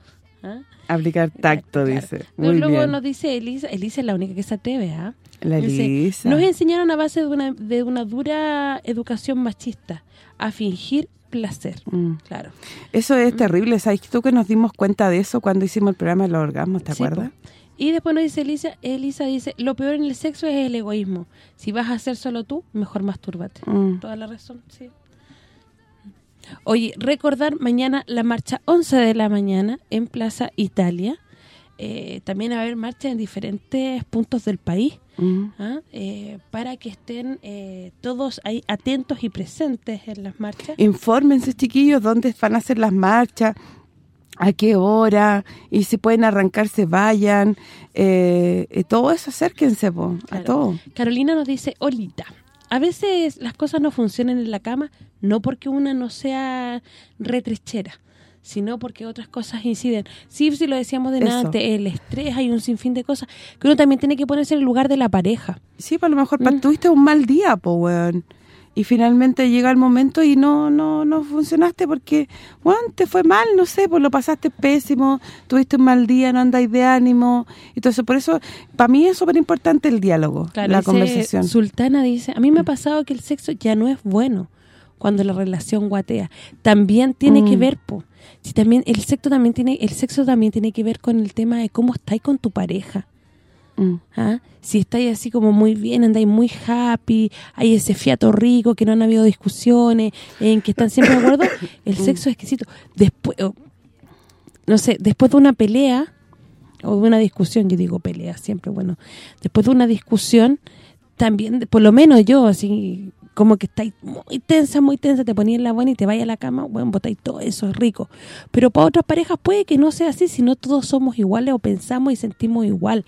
¿ah? Aplicar tacto, Claro. dice. Muy luego bien. nos dice Elisa, Elisa es la única que se atreve, ¿ah? La Dice, Elisa. Nos enseñaron a base de una, de una dura educación machista a fingir placer. Mm. Claro. Eso es terrible, ¿sabes tú que nos dimos cuenta de eso cuando hicimos el programa de los orgasmos, ¿te Sí, acuerdas? po. Y después nos dice Elisa, Elisa dice, lo peor en el sexo es el egoísmo. Si vas a hacer solo tú, mejor mastúrbate. Mm. Toda la razón, sí. Oye, recordar mañana la marcha 11 de la mañana en Plaza Italia. Eh, también va a haber marchas en diferentes puntos del país. Mm. ¿ah? Eh, para que estén eh, todos ahí atentos y presentes en las marchas. Infórmense, chiquillos, dónde van a hacer las marchas, a qué hora, y si pueden arrancarse, vayan. Eh, y todo eso, acérquense, po, a todo. Carolina nos dice, Olita, a veces las cosas no funcionan en la cama, no porque una no sea retrechera, sino porque otras cosas inciden. Sí, sí lo decíamos de nada el estrés, hay un sinfín de cosas que uno también tiene que ponerse en el lugar de la pareja. Sí, pues a lo mejor Mm. tuviste un mal día, po, weón. Y finalmente llega el momento y no no no funcionaste porque, weón, te fue mal, no sé, pues lo pasaste pésimo, tuviste un mal día, no andáis de ánimo. eso. por eso, para mí es súper importante el diálogo, Claro, la dice- conversación. Sultana dice, a mí me ha pasado que el sexo ya no es bueno cuando la relación guatea. También tiene que Mm. ver, po. Si también el sexo también tiene el sexo también tiene que ver con el tema de cómo estáis con tu pareja. Mm. ¿ah? Si estáis así como muy bien, andáis muy happy, hay ese fiato rico, que no han habido discusiones, en que están siempre de acuerdo, [COUGHS] el sexo es exquisito. Después, no sé, después de una pelea, o de una discusión, yo digo pelea siempre, bueno, después de una discusión, también, por lo menos yo, así, como que estáis muy tensa, muy tensa, te ponías en la buena y te vayas a la cama, bueno, botáis todo eso, es rico. Pero para otras parejas puede que no sea así, si no todos somos iguales o pensamos y sentimos igual.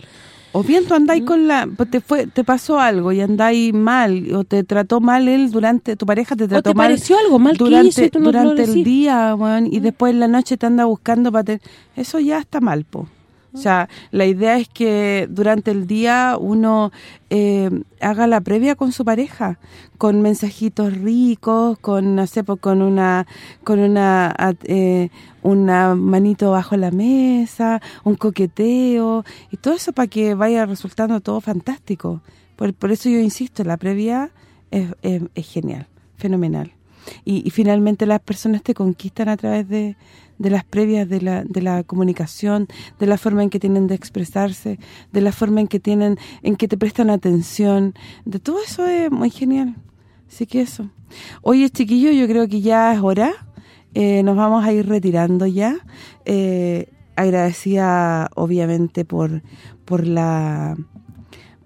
O bien tú andáis con la... pues te fue te pasó algo y andáis mal, o te trató mal él durante... Tu pareja te ¿O trató te mal pareció algo mal que durante, hizo y tú no durante el día, y después en la noche te anda buscando para... te- Eso ya está mal, po. O sea, la idea es que durante el día uno eh, haga la previa con su pareja, con mensajitos ricos, con no sé, con una con una eh, una manito bajo la mesa, un coqueteo y todo eso para que vaya resultando todo fantástico. Por, por eso yo insisto, la previa es- es genial, fenomenal. Y, y finalmente las personas te conquistan a través de, de las previas de la, de la comunicación, de la forma en que tienen de expresarse, de la forma en que tienen en que te prestan atención, de todo eso es muy genial. Así que eso. Oye, chiquillos, yo creo que ya es hora. Eh, nos vamos a ir retirando ya. Eh, agradecida, obviamente, por por la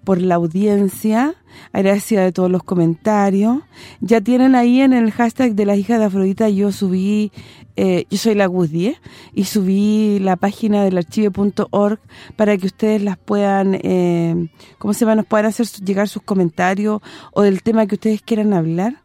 por la audiencia, agradecida de todos los comentarios. Ya tienen ahí en el hashtag de las hijas de Afrodita, yo subí, eh, yo soy la ¿eh? y subí la página del archive.org para que ustedes las puedan, eh, ¿cómo se llama? Nos puedan hacer llegar sus comentarios o del tema que ustedes quieran hablar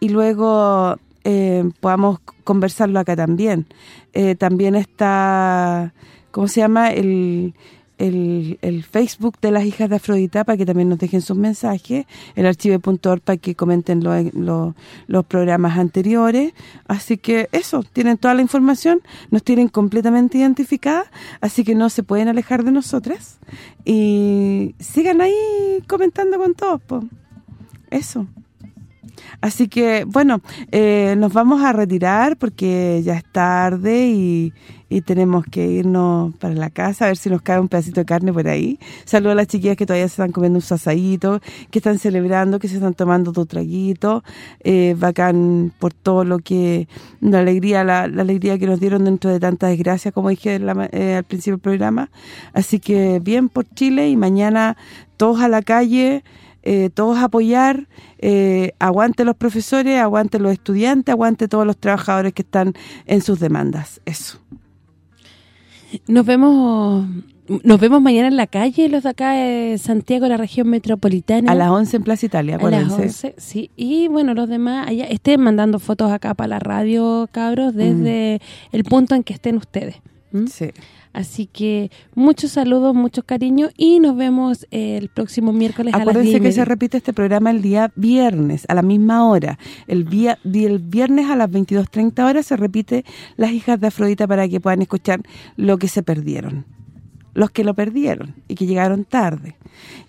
y luego eh, podamos conversarlo acá también. Eh, también está, ¿cómo se llama? El, el, el Facebook de las hijas de Afrodita para que también nos dejen sus mensajes, el archive.org para que comenten lo- lo- los programas anteriores. Así que eso, tienen toda la información, nos tienen completamente identificadas, así que no se pueden alejar de nosotras. Y sigan ahí comentando con todos, po. Eso. Así que, bueno, eh, nos vamos a retirar porque ya es tarde y, y tenemos que irnos para la casa a ver si nos cae un pedacito de carne por ahí. Saludos a las chiquillas que todavía se están comiendo un asadito, que están celebrando, que se están tomando tu traguito. Eh, bacán por todo lo que, la alegría la, la alegría que nos dieron dentro de tanta desgracia, como dije la eh, al principio del programa. Así que bien por Chile y mañana todos a la calle, eh, todos apoyar, eh, aguante los profesores, aguante los estudiantes, aguante todos los trabajadores que están en sus demandas. Eso. Nos vemos nos vemos mañana en la calle, los de acá de Santiago, la región metropolitana. A las 11 en Plaza Italia, A las acuérdense. 11, sí. Y bueno, los demás, allá estén mandando fotos acá para la radio, cabros, desde Mm. el punto en que estén ustedes. Sí. Así que muchos saludos, muchos cariños y nos vemos el próximo miércoles a las 10 Acuérdense y que se repite este programa el día viernes, a la misma hora. El, di- el viernes a las 22.30 horas se repite Las hijas de Afrodita para que puedan escuchar lo que se perdieron. Los que lo perdieron y que llegaron tarde.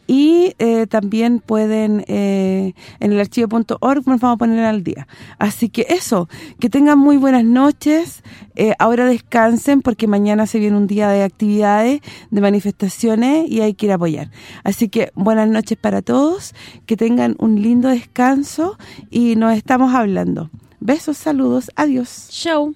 Y eh, también pueden, eh, en el archivo.org nos vamos a poner al día. Así que eso, que tengan muy buenas noches. Eh, ahora descansen porque mañana se viene un día de actividades, de manifestaciones y hay que ir a apoyar. Así que buenas noches para todos, que tengan un lindo descanso y nos estamos hablando. Besos, saludos, adiós. Show.